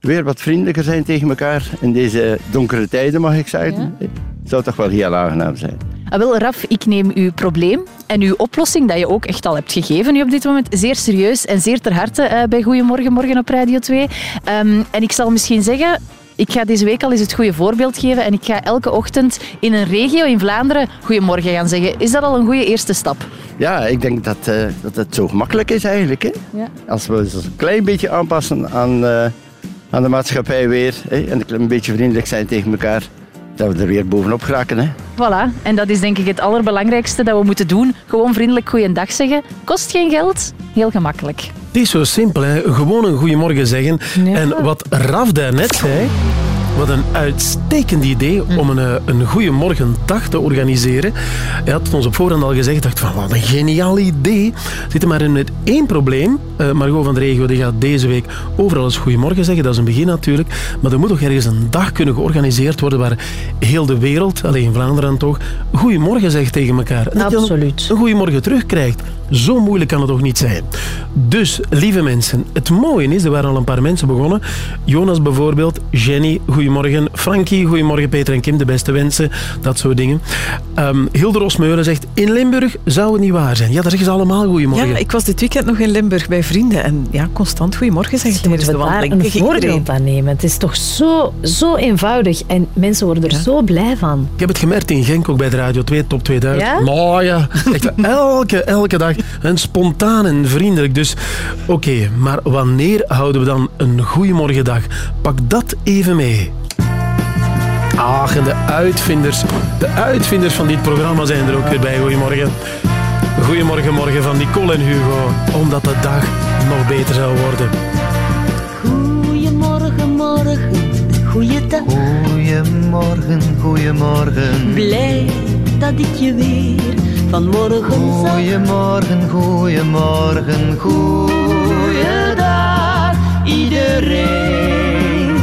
weer wat vriendelijker zijn tegen elkaar. In deze donkere tijden, mag ik zeggen. Het zou toch wel heel aangenaam zijn. Ah, wel, Raf, ik neem uw probleem en uw oplossing, dat je ook echt al hebt gegeven nu op dit moment, zeer serieus en zeer ter harte eh, bij Goedemorgen Morgen op Radio 2. Ehm, en ik zal misschien zeggen, ik ga deze week al eens het goede voorbeeld geven en ik ga elke ochtend in een regio in Vlaanderen Goedemorgen gaan zeggen. Is dat al een goede eerste stap? Ja, ik denk dat, eh, dat het zo gemakkelijk is eigenlijk. Hè? Ja. Als we ons een klein beetje aanpassen aan, eh, aan de maatschappij weer hè? en een beetje vriendelijk zijn tegen elkaar, dat we er weer bovenop geraken. Hè? Voilà, en dat is denk ik het allerbelangrijkste dat we moeten doen. Gewoon vriendelijk goeiedag zeggen. Kost geen geld, heel gemakkelijk. Het is zo simpel, hè? gewoon een goeiemorgen zeggen. En wat Raf daarnet zei, wat een uitstekend idee om een, eh, een goeiemorgendag te organiseren. Hij had ons op voorhand al gezegd, dacht van wat een geniaal idee. Zit er maar in met één probleem. Eh, Margot van de Regio die gaat deze week overal eens goeiemorgen zeggen, dat is een begin natuurlijk. Maar er moet toch ergens een dag kunnen georganiseerd worden waar heel de wereld, alleen Vlaanderen toch, goeiemorgen zegt tegen elkaar. En dat je dan Absoluut. een goeiemorgen terugkrijgt. Zo moeilijk kan het toch niet zijn. Dus, lieve mensen, het mooie is, er waren al een paar mensen begonnen. Jonas bijvoorbeeld, Jenny, goedemorgen. Frankie, goedemorgen. Peter en Kim, de beste wensen. Dat soort dingen. Ehm Hilde Rosmeulen zegt, in Limburg zou het niet waar zijn. Ja, daar zeggen ze allemaal goedemorgen. Ja, ik was dit weekend nog in Limburg bij vrienden en ja, constant goedemorgen zeggen tijdens de Daar een tegen iedereen. voorbeeld aan nemen. Het is toch zo, zo eenvoudig en mensen worden er zo blij van. Ik heb het gemerkt in Genk, ook bij de Radio 2 Top 2000. Ja? Nou ja, echt elke, elke dag. En spontaan en vriendelijk. Dus oké, maar wanneer houden we dan een goeiemorgendag? Pak dat even mee. Ach, en de uitvinders, de uitvinders van dit programma zijn er ook weer bij. Goedemorgen. Goedemorgen, morgen van Nicole en Hugo. Omdat de dag nog beter zou worden. Goedemorgen, morgen, goeiedag. Goedemorgen, goedemorgen. Blij dat ik je weer vanmorgen zag. Goedemorgen, goedemorgen, Goeiedag, iedereen.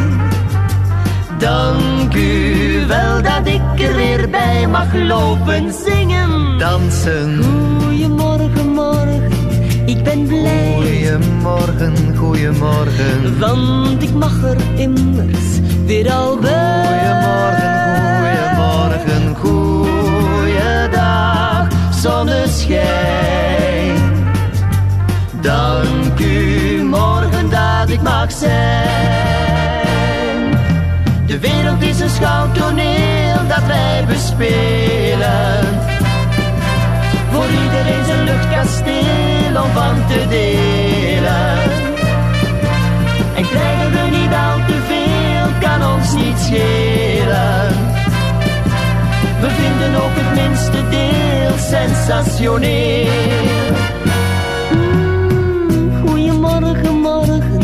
Dank u wel dat ik er weer bij mag lopen zingen. Dansen. Goedemorgen, morgen, ik ben blij. Goedemorgen, goedemorgen. Want ik mag er immers weer al bij. Goedemorgen, Goeiedag, zonneschijn. Dank u morgen dat ik mag zijn. De wereld is een schouwtoneel dat wij bespelen. Voor iedereen zijn luchtkasteel om van te delen. En krijgen we niet al te veel, kan ons niet schelen. We vinden ook het minste deel sensationeel. Goedemorgen, morgen,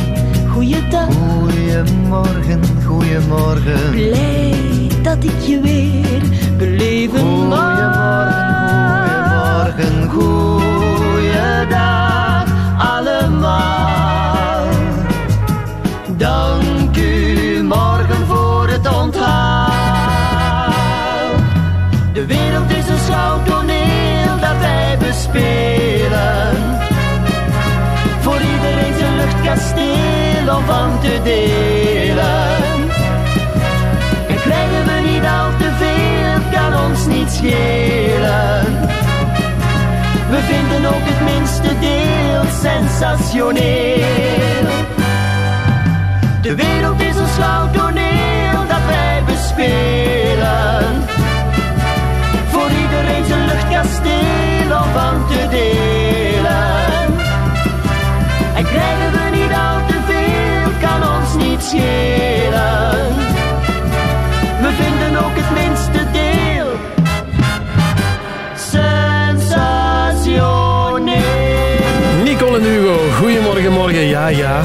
goeiedag. Goeiemorgen, goeiemorgen. Blij dat ik je weer beleven mag. Goeiemorgen, Goeiedag allemaal. Dank Voor iedereen zijn luchtkasteel om van te delen. En krijgen we niet al te veel, kan ons niet schelen. We vinden ook het minste deel sensationeel. De wereld is een schouwtoneel dat wij bespelen. Voor iedereen zijn luchtkasteel om van te delen. En krijgen we niet al te veel, kan ons niet schelen. We vinden ook het minste deel sensationeel. Nicole en Hugo, goedemorgen, morgen. Ja, ja.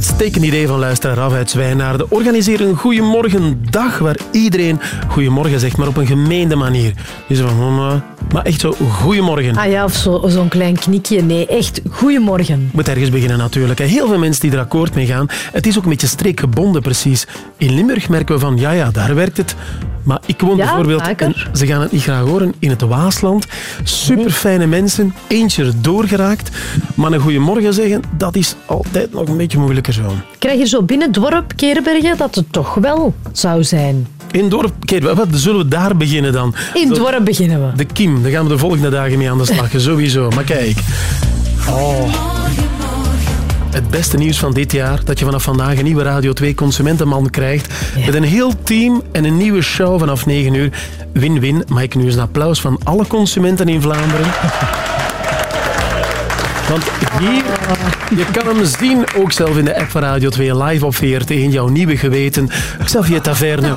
Uitstekend idee van luisteraar Raf uit Zwijnaarden. Organiseer een goeiemorgendag waar iedereen goedemorgen zegt, maar op een gemeende manier. Dus van, mama, maar echt zo, goedemorgen. Ah ja, of zo- zo'n klein knikje. Nee, echt goedemorgen. moet ergens beginnen natuurlijk. Heel veel mensen die er akkoord mee gaan. Het is ook een beetje streekgebonden precies. In Limburg merken we van, ja, ja, daar werkt het. Maar ik woon Ja, bijvoorbeeld, vaker. en ze gaan het niet graag horen, in het Waasland. Super fijne mensen, eentje er doorgeraakt. Maar een goeiemorgen zeggen, dat is altijd nog een beetje moeilijker zo. Krijg je zo binnen het dorp Keerbergen dat het toch wel zou zijn? In het dorp, kijk, wat, zullen we daar beginnen dan? In het dorp beginnen we. De Kim, daar gaan we de volgende dagen mee aan de slag, sowieso. Maar kijk. Oh. Het beste nieuws van dit jaar, dat je vanaf vandaag een nieuwe Radio 2 Consumentenman krijgt. Met een heel team en een nieuwe show vanaf 9 uur. Win-win. Ik nu eens een applaus van alle consumenten in Vlaanderen? Want hier, je kan hem zien, ook zelf in de app van Radio 2 live op VRT, in jouw nieuwe geweten. Xavier Taverne.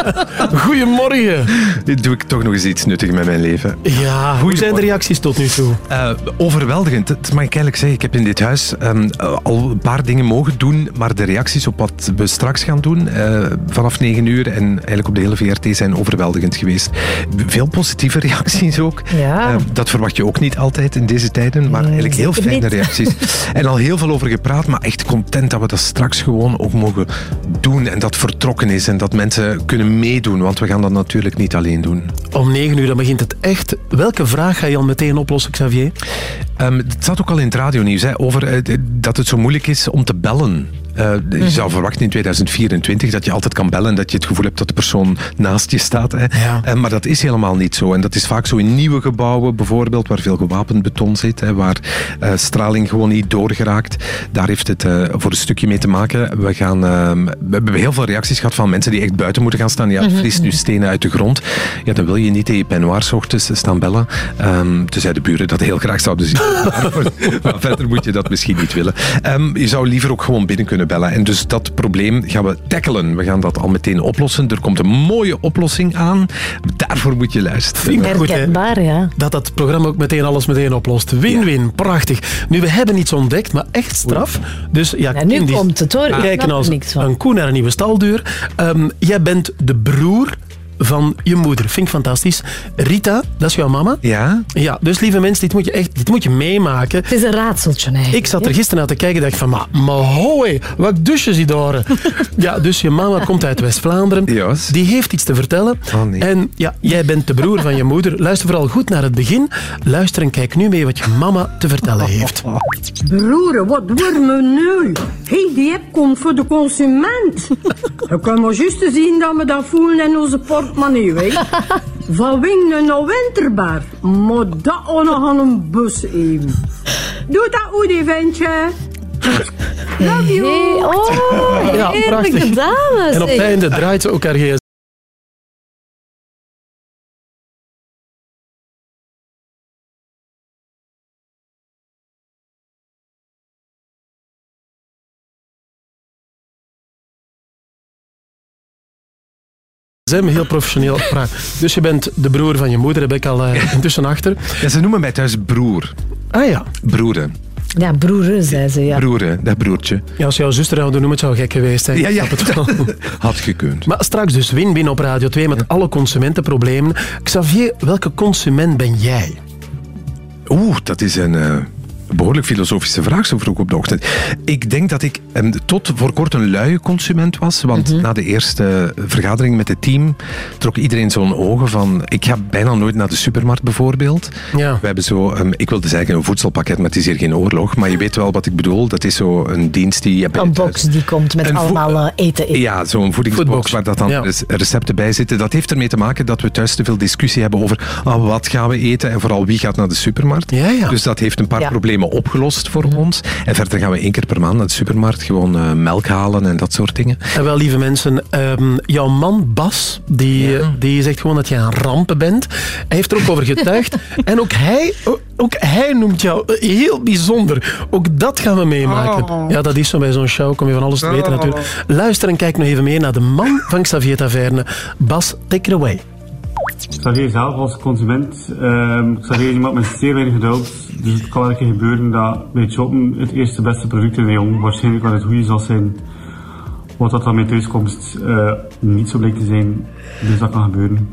Goedemorgen. Dit doe ik toch nog eens iets nuttigs met mijn leven. Ja, hoe zijn de reacties tot nu toe? Eh, overweldigend, dat mag ik eigenlijk zeggen. Ik heb in dit huis ehm, eh, al een paar dingen mogen doen, maar de reacties op wat we straks gaan doen, eh, vanaf 9 uur en eigenlijk op de hele VRT, zijn overweldigend geweest. Veel positieve reacties ook. Ja. Dat verwacht je ook niet altijd in deze tijden, maar eigenlijk heel fijne reacties. En al heel veel over gepraat, maar echt content dat we dat straks gewoon ook mogen doen en dat vertrokken is en dat mensen kunnen meedoen, want we gaan dat natuurlijk niet alleen doen. Om 9 uur dan begint het echt. Welke vraag ga je al meteen oplossen, Xavier? Ehm, het zat ook al in het radionieuws hè, over eh, dat het zo moeilijk is om te bellen. Eh, Je zou verwachten in 2024 dat je altijd kan bellen en dat je het gevoel hebt dat de persoon naast je staat. Hè. Eh, maar dat is helemaal niet zo. En dat is vaak zo in nieuwe gebouwen bijvoorbeeld, waar veel gewapend beton zit, hè, waar eh, straling gewoon niet doorgeraakt. Daar heeft het voor een stukje mee te maken. We, gaan, ehm, we hebben heel veel reacties gehad van mensen die echt buiten moeten gaan staan. Ja, het nu stenen uit de grond. Ja, dan wil je niet in je peignoir 's ochtends staan bellen. Ehm tenzij de buren dat heel graag zouden zien. maar verder moet je dat misschien niet willen. Ehm, je zou liever ook gewoon binnen kunnen bellen. En dus dat probleem gaan we tackelen. We gaan dat al meteen oplossen. Er komt een mooie oplossing aan. Daarvoor moet je luisteren. Vind ik goed, hè? Herkenbaar, ja. Dat dat programma ook meteen alles meteen oplost. Win-win, prachtig. Nu, we hebben iets ontdekt, maar echt straf. Dus ja, Ja, nu komt het, hoor. Ik Kijken als niks van. een koe naar een nieuwe staldeur. Ehm, jij bent de broer van je moeder. Vind ik fantastisch. Rita, dat is jouw mama. Ja? Ja, dus lieve mensen, dit moet je echt dit moet je meemaken. Het is een raadseltje eigenlijk. Ik zat er gisteren naar te kijken en dacht van, maar, maar hoi, wat douche zie daar. ja, dus je mama komt uit West-Vlaanderen. Die heeft iets te vertellen. En ja, jij bent de broer van je moeder. Luister vooral goed naar het begin. Luister en kijk nu mee wat je mama te vertellen heeft. Broer, wat worden we nu? Hey, die app komt voor de consument. Dan kunnen we juist zien dat we dat voelen in onze portemonnee, weet Van wingen naar winterbaar. Maar dat ook nog aan een bus even. Doe dat, Oedie, ventje. Love you. Hey, oh, Ja, prachtig. gedaan. En op het einde draait ze ook haar gsm. Zijn heel professioneel praat. Dus je bent de broer van je moeder, heb ik al eh, intussen achter. Ja, ze noemen mij thuis broer. Ah ja. Broeren. Ja, broeren, zei ze. Ja. Broeren, dat broertje. Ja, als jouw zuster jou noemen, het zou gek geweest zijn. Ja, ja. Het. Had gekund. Maar straks dus win-win op Radio 2 met alle consumentenproblemen. Xavier, welke consument ben jij? Oeh, dat is een eh, behoorlijk filosofische vraag zo vroeg op de ochtend. Ik denk dat ik eh, tot voor kort een luie consument was. Want na de eerste vergadering met het team trok iedereen zo'n ogen van... Ik ga bijna nooit naar de supermarkt bijvoorbeeld. Ja. We hebben zo, ehm, ik wilde zeggen een voedselpakket, maar het is hier geen oorlog. Maar je weet wel wat ik bedoel. Dat is zo een dienst die je Een box die komt met allemaal eh, eten in. ja, zo'n voedingsbox Foodbox. waar dat dan Ja. recepten bij zitten. Dat heeft ermee te maken dat we thuis te veel discussie hebben over ah, wat gaan we eten en vooral wie gaat naar de supermarkt. Ja, ja. Dus dat heeft een paar Ja. Problemen opgelost voor ons. En verder gaan we één keer per maand naar de supermarkt gewoon eh, melk halen en dat soort dingen. En wel, lieve mensen, ehm, jouw man Bas, die, eh, die zegt gewoon dat je aan rampen bent. Hij heeft er ook over getuigd. en ook hij, ook hij noemt jou eh, heel bijzonder. Ook dat gaan we meemaken. Oh. Ja, dat is zo bij zo'n show, kom je van alles te weten Oh. natuurlijk. Luister en kijk nog even mee naar de man van Xavier Taverne. Bas, take it away. Xavier zelf als consument, ehm Xavier is iemand met zeer weinig geduld. Dus het kan een keer gebeuren dat bij het shoppen het eerste beste product in de jong waarschijnlijk wel het goede zal zijn. Wat dat dan met thuiskomst eh, niet zo blijkt te zijn. Dus dat kan gebeuren.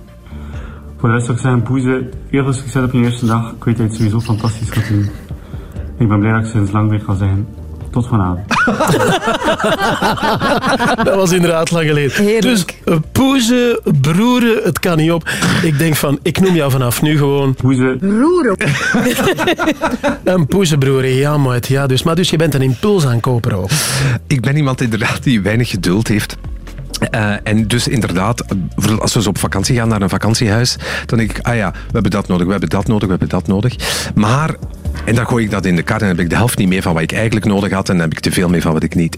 Voor de rest zou ik zeggen, Poeze, heel veel succes op je eerste dag. Ik weet dat je het sowieso fantastisch gaat doen. Ik ben blij dat ik sinds lang weer kan zeggen, tot vanavond. Dat was inderdaad lang geleden. Dus uh, poezen, broeren, het kan niet op. Ik denk van, ik noem jou vanaf nu gewoon... Poezen. Broeren. Een poezenbroer, ja, maat. Ja, dus, maar dus je bent een impulsaankoper ook. Ik ben iemand inderdaad die weinig geduld heeft. Eh, en dus inderdaad, als we zo op vakantie gaan naar een vakantiehuis, dan denk ik, ah ja, we hebben dat nodig, we hebben dat nodig, we hebben dat nodig. Maar, en dan gooi ik dat in de kar en heb ik de helft niet mee van wat ik eigenlijk nodig had en dan heb ik te veel mee van wat ik niet.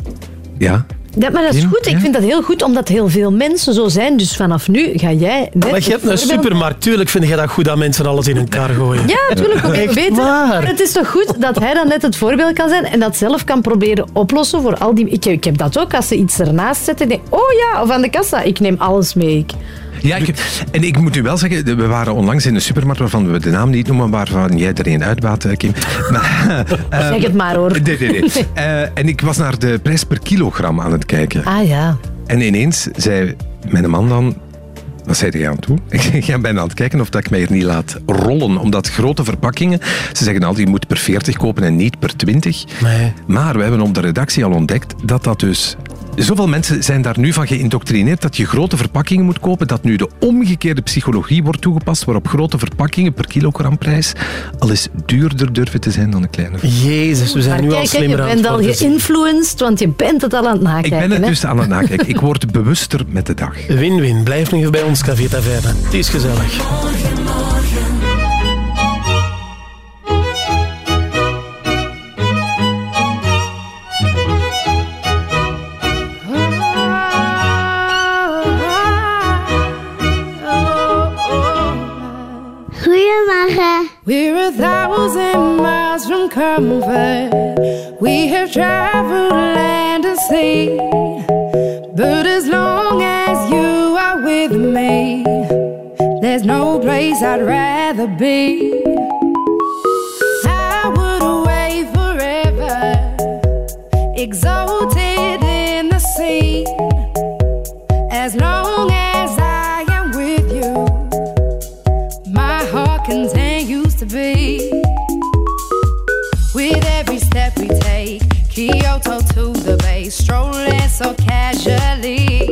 Ja? Ja, maar dat is goed. Ik vind dat heel goed, omdat heel veel mensen zo zijn. Dus vanaf nu ga jij net... Maar je hebt een supermarkt. Tuurlijk vind je dat goed dat mensen alles in een kar gooien. Ja, natuurlijk. Ook Echt beter. waar. Maar het is toch goed dat hij dan net het voorbeeld kan zijn en dat zelf kan proberen oplossen voor al die... Ik, ik heb dat ook, als ze iets ernaast zetten, denk ik, oh ja, of aan de kassa, ik neem alles mee. Ik- Ja, ik, en ik moet u wel zeggen, we waren onlangs in een supermarkt waarvan we de naam niet noemen, waarvan jij er een uitbaat, eh, Kim. Maar, eh, Zeg het maar, hoor. Nee, nee, nee. Eh, en ik was naar de prijs per kilogram aan het kijken. Ah ja. En ineens zei mijn man dan... Wat zei hij aan toe? Ik ben bijna aan het kijken of dat ik mij er niet laat rollen. Omdat grote verpakkingen... Ze zeggen altijd, je moet per 40 kopen en niet per 20. Nee. Maar we hebben op de redactie al ontdekt dat dat dus... Zoveel mensen zijn daar nu van geïndoctrineerd dat je grote verpakkingen moet kopen, dat nu de omgekeerde psychologie wordt toegepast, waarop grote verpakkingen per kilogramprijs al eens duurder durven te zijn dan een kleine Jezus, we zijn Maar nu al slimmer je aan het bent al geïnfluenced, want je bent het al aan het Ik nakijken. ben het hè. dus aan het nakijken. Ik word bewuster met de dag. Win-win. Blijf nog even bij ons, Café Taverne. Het is gezellig. We're a thousand miles from comfort. We have traveled land and sea. But as long as you are with me, there's no place I'd rather be. I would away forever, exalted in the sea. To the bay, strolling so casually.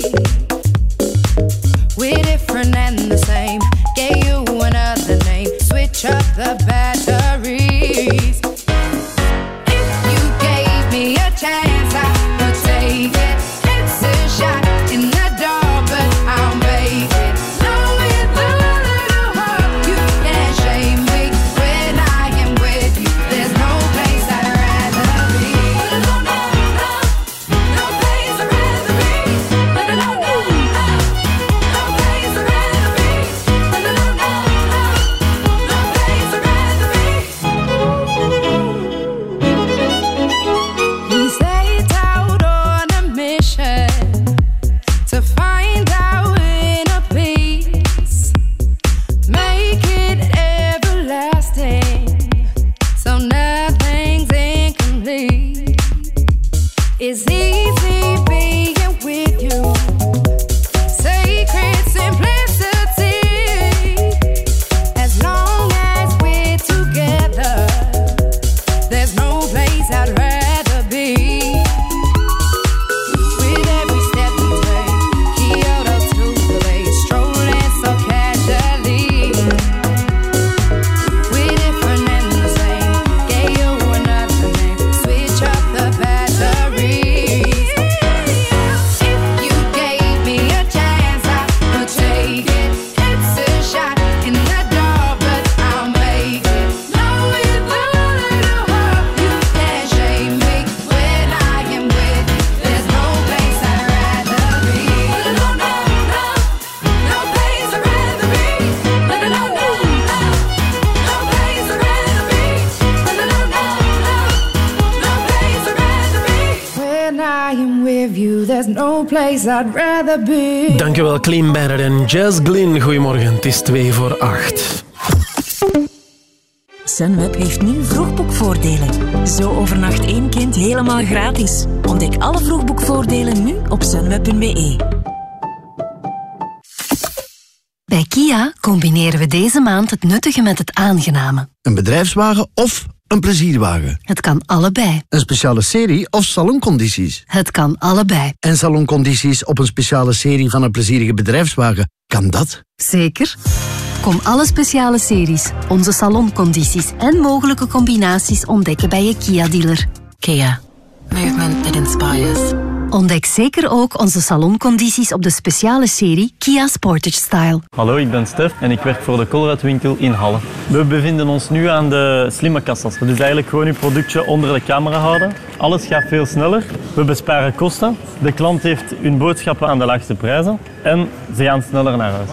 We're different and the same. You another name, switch up the batteries. Clean Bandit en Jazz Glynn. Goedemorgen, het is 2 voor 8. Sunweb heeft nu vroegboekvoordelen. Zo overnacht één kind helemaal gratis. Ontdek alle vroegboekvoordelen nu op sunweb.be. Bij Kia combineren we deze maand het nuttige met het aangename. Een bedrijfswagen of een plezierwagen? Het kan allebei. Een speciale serie of saloncondities? Het kan allebei. En saloncondities op een speciale serie van een plezierige bedrijfswagen, kan dat? Zeker. Kom alle speciale series, onze saloncondities en mogelijke combinaties ontdekken bij je Kia-dealer. Kia. Movement that inspires. Ontdek zeker ook onze saloncondities op de speciale serie Kia Sportage Style. Hallo, ik ben Stef en ik werk voor de Colruyt-winkel in Halle. We bevinden ons nu aan de slimme kassas. Dat is eigenlijk gewoon uw productje onder de camera houden. Alles gaat veel sneller. We besparen kosten. De klant heeft hun boodschappen aan de laagste prijzen en ze gaan sneller naar huis.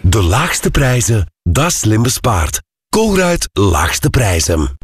De laagste prijzen, dat slim bespaard. Colruyt Laagste Prijzen.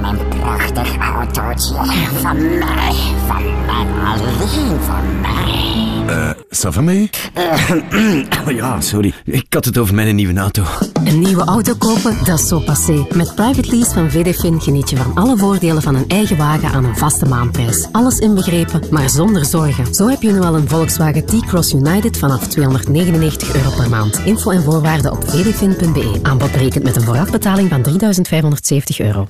Mijn prachtig autootje. Van mij, van mij, alleen van mij. Eh, ça va mee? oh ja, sorry. Ik had het over mijn nieuwe auto. Een nieuwe auto kopen, dat is zo passé. Met private lease van VDFin geniet je van alle voordelen van een eigen wagen aan een vaste maandprijs. Alles inbegrepen, maar zonder zorgen. Zo heb je nu al een Volkswagen T-Cross United vanaf 299 euro per maand. Info en voorwaarden op vdfin.be. Aanbod berekend met een voorafbetaling van 3570 euro.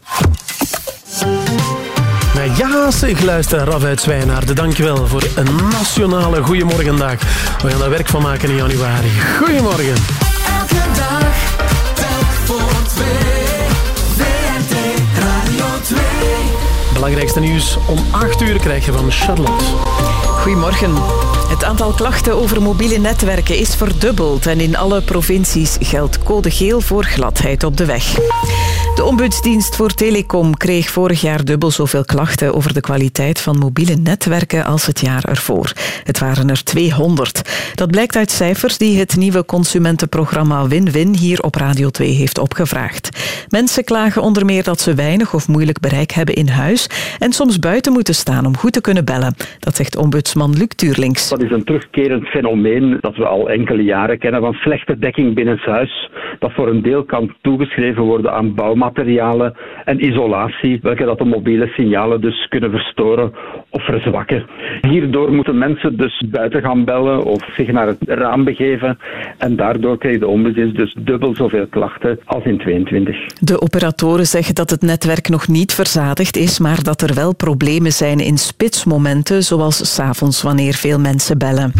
Nou ja, zeg luister, Raf uit Zwijnaarden. Dankjewel voor een nationale Goeiemorgendag. We gaan er werk van maken in januari. Goedemorgen. Elke dag, telk voor twee. VRT Radio 2. Belangrijkste nieuws om 8 uur krijg je van Charlotte. Goedemorgen. Het aantal klachten over mobiele netwerken is verdubbeld en in alle provincies geldt code geel voor gladheid op de weg. De Ombudsdienst voor Telecom kreeg vorig jaar dubbel zoveel klachten over de kwaliteit van mobiele netwerken als het jaar ervoor. Het waren er 200. Dat blijkt uit cijfers die het nieuwe consumentenprogramma Win-Win hier op Radio 2 heeft opgevraagd. Mensen klagen onder meer dat ze weinig of moeilijk bereik hebben in huis en soms buiten moeten staan om goed te kunnen bellen. Dat zegt ombudsman Luc Tuurlings. Dat is een terugkerend fenomeen dat we al enkele jaren kennen van slechte dekking binnenshuis. Dat voor een deel kan toegeschreven worden aan bouwmaterialen en isolatie, welke dat de mobiele signalen dus kunnen verstoren of verzwakken. Hierdoor moeten mensen dus buiten gaan bellen of zich naar het raam begeven. En daardoor krijgt de ombudsdienst dus dubbel zoveel klachten als in 22. De operatoren zeggen dat het netwerk nog niet verzadigd is, maar dat er wel problemen zijn in spitsmomenten, zoals s'avonds wanneer veel mensen bellen.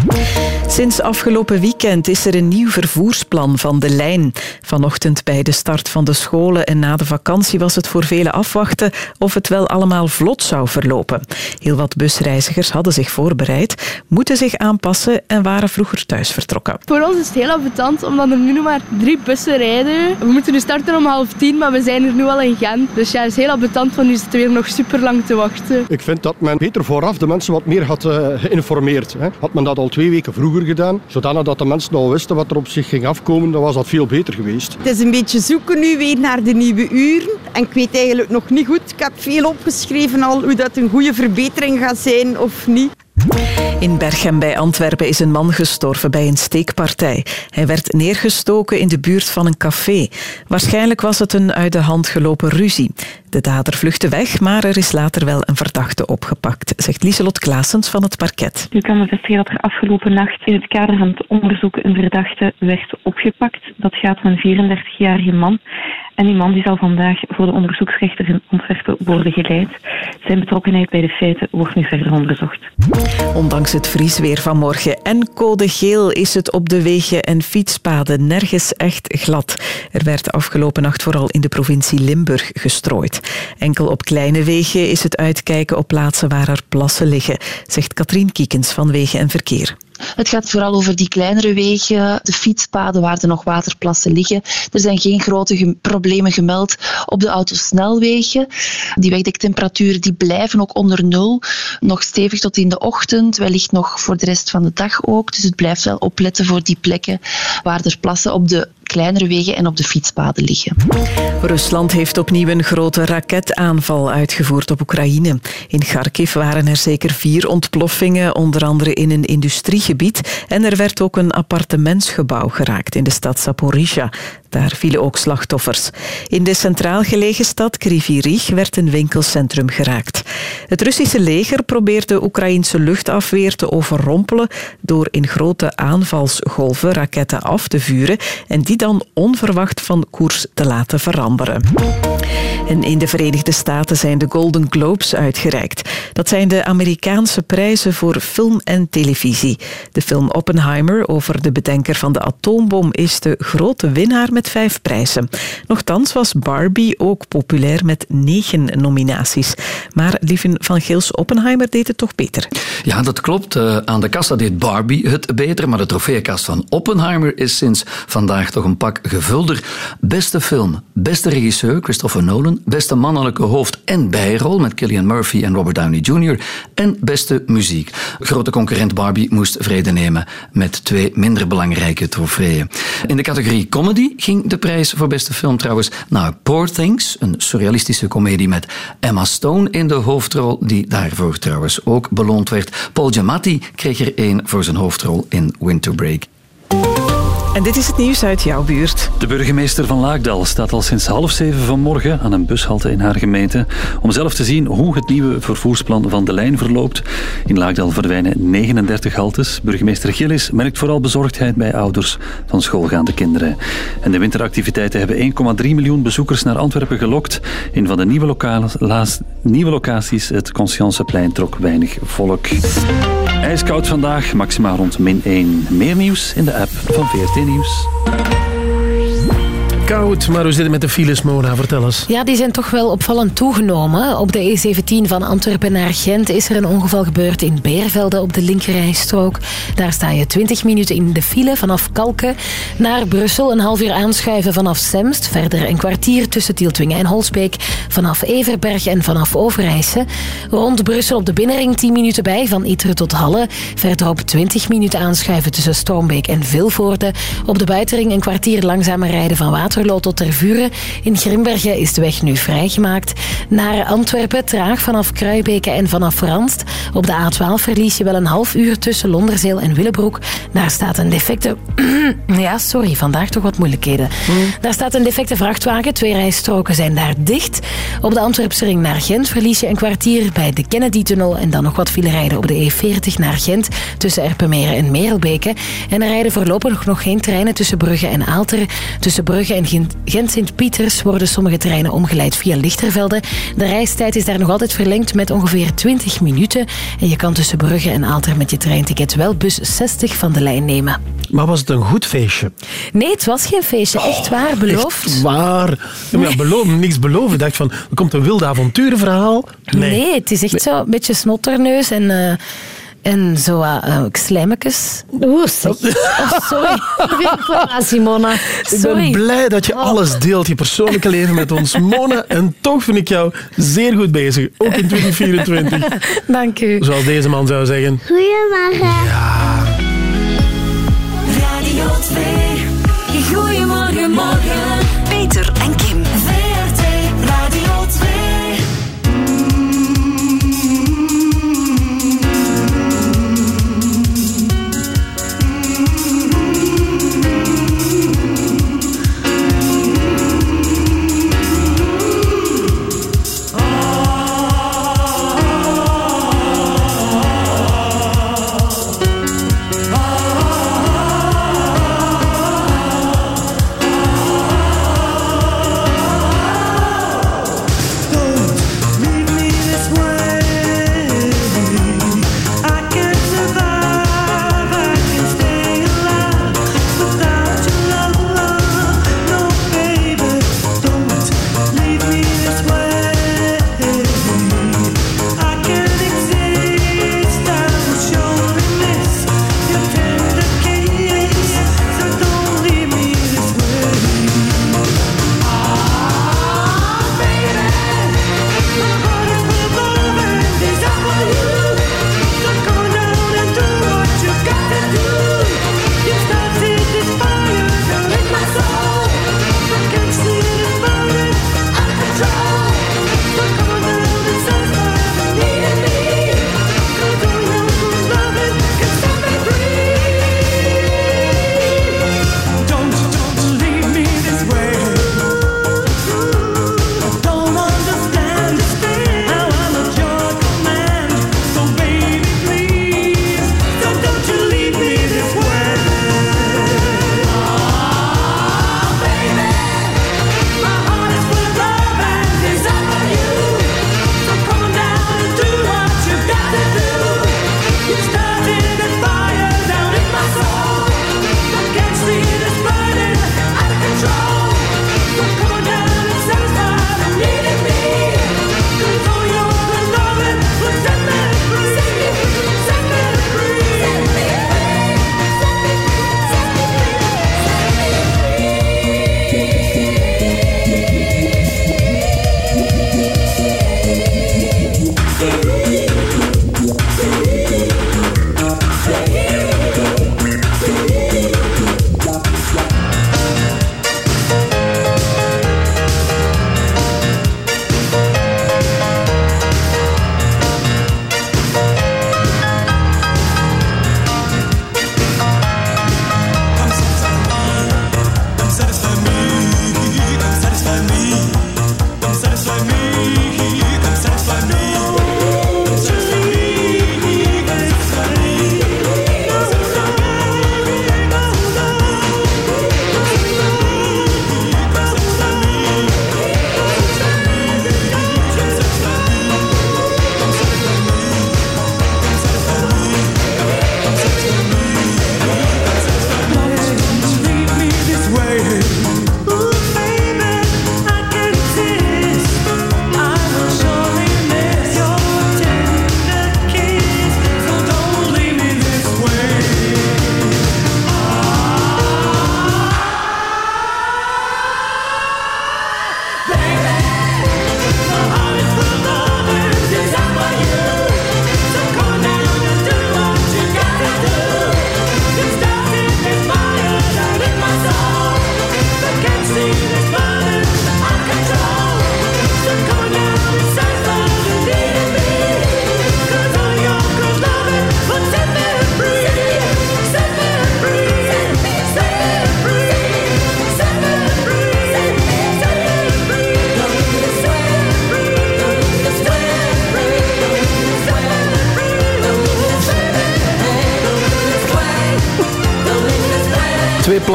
Sinds afgelopen weekend is er een nieuw vervoersplan van de lijn. Vanochtend bij de start van de scholen en na de vakantie was het voor velen afwachten of het wel allemaal vlot zou verlopen. Heel wat busreizigers hadden zich voorbereid, moeten zich aanpassen en waren vroeger thuis vertrokken. Voor ons is het heel ambetant, omdat er nu nog maar drie bussen rijden. We moeten nu starten om half tien, maar we zijn er nu al in Gent. Dus ja, het is heel ambetant, want nu zitten we weer nog super lang te wachten. Ik vind dat men beter vooraf de mensen wat meer had eh, geïnformeerd. Hè. Had men dat al twee weken vroeger gedaan, zodanig dat de mensen al wisten wat er op zich ging afkomen, dan was dat veel beter geweest. Het is een beetje zoeken nu weer naar de nieuwe uren. En ik weet eigenlijk nog niet goed. Ik heb veel opgeschreven al hoe dat een goede verbetering gaat zijn of niet. In Berchem bij Antwerpen is een man gestorven bij een steekpartij. Hij werd neergestoken in de buurt van een café. Waarschijnlijk was het een uit de hand gelopen ruzie. De dader vluchtte weg, maar er is later wel een verdachte opgepakt, zegt Lieselot Klaasens van het parket. U kan bevestigen dat er afgelopen nacht in het kader van het onderzoek een verdachte werd opgepakt. Dat gaat om een 34-jarige man. En die man die zal vandaag voor de onderzoeksrechter in Antwerpen worden geleid. Zijn betrokkenheid bij de feiten wordt nu verder onderzocht. Ondanks het vriesweer van morgen en code geel is het op de wegen en fietspaden nergens echt glad. Er werd afgelopen nacht vooral in de provincie Limburg gestrooid. Enkel op kleine wegen is het uitkijken op plaatsen waar er plassen liggen, zegt Katrien Kiekens van Wegen en Verkeer. Het gaat vooral over die kleinere wegen, de fietspaden waar er nog waterplassen liggen. Er zijn geen grote problemen gemeld op de autosnelwegen. Die wegdektemperaturen die blijven ook onder nul. Nog stevig tot in de ochtend, wellicht nog voor de rest van de dag ook. Dus het blijft wel opletten voor die plekken waar er plassen op de kleinere wegen en op de fietspaden liggen. Rusland heeft opnieuw een grote raketaanval uitgevoerd op Oekraïne. In Kharkiv waren er zeker vier ontploffingen, onder andere in een industriegebied. En er werd ook een appartementsgebouw geraakt in de stad Zaporizhia. Daar vielen ook slachtoffers. In de centraal gelegen stad Krivirich werd een winkelcentrum geraakt. Het Russische leger probeert de Oekraïnse luchtafweer te overrompelen door in grote aanvalsgolven raketten af te vuren en die dan onverwacht van koers te laten veranderen. En in de Verenigde Staten zijn de Golden Globes uitgereikt. Dat zijn de Amerikaanse prijzen voor film en televisie. De film Oppenheimer over de bedenker van de atoombom is de grote winnaar met vijf prijzen. Nochtans was Barbie ook populair met negen nominaties. Maar Lieven van Gils Oppenheimer deed het toch beter. Ja, dat klopt. Eh, aan de kassa deed Barbie het beter, maar de trofeekast van Oppenheimer is sinds vandaag toch een pak gevulder. Beste film, beste regisseur Christopher Nolan, beste mannelijke hoofd- en bijrol met Cillian Murphy en Robert Downey Jr. en beste muziek. Grote concurrent Barbie moest vrede nemen met twee minder belangrijke trofeeën. In de categorie comedy ging de prijs voor beste film trouwens naar Poor Things, een surrealistische komedie met Emma Stone in de hoofdrol, die daarvoor trouwens ook beloond werd. Paul Giamatti kreeg er één voor zijn hoofdrol in Winter Break. En dit is het nieuws uit jouw buurt. De burgemeester van Laakdal staat al sinds half zeven vanmorgen aan een bushalte in haar gemeente om zelf te zien hoe het nieuwe vervoersplan van de lijn verloopt. In Laakdal verdwijnen 39 haltes. Burgemeester Gillis merkt vooral bezorgdheid bij ouders van schoolgaande kinderen. En de winteractiviteiten hebben 1,3 miljoen bezoekers naar Antwerpen gelokt. In van de nieuwe, nieuwe locaties, het Conscienceplein, trok weinig volk. Ijskoud vandaag, maximaal rond min 1. Meer nieuws in de app van 14. News. Koud, maar hoe zit het met de files, Mona? Vertel eens. Ja, die zijn toch wel opvallend toegenomen. Op de E17 van Antwerpen naar Gent is er een ongeval gebeurd in Beervelde op de linkerrijstrook. Daar sta je 20 minuten in de file vanaf Kalken naar Brussel. Een half uur aanschuiven vanaf Semst. Verder een kwartier tussen Tieltwingen en Holsbeek. Vanaf Everberg en vanaf Overijse. Rond Brussel op de binnenring 10 minuten bij van Iteren tot Halle. Verderop 20 minuten aanschuiven tussen Stormbeek en Vilvoorde. Op de buitenring een kwartier langzamer rijden van Waterloo tot Tervuren. In Grimbergen is de weg nu vrijgemaakt. Naar Antwerpen traag vanaf Kruibeke en vanaf Ranst. Op de A12 verlies je wel een half uur tussen Londerzeel en Willebroek. Daar staat een defecte... ja, sorry, vandaag toch wat moeilijkheden. Daar staat een defecte vrachtwagen. Twee rijstroken zijn daar dicht. Op de Antwerpse ring naar Gent verlies je een kwartier bij de Kennedy-tunnel en dan nog wat file rijden op de E40 naar Gent tussen Erpenmeren en Merelbeke. En er rijden voorlopig nog geen treinen tussen Brugge en Aalter. Tussen Brugge en Gent- Gent-Sint-Pieters worden sommige treinen omgeleid via Lichtervelde. De reistijd is daar nog altijd verlengd met ongeveer 20 minuten. En je kan tussen Brugge en Aalter met je treinticket wel bus 60 van de lijn nemen. Maar was het een goed feestje? Nee, het was geen feestje. Echt waar, beloofd. Echt waar. Ja, maar ja, beloven, niks beloven. Ik dacht van, er komt een wilde avonturenverhaal. Nee. het is echt zo een beetje snotterneus en, eh, en zo uh, uh, slijmekes. Oeh, zeg. Oh, sorry. Simona. Ik Sorry. ben blij dat je alles deelt, je persoonlijke leven met ons, Mona. En toch vind ik jou zeer goed bezig. Ook in 2024. Dank u. Zoals deze man zou zeggen. Goedemorgen. Radio 2. Goedemorgen, morgen.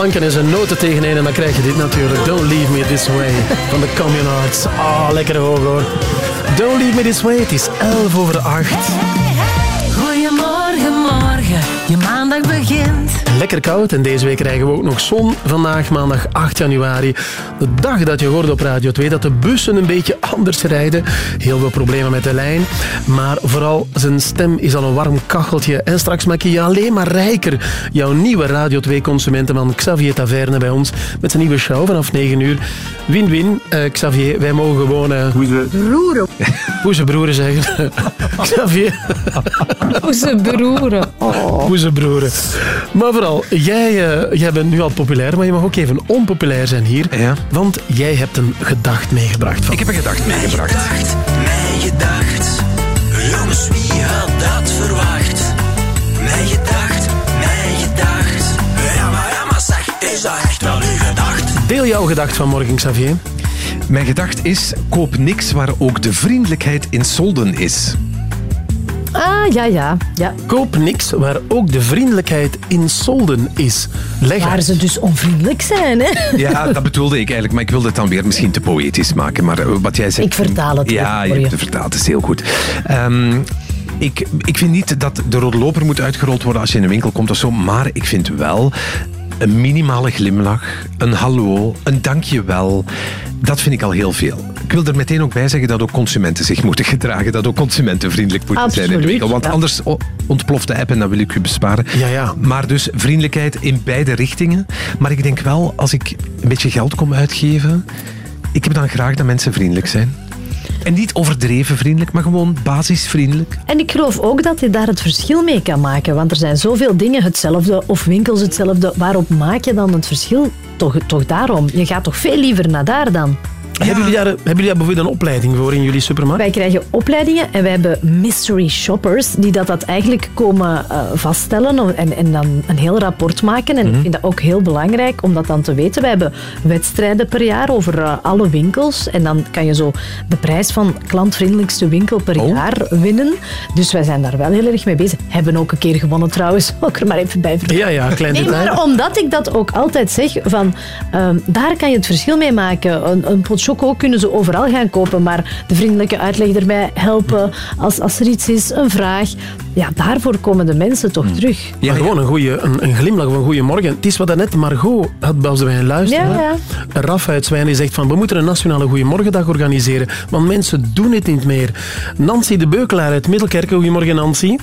Twee planken en zijn noten tegeneen en dan krijg je dit natuurlijk. Don't leave me this way van de Communards. Ah, lekker hoog hoor. Don't leave me this way. Het is 11 over 8. Goedemorgen, morgen, je maandag begint. Lekker koud en deze week krijgen we ook nog zon. Vandaag maandag 8 januari. De dag dat je hoort op Radio 2 dat de bussen een beetje anders rijden. Heel veel problemen met de lijn. Maar vooral zijn stem is al een warm kacheltje. En straks maak je je alleen maar rijker. Jouw nieuwe Radio 2 consumentenman Xavier Taverne bij ons. Met zijn nieuwe show vanaf 9 uur. Win-win. Eh, Xavier, wij mogen gewoon... Uh, Broeren. Poezenbroeren zeggen. Xavier. Poezenbroeren. Oh. Poezenbroeren. Maar vooral, jij, eh, jij bent nu al populair, maar je mag ook even onpopulair zijn hier. Want jij hebt een gedacht meegebracht. Van. Ik heb een gedacht meegebracht. Mijn gedacht. Jongens, wie had dat verwacht? Mijn gedacht, mijn gedacht. Ja, maar, ja, maar zeg, is dat echt wel uw gedacht? Deel jouw gedacht van morgen, Xavier. Mijn gedacht is, koop niks waar ook de vriendelijkheid in solden is. Ah, ja, ja. ja. Koop niks waar ook de vriendelijkheid in solden is. Leg Waar uit. ze dus onvriendelijk zijn, hè? Ja, dat bedoelde ik eigenlijk, maar ik wilde het dan weer misschien te poëtisch maken. Maar eh, wat jij zegt... Ik vertaal het Ja, je voor hebt je. het vertaald, dat is heel goed. Ehm, ik, ik vind niet dat de rode loper moet uitgerold worden als je in een winkel komt of zo, maar ik vind wel een minimale glimlach, een hallo, een dankjewel, dat vind ik al heel veel. Ik wil er meteen ook bij zeggen dat ook consumenten zich moeten gedragen, dat ook consumenten vriendelijk moeten zijn in de Absoluut, winkel. Want ja. anders ontploft de app en dat wil ik u besparen. Ja, ja. Maar dus vriendelijkheid in beide richtingen. Maar ik denk wel, als ik een beetje geld kom uitgeven, ik heb dan graag dat mensen vriendelijk zijn. En niet overdreven vriendelijk, maar gewoon basisvriendelijk. En ik geloof ook dat je daar het verschil mee kan maken. Want er zijn zoveel dingen hetzelfde of winkels hetzelfde. Waarop maak je dan het verschil? Toch, toch daarom. Je gaat toch veel liever naar daar dan? Hebben, jullie daar, hebben jullie daar bijvoorbeeld een opleiding voor in jullie supermarkt? Wij krijgen opleidingen en wij hebben mystery shoppers die dat, dat eigenlijk komen eh, vaststellen en, en dan een heel rapport maken. En ik vind dat ook heel belangrijk om dat dan te weten. Wij hebben wedstrijden per jaar over eh, alle winkels en dan kan je zo de prijs van klantvriendelijkste winkel per jaar winnen. Dus wij zijn daar wel heel erg mee bezig. Hebben ook een keer gewonnen trouwens, ook er maar even bij vertellen. Ja, ja, klein Nee, detail. maar omdat ik dat ook altijd zeg, van, ehm, daar kan je het verschil mee maken. Een, een pot choco kunnen ze overal gaan kopen, maar de vriendelijke uitleg erbij helpen als, als er iets is, een vraag. Ja, daarvoor komen de mensen toch terug. Ja, gewoon een, goeie, een, een glimlach of een goede morgen. Het is wat net Margot had als wij luisteren. Ja, ja. Raf uit Zwijnen die zegt van we moeten een nationale Goeiemorgendag organiseren, want mensen doen het niet meer. Nancy de Beukelaar uit Middelkerken. Goedemorgen Nancy.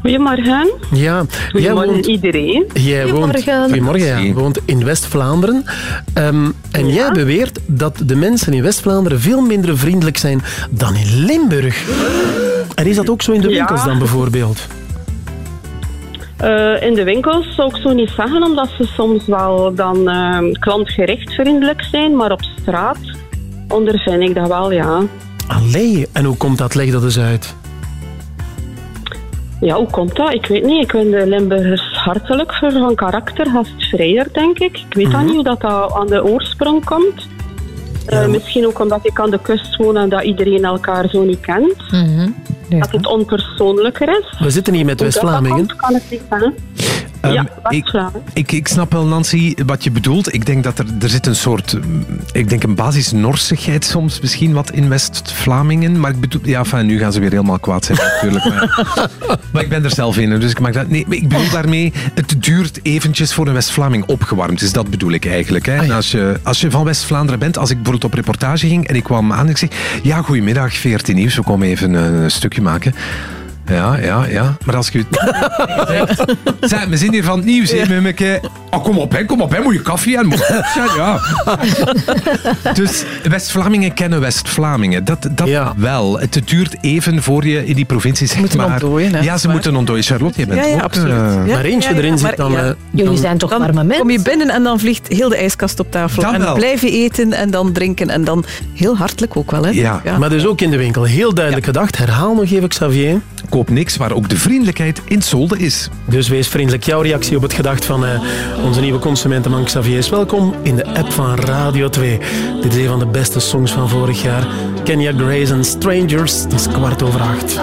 Goedemorgen. Ja, Goedemorgen woont, iedereen. jij woont, Goedemorgen. goedemorgen, ja, woont in West-Vlaanderen. Ehm, en jij beweert dat de mensen in West-Vlaanderen veel minder vriendelijk zijn dan in Limburg. En is dat ook zo in de Ja. winkels dan bijvoorbeeld? Eh, in de winkels zou ik zo niet zeggen, omdat ze soms wel dan eh, klantgericht vriendelijk zijn, maar op straat ondervind ik dat wel, ja. Allee, en hoe komt dat? Leg dat eens uit. Ja, hoe komt dat? Ik weet niet. Ik vind de Limburgers hartelijk voor van karakter, gastvrijer, denk ik. Ik weet dan niet hoe dat, dat aan de oorsprong komt. Eh, Misschien ook omdat ik aan de kust woon en dat iedereen elkaar zo niet kent. Dat het onpersoonlijker is. We zitten hier met dat dat West-Vlamingen. komt, kan niet zeggen. Ehm, ja, ik, ik, ik snap wel, Nancy, wat je bedoelt. Ik denk dat er, er zit een soort, mm, ik denk een basis norsigheid soms misschien wat in West-Vlamingen. Maar ik bedoel, ja, enfin, nu gaan ze weer helemaal kwaad zijn natuurlijk. Maar, maar ik ben er zelf in, dus ik mag dat... Nee, ik bedoel daarmee, het duurt eventjes voor een West-Vlaming opgewarmd is. Dat bedoel ik eigenlijk. Hè. En als, je, als je van West-Vlaanderen bent, als ik bijvoorbeeld op reportage ging en ik kwam aan en ik zeg, ja, goedemiddag, 14 nieuws, we komen even een, een stukje maken. Ja, ja, ja. Maar als je... Zeg, we zijn hier van het nieuws, hè, mummeke. Oh, kom op, hè, kom op, hè. Moet je koffie aan? Moet je- ja. Dus West-Vlamingen kennen West-Vlamingen. Dat, dat wel. Het duurt even voor je in die provincie zegt moeten maar... ontdooien, hè. Ja, ze moeten ontdooien. Charlotte, je bent Ja, ja, ook... absoluut. eh, Ja, Maar eentje ja, ja, erin zit dan... ja. eh, Jullie dan- zijn toch Dan warme mensen? kom je binnen en dan vliegt heel de ijskast op tafel. Dan en wel. blijf je eten en dan drinken en dan heel hartelijk ook wel. Hè? Ja, maar dus ook in de winkel. Heel duidelijk gedacht. Herhaal nog even, Xavier. Koop niks waar ook de vriendelijkheid in zolder is. Dus wees vriendelijk. Jouw reactie op het gedacht van eh, onze nieuwe consumentenman Xavier is welkom in de app van Radio 2. Dit is een van de beste songs van vorig jaar. Kenya Grace and Strangers. Het is kwart over acht.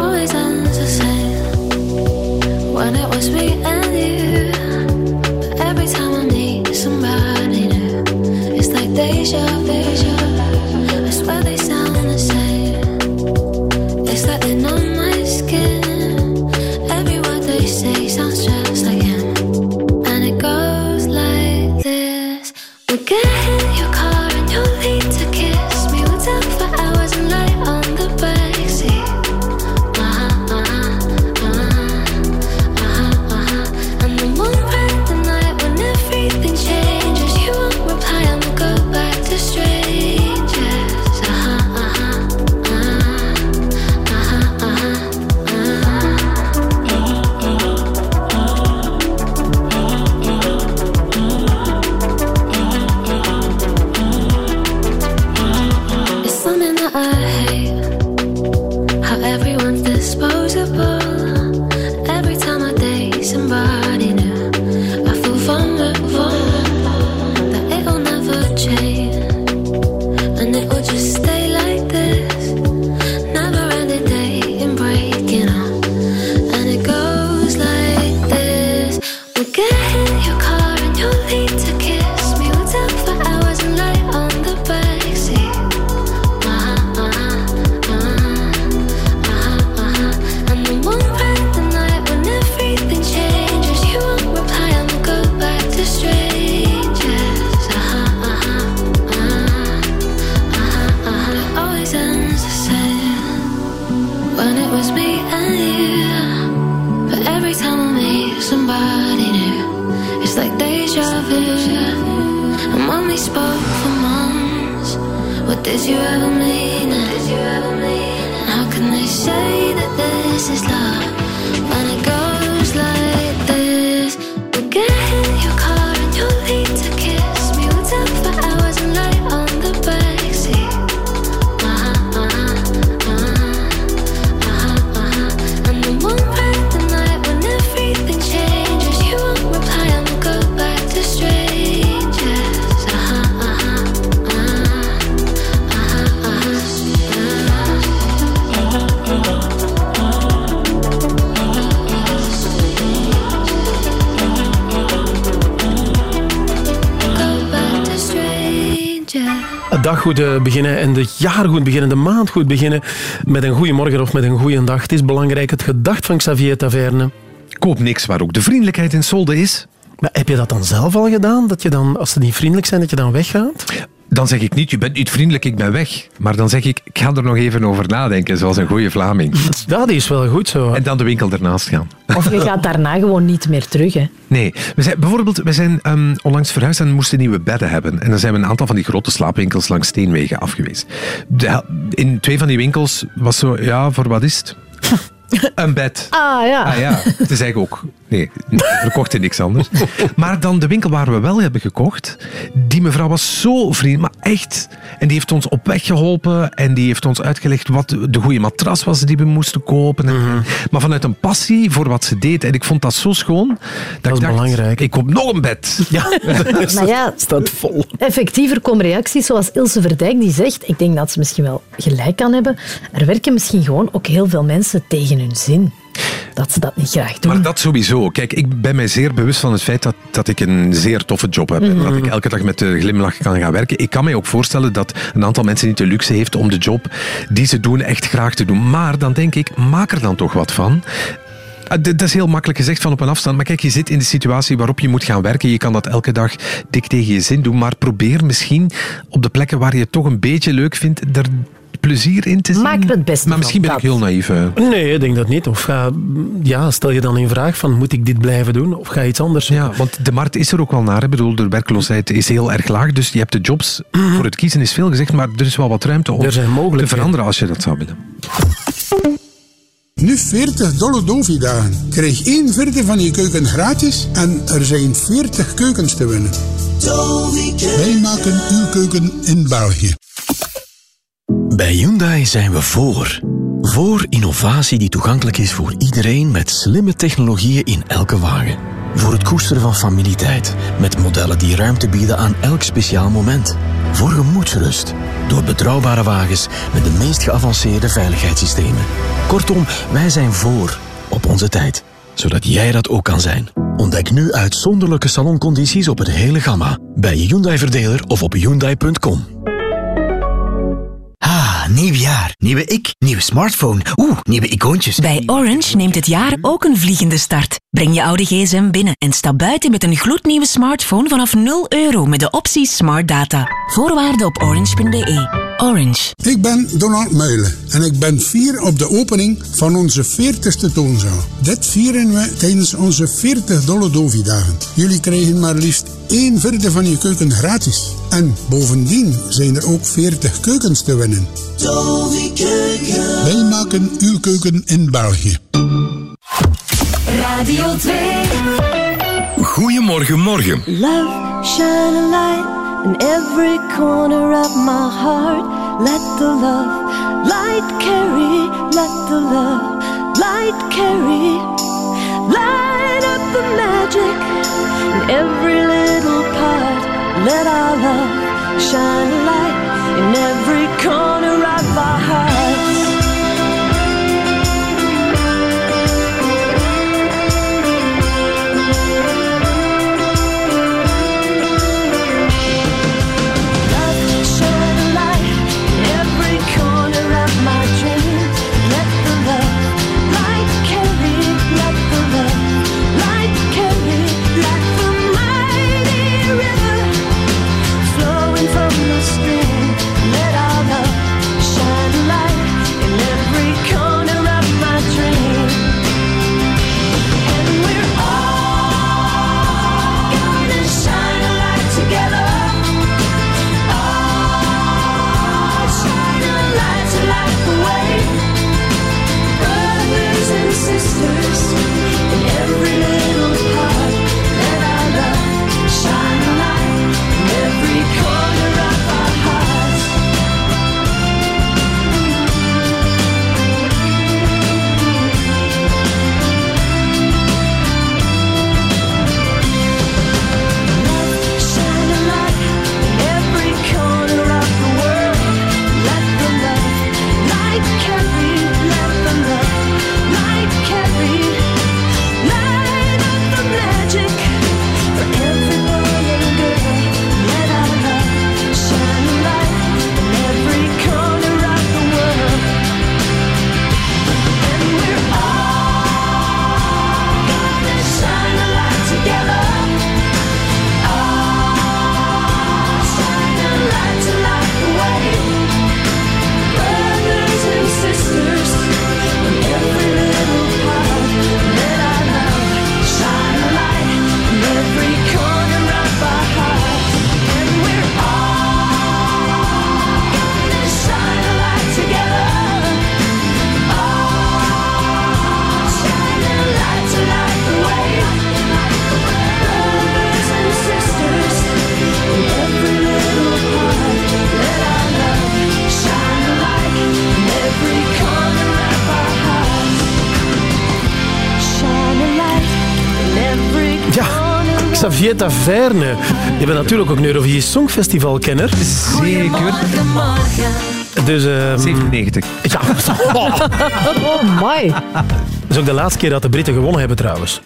Beginnen en het jaar goed beginnen, de maand goed beginnen met een goede morgen of met een goede dag. Het is belangrijk, het gedacht van Xavier Taverne. Koop niks waar ook de vriendelijkheid in solde is. Maar heb je dat dan zelf al gedaan? Dat je dan, als ze niet vriendelijk zijn, dat je dan weggaat? Dan zeg ik niet, je bent niet vriendelijk, ik ben weg. Maar dan zeg ik, ik ga er nog even over nadenken, zoals een goede Vlaming. Die is wel goed zo. En dan de winkel ernaast gaan. Of je gaat daarna gewoon niet meer terug. Hè. Nee, we zijn, bijvoorbeeld, we zijn ehm, onlangs verhuisd en moesten nieuwe bedden hebben. En dan zijn we een aantal van die grote slaapwinkels langs Steenwegen afgeweest. De- in twee van die winkels was zo, ja, voor wat is het? Een bed. Ah ja. Ah ja, het is eigenlijk ook... Nee, we kochten niks anders. Maar dan de winkel waar we wel hebben gekocht, die mevrouw was zo vriendelijk, maar echt. En die heeft ons op weg geholpen en die heeft ons uitgelegd wat de goede matras was die we moesten kopen. En- Mhm. Maar vanuit een passie voor wat ze deed. En ik vond dat zo schoon. Dat, is belangrijk. Ik koop nog een bed. Ja, Maar ja, staat vol. Effectiever komen reacties zoals Ilse Verdijk die zegt, ik denk dat ze misschien wel gelijk kan hebben, er werken misschien gewoon ook heel veel mensen tegen hun zin. Dat ze dat niet graag doen. Maar dat sowieso. Kijk, ik ben mij zeer bewust van het feit dat, dat ik een zeer toffe job heb. En dat ik elke dag met de glimlach kan gaan werken. Ik kan mij ook voorstellen dat een aantal mensen niet de luxe heeft om de job die ze doen echt graag te doen. Maar dan denk ik, maak er dan toch wat van. D- Dat is heel makkelijk gezegd van op een afstand. Maar kijk, je zit in de situatie waarop je moet gaan werken. Je kan dat elke dag dik tegen je zin doen. Maar probeer misschien op de plekken waar je het toch een beetje leuk vindt, er plezier in te zien. Maak er het beste Maar misschien van, ben ik heel naïef. hè. Nee, ik denk dat niet. Of ga, ja, stel je dan in vraag van, moet ik dit blijven doen? Of ga je iets anders doen? Ja, want de markt is er ook wel naar. Ik bedoel, de werkloosheid is heel erg laag. Dus je hebt de jobs. Voor het kiezen is veel gezegd, maar er is wel wat ruimte om Er zijn te veranderen als je dat zou willen. Nu 40 dolle Dovi-dagen. Krijg één vierde van je keuken gratis en er zijn 40 keukens te winnen. Wij maken uw keuken in België. Bij Hyundai zijn we voor. Voor innovatie die toegankelijk is voor iedereen met slimme technologieën in elke wagen. Voor het koesteren van familietijd, met modellen die ruimte bieden aan elk speciaal moment. Voor gemoedsrust, door betrouwbare wagens met de meest geavanceerde veiligheidssystemen. Kortom, wij zijn voor op onze tijd. zodat jij dat ook kan zijn. Ontdek nu uitzonderlijke saloncondities op het hele gamma bij je Hyundai-verdeler of op hyundai.com. Nieuw jaar. Nieuwe ik, nieuwe smartphone. Oeh, nieuwe icoontjes. Bij Orange neemt het jaar ook een vliegende start. Breng je oude gsm binnen en stap buiten met een gloednieuwe smartphone vanaf 0 euro met de optie Smart Data. Voorwaarden op orange.be. Orange. Ik ben Donald Meulen en ik ben fier op de opening van onze 40ste toonzaal. Dit vieren we tijdens onze 40 Dolle Dovi-dagen. Jullie krijgen maar liefst 1 vierde van je keuken gratis. En bovendien zijn er ook 40 keukens te winnen. Wij maken uw keuken in België. Radio 2. Goedemorgen, morgen. Love, shine a light in every corner of my heart. Let the love light carry, let the love light carry. Light up the magic in every little. Let our love shine a light in every corner of our hearts. Ja, Xavier Taverne. Je bent natuurlijk ook een Eurovisie Songfestival-kenner. Zeker. Dus, ehm, 97. Ja. Oh my. Dat is ook de laatste keer dat de Britten gewonnen hebben trouwens.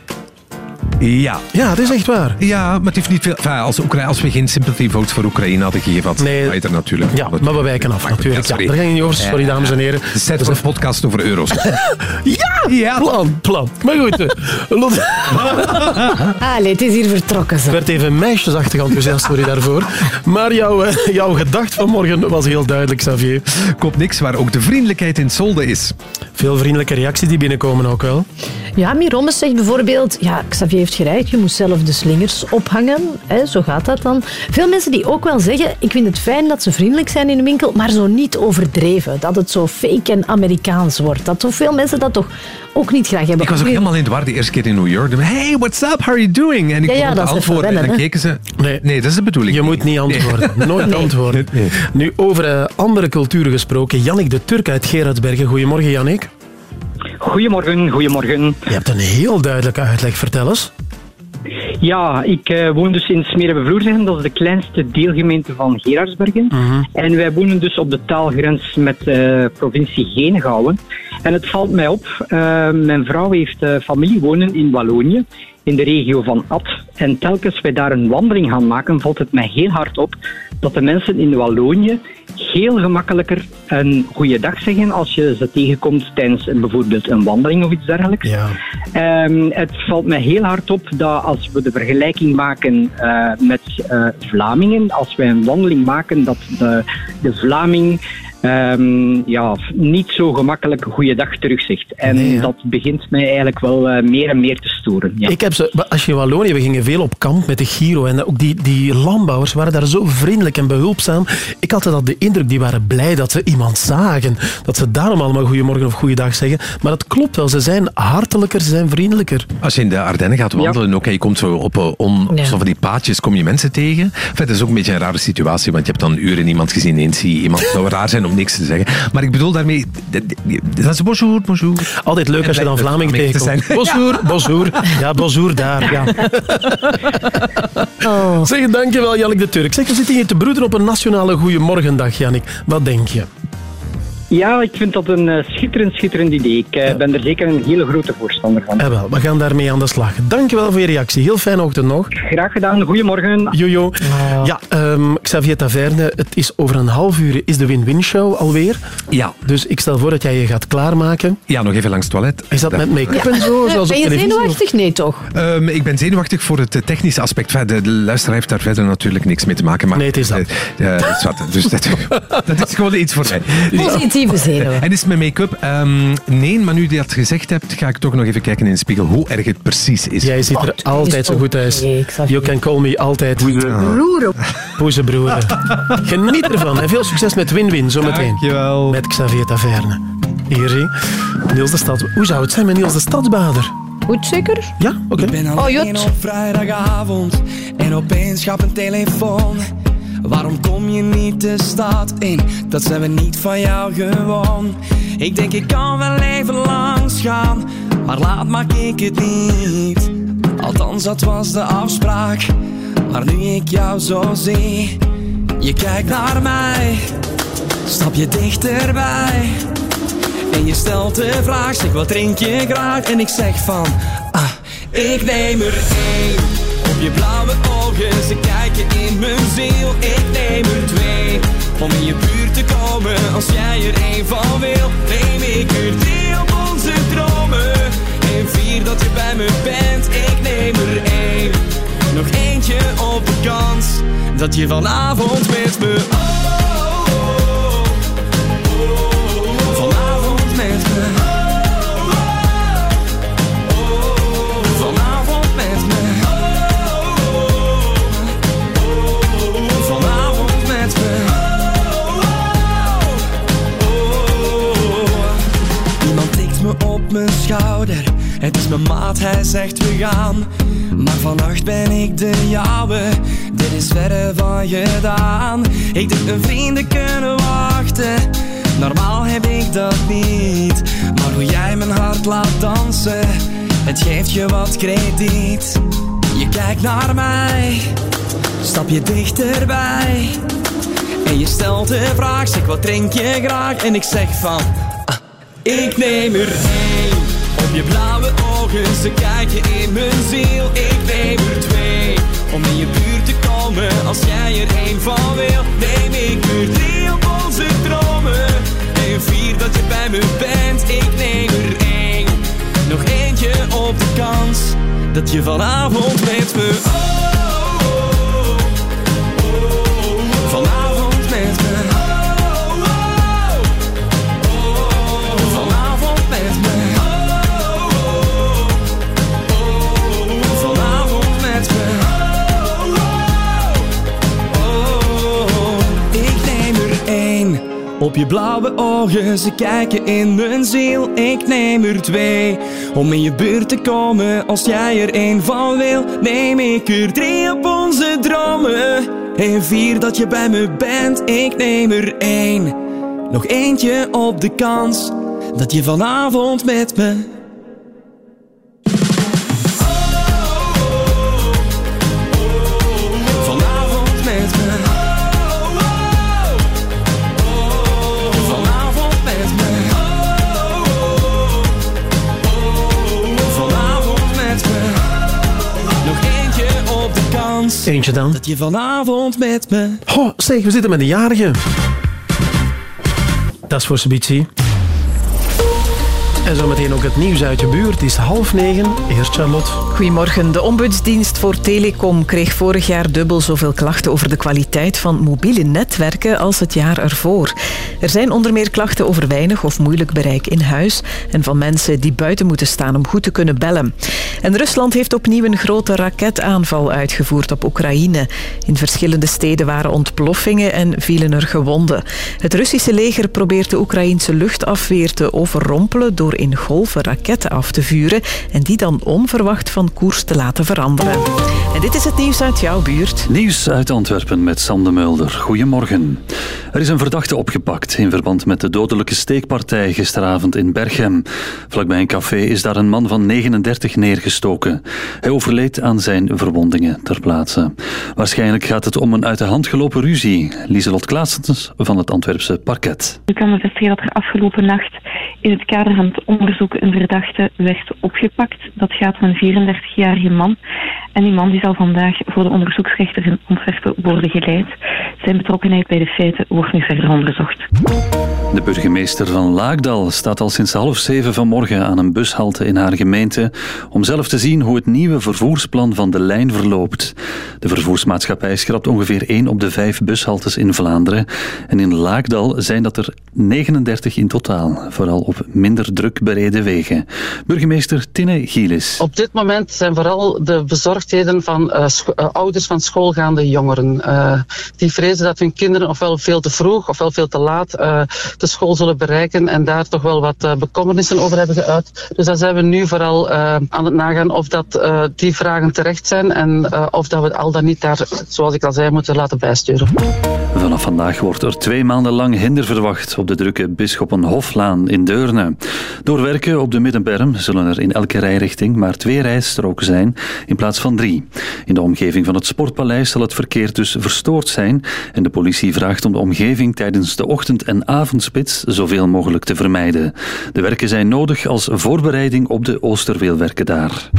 Ja. Ja, het is echt waar. Ja, maar het heeft niet veel... Enfin, als, Oekraïne, als we geen sympathy votes voor Oekraïne hadden gegeven, had Nee. nee. er natuurlijk. Ja, maar we wijken af natuurlijk. Ja, daar je niet over. Sorry, Ja, dames en heren. Het is tijd voor een podcast over euro's. Ja, ja, plan, plan. Maar goed, eh, Lot- Allee, het is hier vertrokken. Ik Zo. werd even meisjesachtig enthousiast, sorry daarvoor. Maar jouw, eh, jouw gedacht vanmorgen was heel duidelijk, Xavier. Komt niks waar ook de vriendelijkheid in solde is. Veel vriendelijke reacties die binnenkomen ook wel. Ja, Miromes zegt bijvoorbeeld, ja, Xavier heeft gelijk, je moet zelf de slingers ophangen. Hè, zo gaat dat dan. Veel mensen die ook wel zeggen, ik vind het fijn dat ze vriendelijk zijn in de winkel, maar zo niet overdreven. Dat het zo fake en Amerikaans wordt. Dat toch veel mensen dat toch ook niet graag hebben. Ik was ook helemaal in de war de eerste keer in New York. Hey, what's up? How are you doing? En ik Ja, ja, dat antwoorden. en dan keken ze... Nee, nee, dat is de bedoeling. Je moet niet antwoorden. Nooit antwoorden. Nu, over eh, andere culturen gesproken. Jannik de Turk uit Gerardsbergen. Goedemorgen, Jannik. Goedemorgen, goedemorgen. Je hebt een heel duidelijke uitleg. Vertel eens. Ja, ik eh, woon dus in Smerenbevloersegem. Dat is de kleinste deelgemeente van Gerardsbergen. En wij wonen dus op de taalgrens met de provincie Henegouwen. En het valt mij op, eh, mijn vrouw heeft familie wonen in Wallonië, in de regio van Ad. En telkens wij daar een wandeling gaan maken, valt het mij heel hard op dat de mensen in Wallonië heel gemakkelijker een goede dag zeggen als je ze tegenkomt tijdens een, bijvoorbeeld een wandeling of iets dergelijks. Ehm, het valt mij heel hard op dat als we de vergelijking maken eh, met eh, Vlamingen, als wij een wandeling maken, dat de, de Vlaming ehm, ja, niet zo gemakkelijk goeiedag terugzegt. En dat begint mij eigenlijk wel eh, meer en meer te storen. Ja. Ik heb ze, als je in Wallonië, we gingen veel op kamp met de Giro en ook die, die landbouwers waren daar zo vriendelijk en behulpzaam. Ik had altijd de indruk, die waren blij dat ze iemand zagen. Dat ze daarom allemaal goedemorgen of goeiedag zeggen. Maar dat klopt wel, ze zijn hartelijker, ze zijn vriendelijker. Als je in de Ardennen gaat wandelen, en je komt zo op, eh, on, op zo van die paadjes, kom je mensen tegen. Enfin, dat is ook een beetje een rare situatie, want je hebt dan uren niemand gezien, ineens zie je iemand. Het zou raar zijn om niks te zeggen. Maar ik bedoel daarmee, dat is bonjour, bonjour. Altijd leuk als je dan Vlaming te tegenkomt. Bonjour, bonjour. Ja, bonjour daar. Ja. Zeg, dankjewel Jannik de Turk. Zeg, we zitten hier te broeden op een nationale goeiemorgendag, Jannik. Wat denk je? Ja, ik vind dat een eh, schitterend, schitterend idee. Ik eh, ben er zeker een hele grote voorstander van. Eh wel, we gaan daarmee aan de slag. Dankjewel voor je reactie. Heel fijne ochtend nog. Graag gedaan. Goedemorgen. Jojo. Ja, ehm, Xavier Taverne, het is over een half uur is de win-win show alweer. Ja. Dus ik stel voor dat jij je gaat klaarmaken. Ja, nog even langs het toilet. Is dat met make-up en zo, zoals Ben je televisie? zenuwachtig? Nee, toch? Ehm, ik ben zenuwachtig voor het eh, technische aspect. De, de luisteraar heeft daar verder natuurlijk niks mee te maken. Maar, nee, het is dat. dus dat, dat is gewoon iets voor mij. Positieve zenuwen. En is het met make-up? Ehm, nee, maar nu je dat gezegd hebt, ga ik toch nog even kijken in de spiegel hoe erg het precies is. Jij ziet er altijd zo goed uit. You can call me altijd. Broer. Poezenbroer. Geniet ervan en veel succes met Win-Win zometeen. Dankjewel. Met Xavier Taverne. Hier zie je. Niels de Stad. Hoe zou het zijn met Niels de Stadsbader? Goed zeker? Ja, oké. Ik ben Oh, alleen jut. op vrijdagavond en opeens gaat een telefoon. Waarom kom je niet de stad in? Dat zijn we niet van jou gewoon. Ik denk ik kan wel even langs gaan, maar laat maak ik het niet. Althans, dat was de afspraak. Maar nu ik jou zo zie, je kijkt naar mij, stap je dichterbij. En je stelt de vraag, zeg wat drink je graag? En ik zeg van, ah, ik neem er één. Je blauwe ogen, ze kijken in mijn ziel. Ik neem er twee. Om in je buurt te komen, als jij er één van wil. Neem ik er drie op onze dromen. En vier dat je bij me bent, ik neem er één. Nog eentje op de kans, dat je vanavond met me... Het is mijn maat, hij zegt we gaan. Maar vannacht ben ik de jouwe. Dit is verre van gedaan. Ik denk mijn vrienden kunnen wachten. Normaal heb ik dat niet. Maar hoe jij mijn hart laat dansen, het geeft je wat krediet. Je kijkt naar mij, stap je dichterbij. En je stelt de vraag, zeg wat drink je graag? En ik zeg van, ah, ik neem er één. Op je blauwe ogen, ze kijken in mijn ziel. Ik neem er twee. Om in je buurt te komen, als jij er één van wil. Neem ik er drie op onze dromen. En vier dat je bij me bent, ik neem er één. Nog eentje op de kans, dat je vanavond met me... Op je blauwe ogen, ze kijken in mijn ziel. Ik neem er twee. Om in je buurt te komen, als jij er één van wil. Neem ik er drie op onze dromen. En vier dat je bij me bent, ik neem er één. Nog eentje op de kans, dat je vanavond met me Eentje dan. Dat je vanavond met me... Oh, zeg, we zitten met een jarige. Dat is voor Sabici. En zometeen ook het nieuws uit je buurt. Het is half negen. Eerst Charlotte. Goedemorgen. De Ombudsdienst voor Telecom kreeg vorig jaar dubbel zoveel klachten over de kwaliteit van mobiele netwerken als het jaar ervoor. Er zijn onder meer klachten over weinig of moeilijk bereik in huis en van mensen die buiten moeten staan om goed te kunnen bellen. En Rusland heeft opnieuw een grote raketaanval uitgevoerd op Oekraïne. In verschillende steden waren ontploffingen en vielen er gewonden. Het Russische leger probeert de Oekraïnse luchtafweer te overrompelen door in golven raketten af te vuren en die dan onverwacht van koers te laten veranderen. En dit is het nieuws uit jouw buurt. Nieuws uit Antwerpen met Sam de Mulder. Goedemorgen. Er is een verdachte opgepakt in verband met de dodelijke steekpartij gisteravond in Berchem. Vlakbij een café is daar een man van 39 neergestoken. Hij overleed aan zijn verwondingen ter plaatse. Waarschijnlijk gaat het om een uit de hand gelopen ruzie. Lieselot Klaassens van het Antwerpse parket. Ik kan bevestigen dat er afgelopen nacht in het kader van het onderzoek een verdachte werd opgepakt. Dat gaat om een 34-jarige man. En die man die zal vandaag voor de onderzoeksrechter in Antwerpen worden geleid. Zijn betrokkenheid bij de feiten wordt nu verder onderzocht. De burgemeester van Laagdal staat al sinds half zeven vanmorgen aan een bushalte in haar gemeente om zelf te zien hoe het nieuwe vervoersplan van de lijn verloopt. De vervoersmaatschappij schrapt ongeveer één op de vijf bushaltes in Vlaanderen en in Laagdal zijn dat er 39 in totaal, vooral op minder druk bereden wegen. Burgemeester Tinne Gielis. Op dit moment zijn vooral de bezorgdheden van eh, eh, ouders van schoolgaande jongeren. eh, die vrezen dat hun kinderen ofwel veel te vroeg ofwel veel te laat de school zullen bereiken en daar toch wel wat bekommernissen over hebben geuit. Dus daar zijn we nu vooral aan het nagaan of dat, die vragen terecht zijn en of dat we al dan niet daar, zoals ik al zei, moeten laten bijsturen. Vanaf vandaag wordt er twee maanden lang hinder verwacht op de drukke Bisschoppenhoflaan in Deurne. Door werken op de Middenberm zullen er in elke rijrichting maar twee rijstroken zijn in plaats van drie. In de omgeving van het Sportpaleis zal het verkeer dus verstoord zijn en de politie vraagt om de omgeving tijdens de ochtend- en avondspits zoveel mogelijk te vermijden. De werken zijn nodig als voorbereiding op de Oosterweelwerken daar.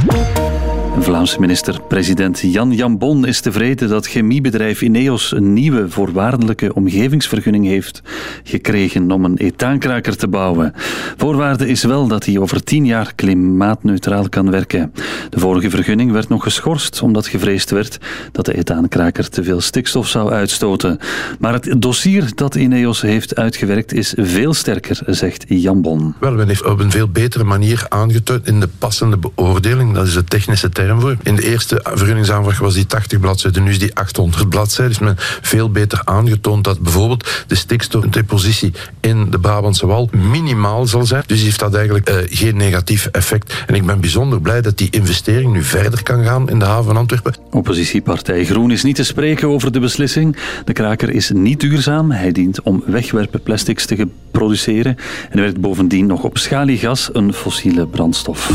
Vlaamse minister-president Jan Jambon is tevreden dat chemiebedrijf Ineos een nieuwe voorwaardelijke omgevingsvergunning heeft gekregen om een etaankraker te bouwen. Voorwaarde is wel dat hij over tien jaar klimaatneutraal kan werken. De vorige vergunning werd nog geschorst omdat gevreesd werd dat de etaankraker te veel stikstof zou uitstoten. Maar het dossier dat Ineos heeft uitgewerkt is veel sterker, zegt Jambon. Wel, men heeft op een veel betere manier aangetoond in de passende beoordeling, dat is de technische term voor. In de eerste vergunningsaanvraag was die 80 bladzijden, nu is die 800 bladzijden. Dus men veel beter aangetoond dat bijvoorbeeld de stikstofdepositie in de Brabantse wal minimaal zal zijn. Dus heeft dat eigenlijk eh, geen negatief effect. En ik ben bijzonder blij dat die investering nu verder kan gaan in de haven van Antwerpen. Oppositiepartij Groen is niet te spreken over de beslissing. De kraker is niet duurzaam. Hij dient om wegwerpenplastics te ge- produceren en werkt bovendien nog op schaliegas, een fossiele brandstof.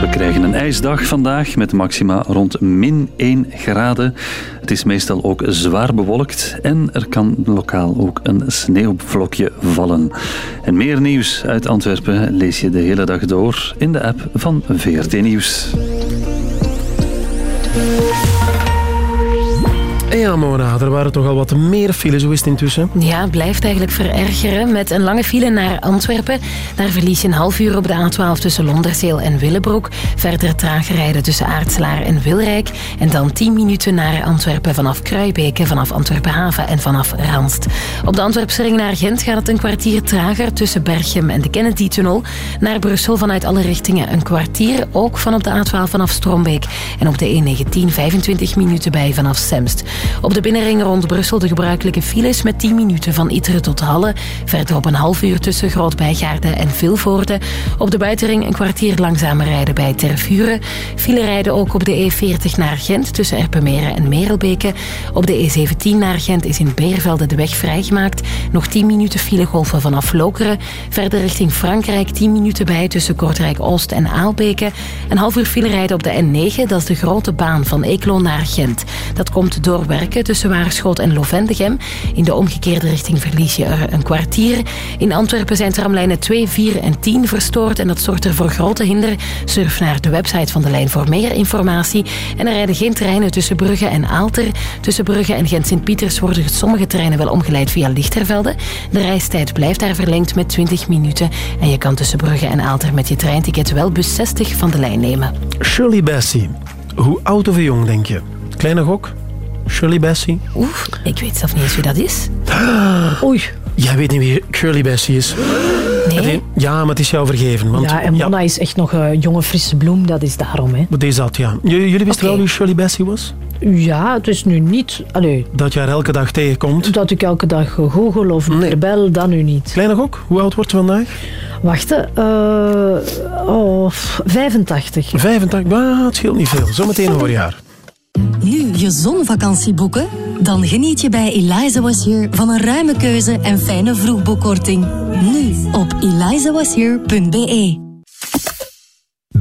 We krijgen een ijsdag vandaag met maxima rond min 1 graden. Het is meestal ook zwaar bewolkt en er kan lokaal ook een sneeuwvlokje vallen. En meer nieuws uit Antwerpen lees je de hele dag door in de app van VRT Nieuws. Ja, Mona, er waren toch al wat meer files. Hoe is het intussen? Ja, blijft eigenlijk verergeren met een lange file naar Antwerpen. Daar verlies je een half uur op de A12 tussen Londerzeel en Willebroek. Verder trager rijden tussen Aartslaar en Wilrijk. En dan 10 minuten naar Antwerpen vanaf Kruibeke, vanaf Antwerpenhaven en vanaf Ranst. Op de Antwerpse ring naar Gent gaat het een kwartier trager tussen Berchem en de Kennedy-tunnel. Naar Brussel vanuit alle richtingen een kwartier, ook van op de A12 vanaf Strombeek. En op de E19 25 minuten bij vanaf Semst. Op de binnenring rond Brussel de gebruikelijke files met 10 minuten van Iteren tot Halle. Verder op een half uur tussen Groot-Bijgaarden en Vilvoorde. Op de buitenring een kwartier langzamer rijden bij Tervuren. File rijden ook op de E40 naar Gent tussen Erpenmeren en Merelbeke. Op de E17 naar Gent is in Beervelde de weg vrijgemaakt. Nog 10 minuten filegolven vanaf Lokeren. Verder richting Frankrijk 10 minuten bij tussen Kortrijk-Oost en Aalbeke. Een half uur file rijden op de N9, dat is de grote baan van Eeklo naar Gent. Dat komt door tussen Waarschoot en Lovendegem. In de omgekeerde richting verlies je er een kwartier. In Antwerpen zijn tramlijnen 2, 4 en 10 verstoord en dat zorgt er voor grote hinder. Surf naar de website van de lijn voor meer informatie. En er rijden geen treinen tussen Brugge en Aalter. Tussen Brugge en Gent-Sint-Pieters worden sommige treinen wel omgeleid via Lichtervelde. De reistijd blijft daar verlengd met 20 minuten. En je kan tussen Brugge en Aalter met je treinticket wel bus 60 van de lijn nemen. Shirley Bassey. Hoe oud of jong, denk je? Kleine gok? Shirley Bassey? Oeh, ik weet zelf niet eens wie dat is. Oei. Jij weet niet wie Shirley Bassey is? Nee. Ja, maar het is jou vergeven. Want, ja, en Mona is echt nog een jonge frisse bloem, dat is daarom. Hè. Wat is dat, ja. J- jullie wisten wel wie Shirley Bassey was? Ja, het is nu niet... Allee, Dat je haar elke dag tegenkomt? dat ik elke dag google of nee. bel, dat nu niet. Kleine gok, hoe oud wordt ze vandaag? Wacht, hè. eh, oh, 85. 85, maar het scheelt niet veel. Zometeen hoor je haar. Nu je zonvakantie boeken? Dan geniet je bij Eliza Was van een ruime keuze en fijne vroegboekkorting. Nu op elizawashere.be.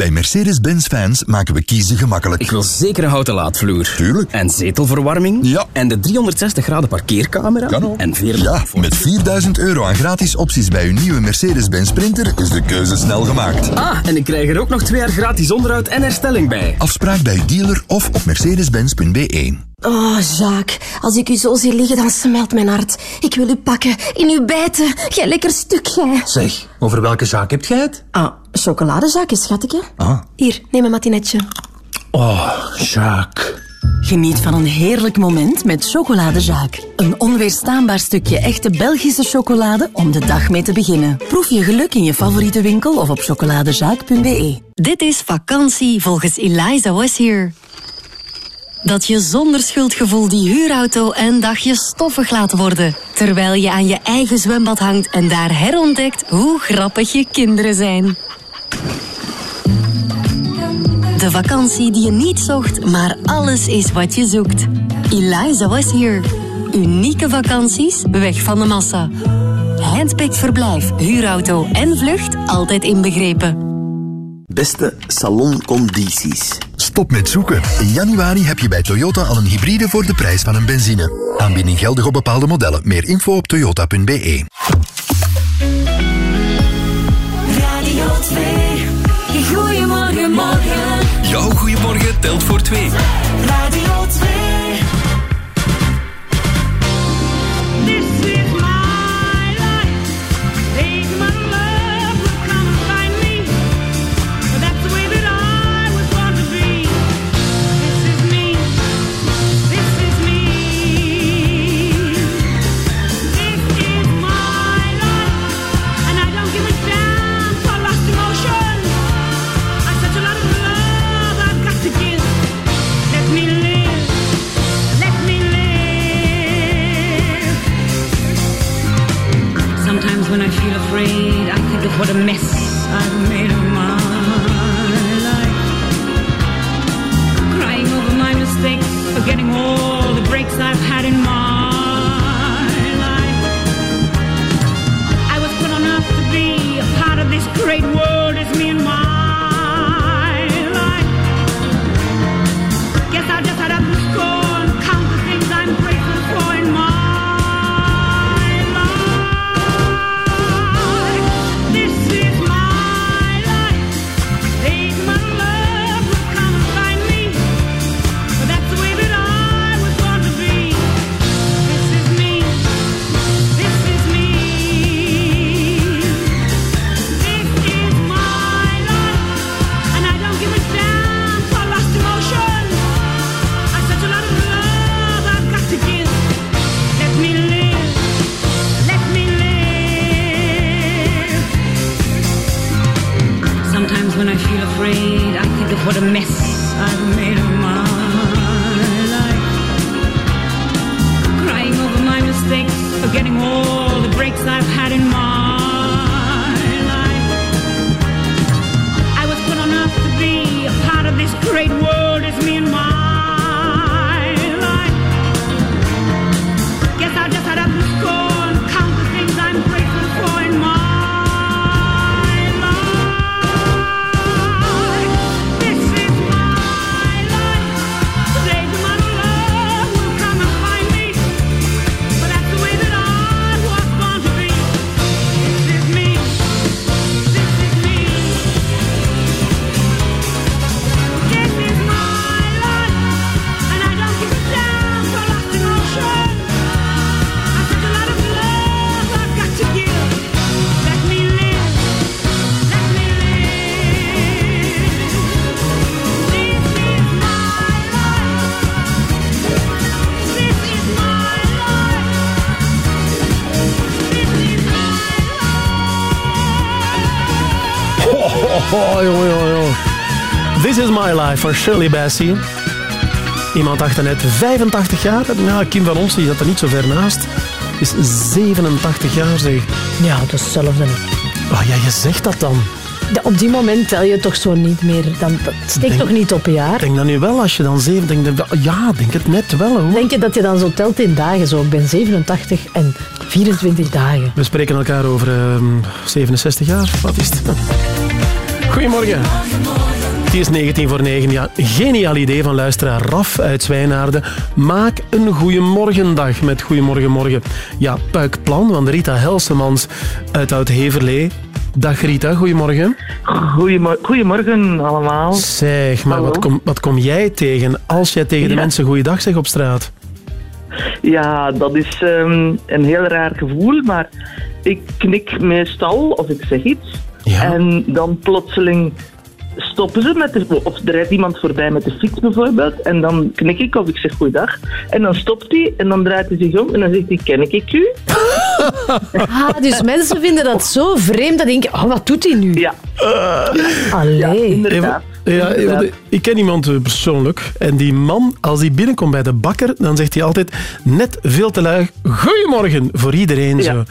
Bij Mercedes-Benz fans maken we kiezen gemakkelijk. Ik wil zeker een houten laadvloer. Tuurlijk. En zetelverwarming. Ja. En de 360 graden parkeercamera. Kan ook. En veer Ja, met 4000 euro aan gratis opties bij uw nieuwe Mercedes-Benz Sprinter is de keuze snel gemaakt. Ah, en ik krijg er ook nog twee jaar gratis onderhoud en herstelling bij. Afspraak bij uw dealer of op mercedes-benz.be. Oh, Jacques, als ik u zo zie liggen, dan smelt mijn hart. Ik wil u pakken, in uw bijten. Jij lekker stuk, jij. Zeg, over welke zaak heb jij het? Ah, chocoladezaakje, schatje. Ah. Hier, neem een matinetje. Oh, Jacques. Geniet van een heerlijk moment met Chocoladezaak. Een onweerstaanbaar stukje echte Belgische chocolade om de dag mee te beginnen. Proef je geluk in je favoriete winkel of op chocoladezaak.be. Dit is vakantie volgens Eliza Was Here. Dat je zonder schuldgevoel die huurauto een dagje stoffig laat worden. Terwijl je aan je eigen zwembad hangt en daar herontdekt hoe grappig je kinderen zijn. De vakantie die je niet zocht, maar alles is wat je zoekt. Eliza Was Here. Unieke vakanties, weg van de massa. Handpicked verblijf, huurauto en vlucht altijd inbegrepen. Beste saloncondities. Stop met zoeken. In januari heb je bij Toyota al een hybride voor de prijs van een benzine. Aanbieding geldig op bepaalde modellen. Meer info op toyota.be. Goedemorgen, morgen. Jouw goeiemorgen telt voor twee. What a mess life van Shirley Bassey. Iemand dacht net 85 jaar. Nou, Kim van ons die zat er niet zo ver naast. Is 87 jaar, zeg. Ja, dat is hetzelfde. Oh ja, je zegt dat dan. Ja, op die moment tel je toch zo niet meer. Dan, dat steekt Denk- toch niet op een jaar? Ik denk dat nu wel, als je dan 7... Denk, ja, denk het net wel, hoor. Denk je dat je dan zo telt in dagen? Zo, ik ben 87 en 24 dagen. We spreken elkaar over ehm, 67 jaar. Wat is het? Goedemorgen. Het is 19 voor 9. Ja, geniaal idee van luisteraar Raf uit Zwijnaarden. Maak een goeiemorgendag met Goeiemorgen Morgen. Ja, puikplan van Rita Helsemans uit Oud-Heverlee. Dag Rita, goedemorgen. Goedemorgen allemaal. Zeg, maar wat kom, wat kom jij tegen als jij tegen de Ja. mensen goeiedag zegt op straat? Ja, dat is ehm, een heel raar gevoel, maar ik knik meestal of ik zeg iets. En dan plotseling stoppen ze met de, of er rijdt iemand voorbij met de fiets bijvoorbeeld en dan knik ik of ik zeg goeiedag en dan stopt hij en dan draait hij zich om en dan zegt hij ken ik u? Ah, dus mensen vinden dat zo vreemd dat denken, oh, wat doet hij nu? Ja. Allee. Ja, ja, ik ken iemand eh, persoonlijk en die man, als hij binnenkomt bij de bakker, dan zegt hij altijd net veel te luid goedemorgen voor iedereen. Zo.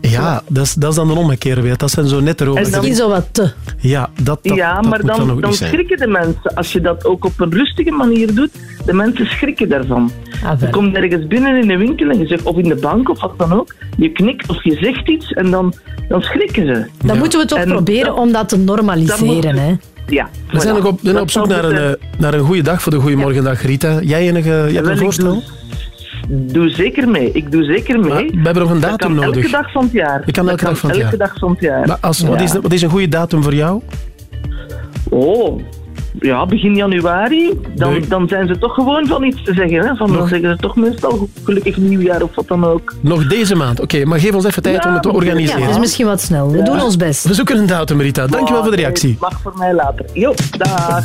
Ja, dat is, dat is dan een omgekeerde weer. Dat zijn zo net erover. En dan-. Zo wat te. Ja, dat, dat, ja, maar dan, dan, schrikken de mensen. Als je dat ook op een rustige manier doet, de mensen schrikken daarvan. Ah, je komt ergens binnen in een winkel en je zegt, of in de bank of wat dan ook. Je knikt of je zegt iets en dan, dan schrikken ze. Dan moeten we toch En proberen dat- om dat te normaliseren. Hè? Ja, We zijn ook op, we zijn Dat op zoek naar een, eh, naar een goede dag voor de Goeiemorgendag, Rita. Jij enige, je hebt een voorstel? Doe zeker mee. Ik doe zeker mee. we hebben nog een Dat datum kan nodig. Elke dag van het jaar. Je kan elke dag van het elke jaar. dag van het jaar. Maar als, wat, is, wat is een goede datum voor jou? Oh, ja, begin januari. Dan, Nee. dan zijn ze toch gewoon van iets te zeggen. Hè? Van, dan zeggen ze toch meestal gelukkig nieuwjaar of wat dan ook. Nog deze maand. Oké, maar geef ons even tijd om het te organiseren. Ja, dat is misschien wat snel. We doen ons best. We zoeken een datum, Rita. Dankjewel voor de reactie. Mag voor mij later. Jo, dag.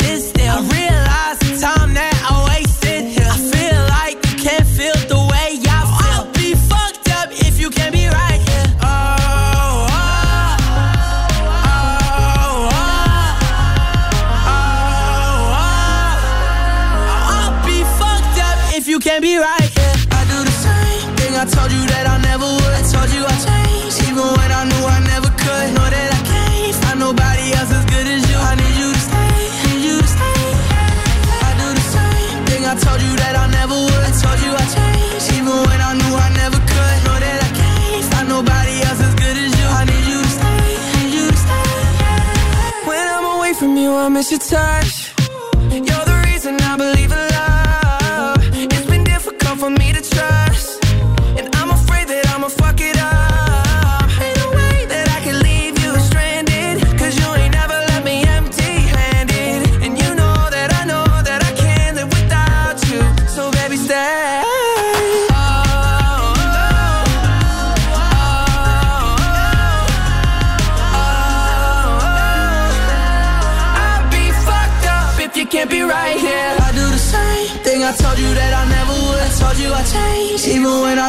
I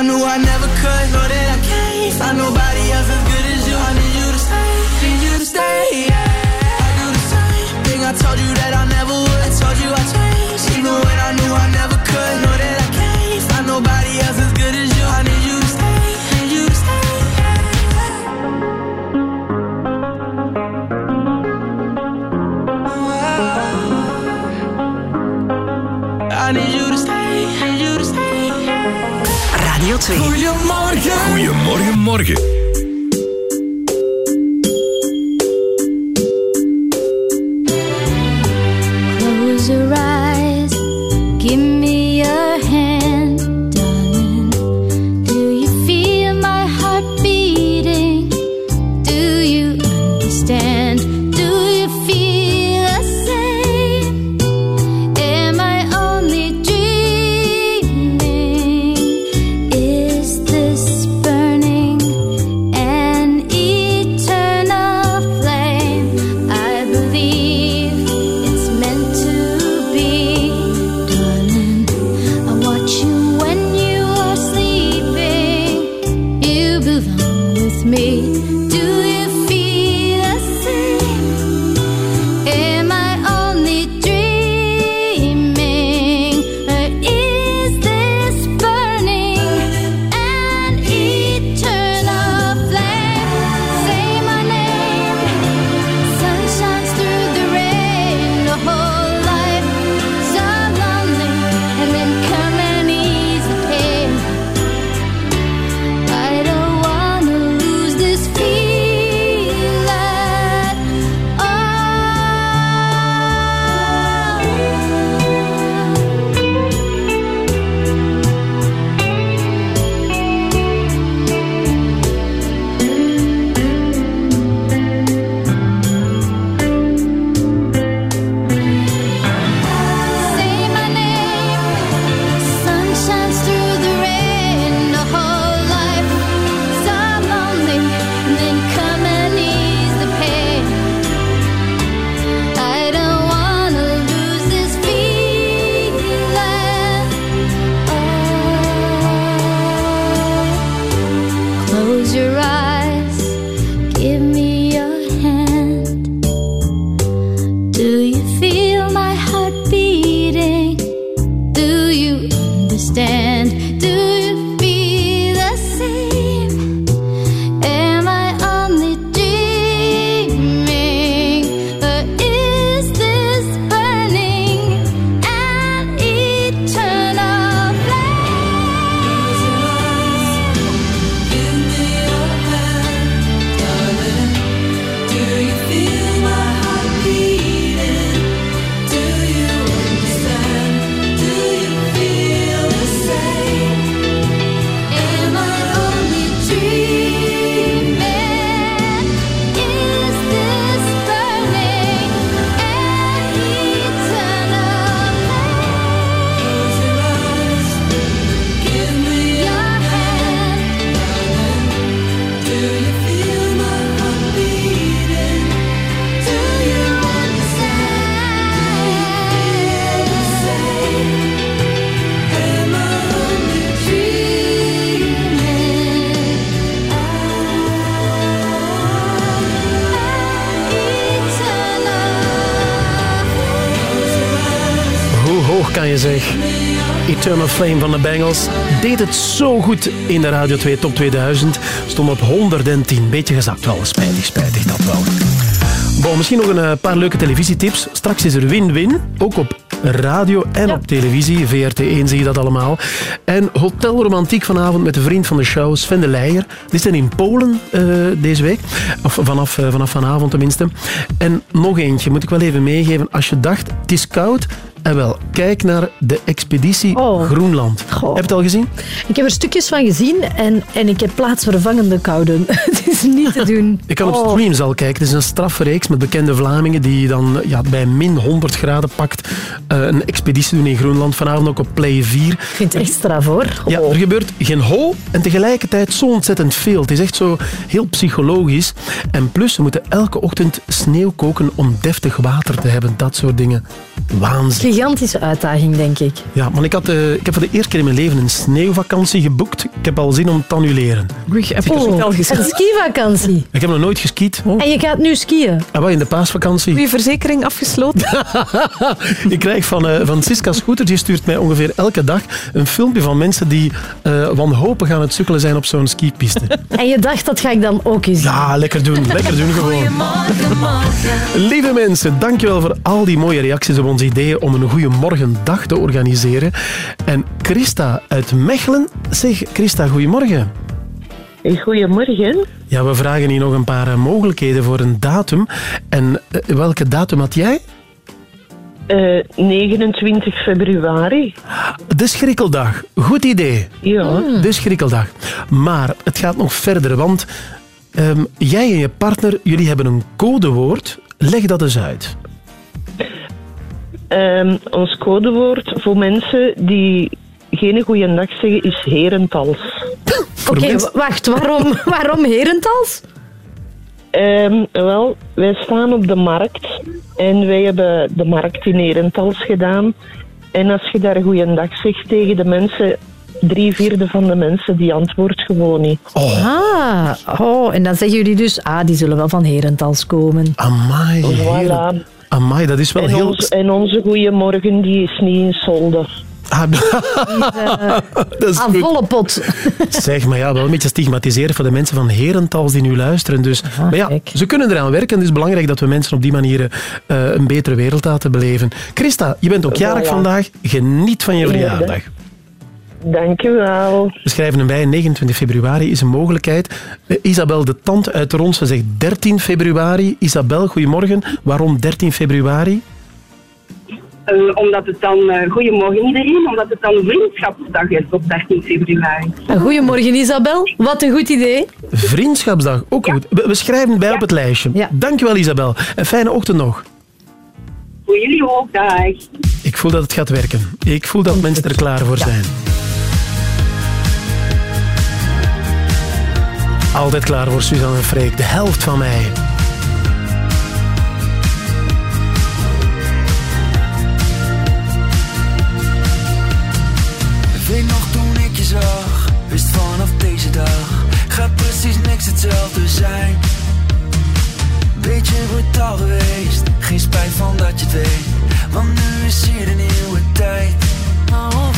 I knew I never could. Know that I can't find nobody 2. Goedemorgen. Goedemorgen, morgen. Kan je zeggen. Eternal Flame van de Bengals deed het zo goed in de Radio 2 Top 2000. Stond op 110. Beetje gezakt wel. Spijtig, spijtig dat wel. Bon, misschien nog een eh, paar leuke televisietips. Straks is er win-win, ook op radio en op televisie. VRT1 zie je dat allemaal. En Hotel Romantiek vanavond met de vriend van de show, Sven de Leijer. Die zijn in Polen eh, deze week. Of vanaf, eh, vanaf vanavond tenminste. En nog eentje moet ik wel even meegeven. Als je dacht, het is koud... En wel, kijk naar de expeditie Groenland. Heb je het al gezien? Ik heb er stukjes van gezien en, en ik heb plaatsvervangende koude. het is niet te doen. Ik kan op Oh. streams al kijken. Het is een straffe reeks met bekende Vlamingen die dan ja, bij min 100 graden pakt eh, een expeditie doen in Groenland. Vanavond ook op Play 4. Ik vind het extra voor. Ja, er gebeurt geen hol en tegelijkertijd zo ontzettend veel. Het is echt zo heel psychologisch. En plus, ze moeten elke ochtend sneeuw koken om deftig water te hebben. Dat soort dingen. Waanzin. Gigantische uitdaging, denk ik. Ja, maar ik, had, eh, ik heb voor de eerste keer in mijn leven een sneeuwvakantie geboekt. Ik heb al zin om te annuleren. Oh, een skivakantie. Ik heb nog nooit geskiet. En je gaat nu skiën. Ah, wel, in de paasvakantie. Goeie verzekering afgesloten. ik krijg van, eh, van Siska Scooter, die stuurt mij ongeveer elke dag een filmpje van mensen die eh wanhopig aan het sukkelen zijn op zo'n skipiste. En je dacht, dat ga ik dan ook eens doen. Ja, lekker doen. Lekker doen gewoon. Lieve mensen, dankjewel voor al die mooie reacties op ons idee om een goede morgendag te organiseren. En Christa uit Mechelen. Zeg, Christa, goedemorgen. Goedemorgen. Ja, we vragen hier nog een paar eh, mogelijkheden voor een datum. En eh, welke datum had jij? Eh, 29 februari. De schrikkeldag. Goed idee. Ja. De schrikkeldag. Maar het gaat nog verder, want ehm, jij en je partner, jullie hebben een codewoord. Leg dat eens uit. Ehm, ons codewoord voor mensen die geen goede dag zeggen is herentals. Oké, wacht. Waarom, waarom herentals? Ehm, wel, wij staan op de markt en wij hebben de markt in herentals gedaan. En als je daar goede dag zegt tegen de mensen, drie vierde van de mensen die antwoordt gewoon niet. Ah, oh, en dan zeggen jullie dus, ah, die zullen wel van herentals komen. Amai, Voilà. Amai, dat is wel En, heel... ons- en onze goeiemorgen die is niet in solde. Ah, dat is Aan goed. volle pot. Zeg, maar ja, wel een beetje stigmatiseren voor de mensen van Herentals die nu luisteren. Dus, maar ja, ze kunnen eraan werken. Het is belangrijk dat we mensen op die manier eh, een betere wereld laten beleven. Christa, je bent ook jarig Voilà. vandaag. Geniet van je verjaardag. Dank u wel. We schrijven hem bij. 29 februari is een mogelijkheid. Eh, Isabel de Tand uit Ronsen zegt 13 februari. Isabel, goedemorgen. Waarom 13 februari? Eh, omdat het dan, eh goedemorgen iedereen, omdat het dan vriendschapsdag is op 13 februari. En Goedemorgen Isabel, wat een goed idee. Vriendschapsdag, ook goed. We, we schrijven bij op het lijstje. Dankjewel Isabel. Een fijne ochtend nog. Voor jullie ook, dag. Ik voel dat het gaat werken. Ik voel dat mensen er klaar voor zijn. Altijd klaar voor Suzanne en Freek. De helft van mij. Weet nog toen ik je zag, wist vanaf deze dag gaat precies niks hetzelfde zijn. Beetje brutaal geweest, geen spijt van dat je het weet, want nu is hier een nieuwe tijd. Overvallen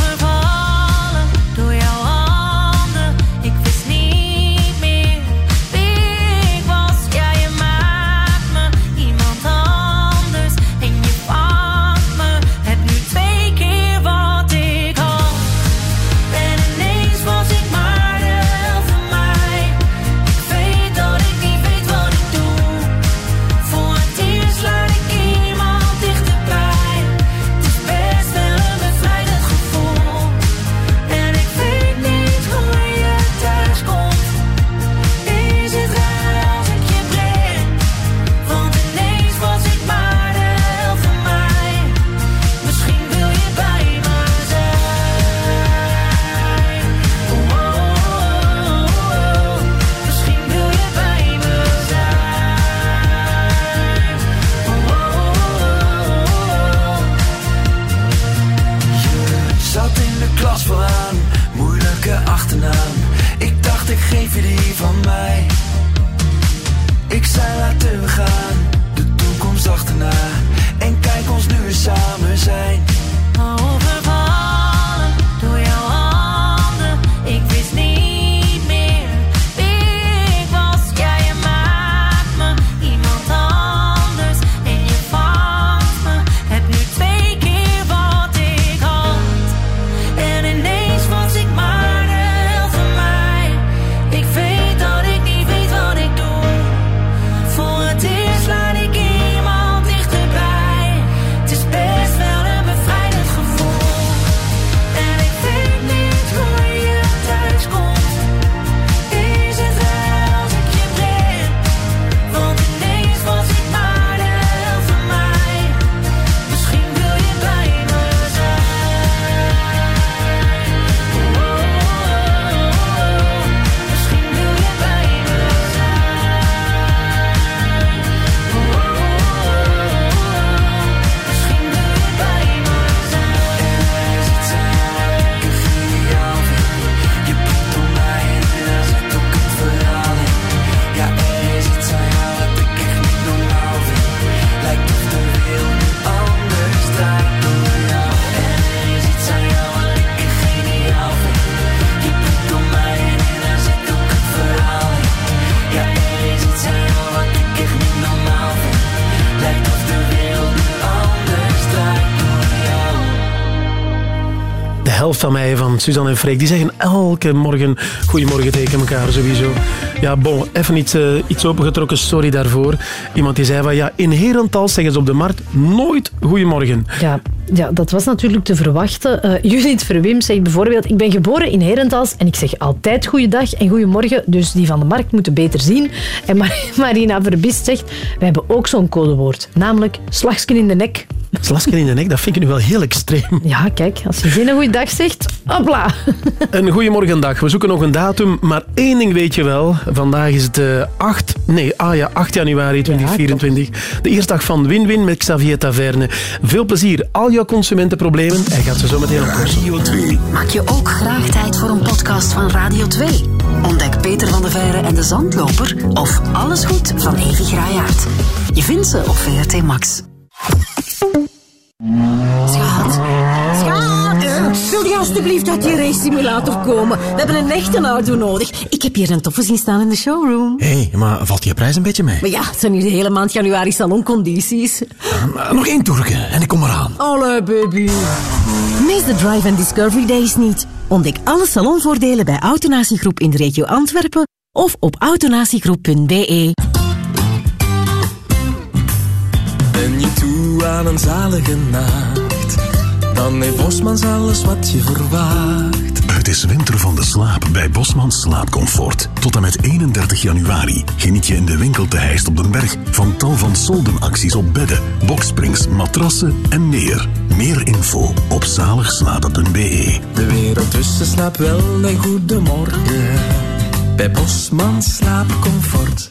Suzanne en Freek, die zeggen elke morgen goedemorgen tegen elkaar sowieso. Ja, bon, even iets, eh, iets opengetrokken, sorry daarvoor. Iemand die zei van, ja, in Herentals zeggen ze op de markt nooit goedemorgen. Ja, ja, dat was natuurlijk te verwachten. Eh, Judith Verwim zegt bijvoorbeeld, ik ben geboren in Herentals en ik zeg altijd goeiedag en goedemorgen, dus die van de markt moeten beter zien. En Mar- Marina Verbist zegt, wij hebben ook zo'n codewoord, namelijk slagsken in de nek. Slasken in de nek, dat vind ik nu wel heel extreem. Ja, kijk, als je geen goede dag zegt, hopla. Een goeiemorgendag. We zoeken nog een datum, maar één ding weet je wel. Vandaag is het eh, 8, nee, ah ja, 8 januari 2024. de eerste dag van Win-Win met Xavier Taverne. Veel plezier. Al jouw consumentenproblemen, hij gaat ze zo meteen oplossen. Radio 2. Maak je ook graag tijd voor een podcast van Radio 2? Ontdek Peter van de Veire en de Zandloper of Alles Goed van Evi Graayaert. Je vindt ze op VRT Max. Schat. Schat. Wil je alstublieft uit die race simulator komen? We hebben een echte auto nodig. Ik heb hier een toffe zien staan in de showroom. Hé, hey, maar valt die prijs een beetje mee? Maar ja, het zijn nu de hele maand januari saloncondities. Uh, nog één toerke en ik kom eraan. Allee, baby. Mis de Drive and Discovery Days niet. Ontdek alle salonvoordelen bij Autonatiegroep in de regio Antwerpen of op autonatiegroep.be. toe aan een zalige nacht? Dan heeft Bosmans alles wat je verwacht. Het is winter van de slaap bij Bosmans Slaapcomfort. Tot en met 31 januari geniet je in de winkel te Heist op den Berg van tal van soldenacties op bedden, boksprings, matrassen en meer. Meer info op zaligslapen.be. De wereld tussen slaapt wel en goedemorgen. Bij Bosmans Slaapcomfort.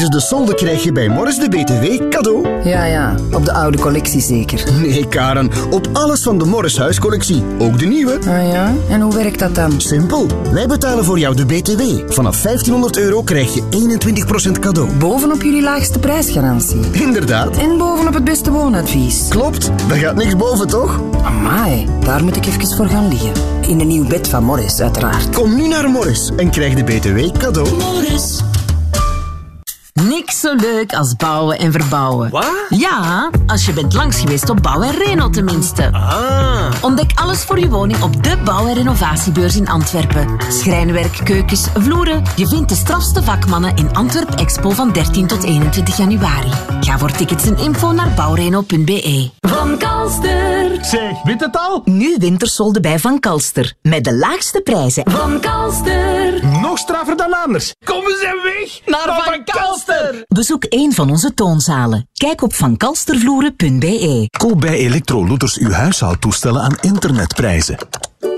de solde krijg je bij Morris de BTW cadeau. Ja, ja, op de oude collectie zeker. Nee, Karen, op alles van de Morris huiscollectie. Ook de nieuwe. Ah ja? En hoe werkt dat dan? Simpel. Wij betalen voor jou de BTW. Vanaf 1500 euro krijg je 21% cadeau. Bovenop jullie laagste prijsgarantie. Inderdaad. En bovenop het beste woonadvies. Klopt, daar gaat niks boven, toch? Amai, daar moet ik even voor gaan liggen. In een nieuw bed van Morris, uiteraard. Kom nu naar Morris en krijg de BTW cadeau. Morris. Niks zo leuk als bouwen en verbouwen. Wat? Ja, als je bent langs geweest op Bouw en Reno tenminste. Ah. Ontdek alles voor je woning op de Bouw- en Renovatiebeurs in Antwerpen. Schrijnwerk, keukens, vloeren. Je vindt de strafste vakmannen in Antwerp Expo van 13 tot 21 januari. Ga voor tickets en info naar bouwreno.be. Van Kalster. Zeg, weet het al? Nu wintersolden bij Van Kalster. Met de laagste prijzen. Van Kalster. Nog straffer dan anders. Kom, we zijn weg naar Van Kalster. Bezoek een van onze toonzalen. Kijk op vankalstervloeren.be. Koop bij Electro Looters uw huishoudtoestellen aan internetprijzen.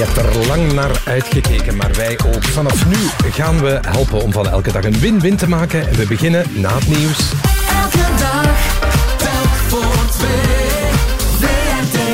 Je hebt er lang naar uitgekeken, maar wij ook. Vanaf nu gaan we helpen om van elke dag een win-win te maken. En we beginnen na het nieuws. Elke dag, telk voor twee. VRT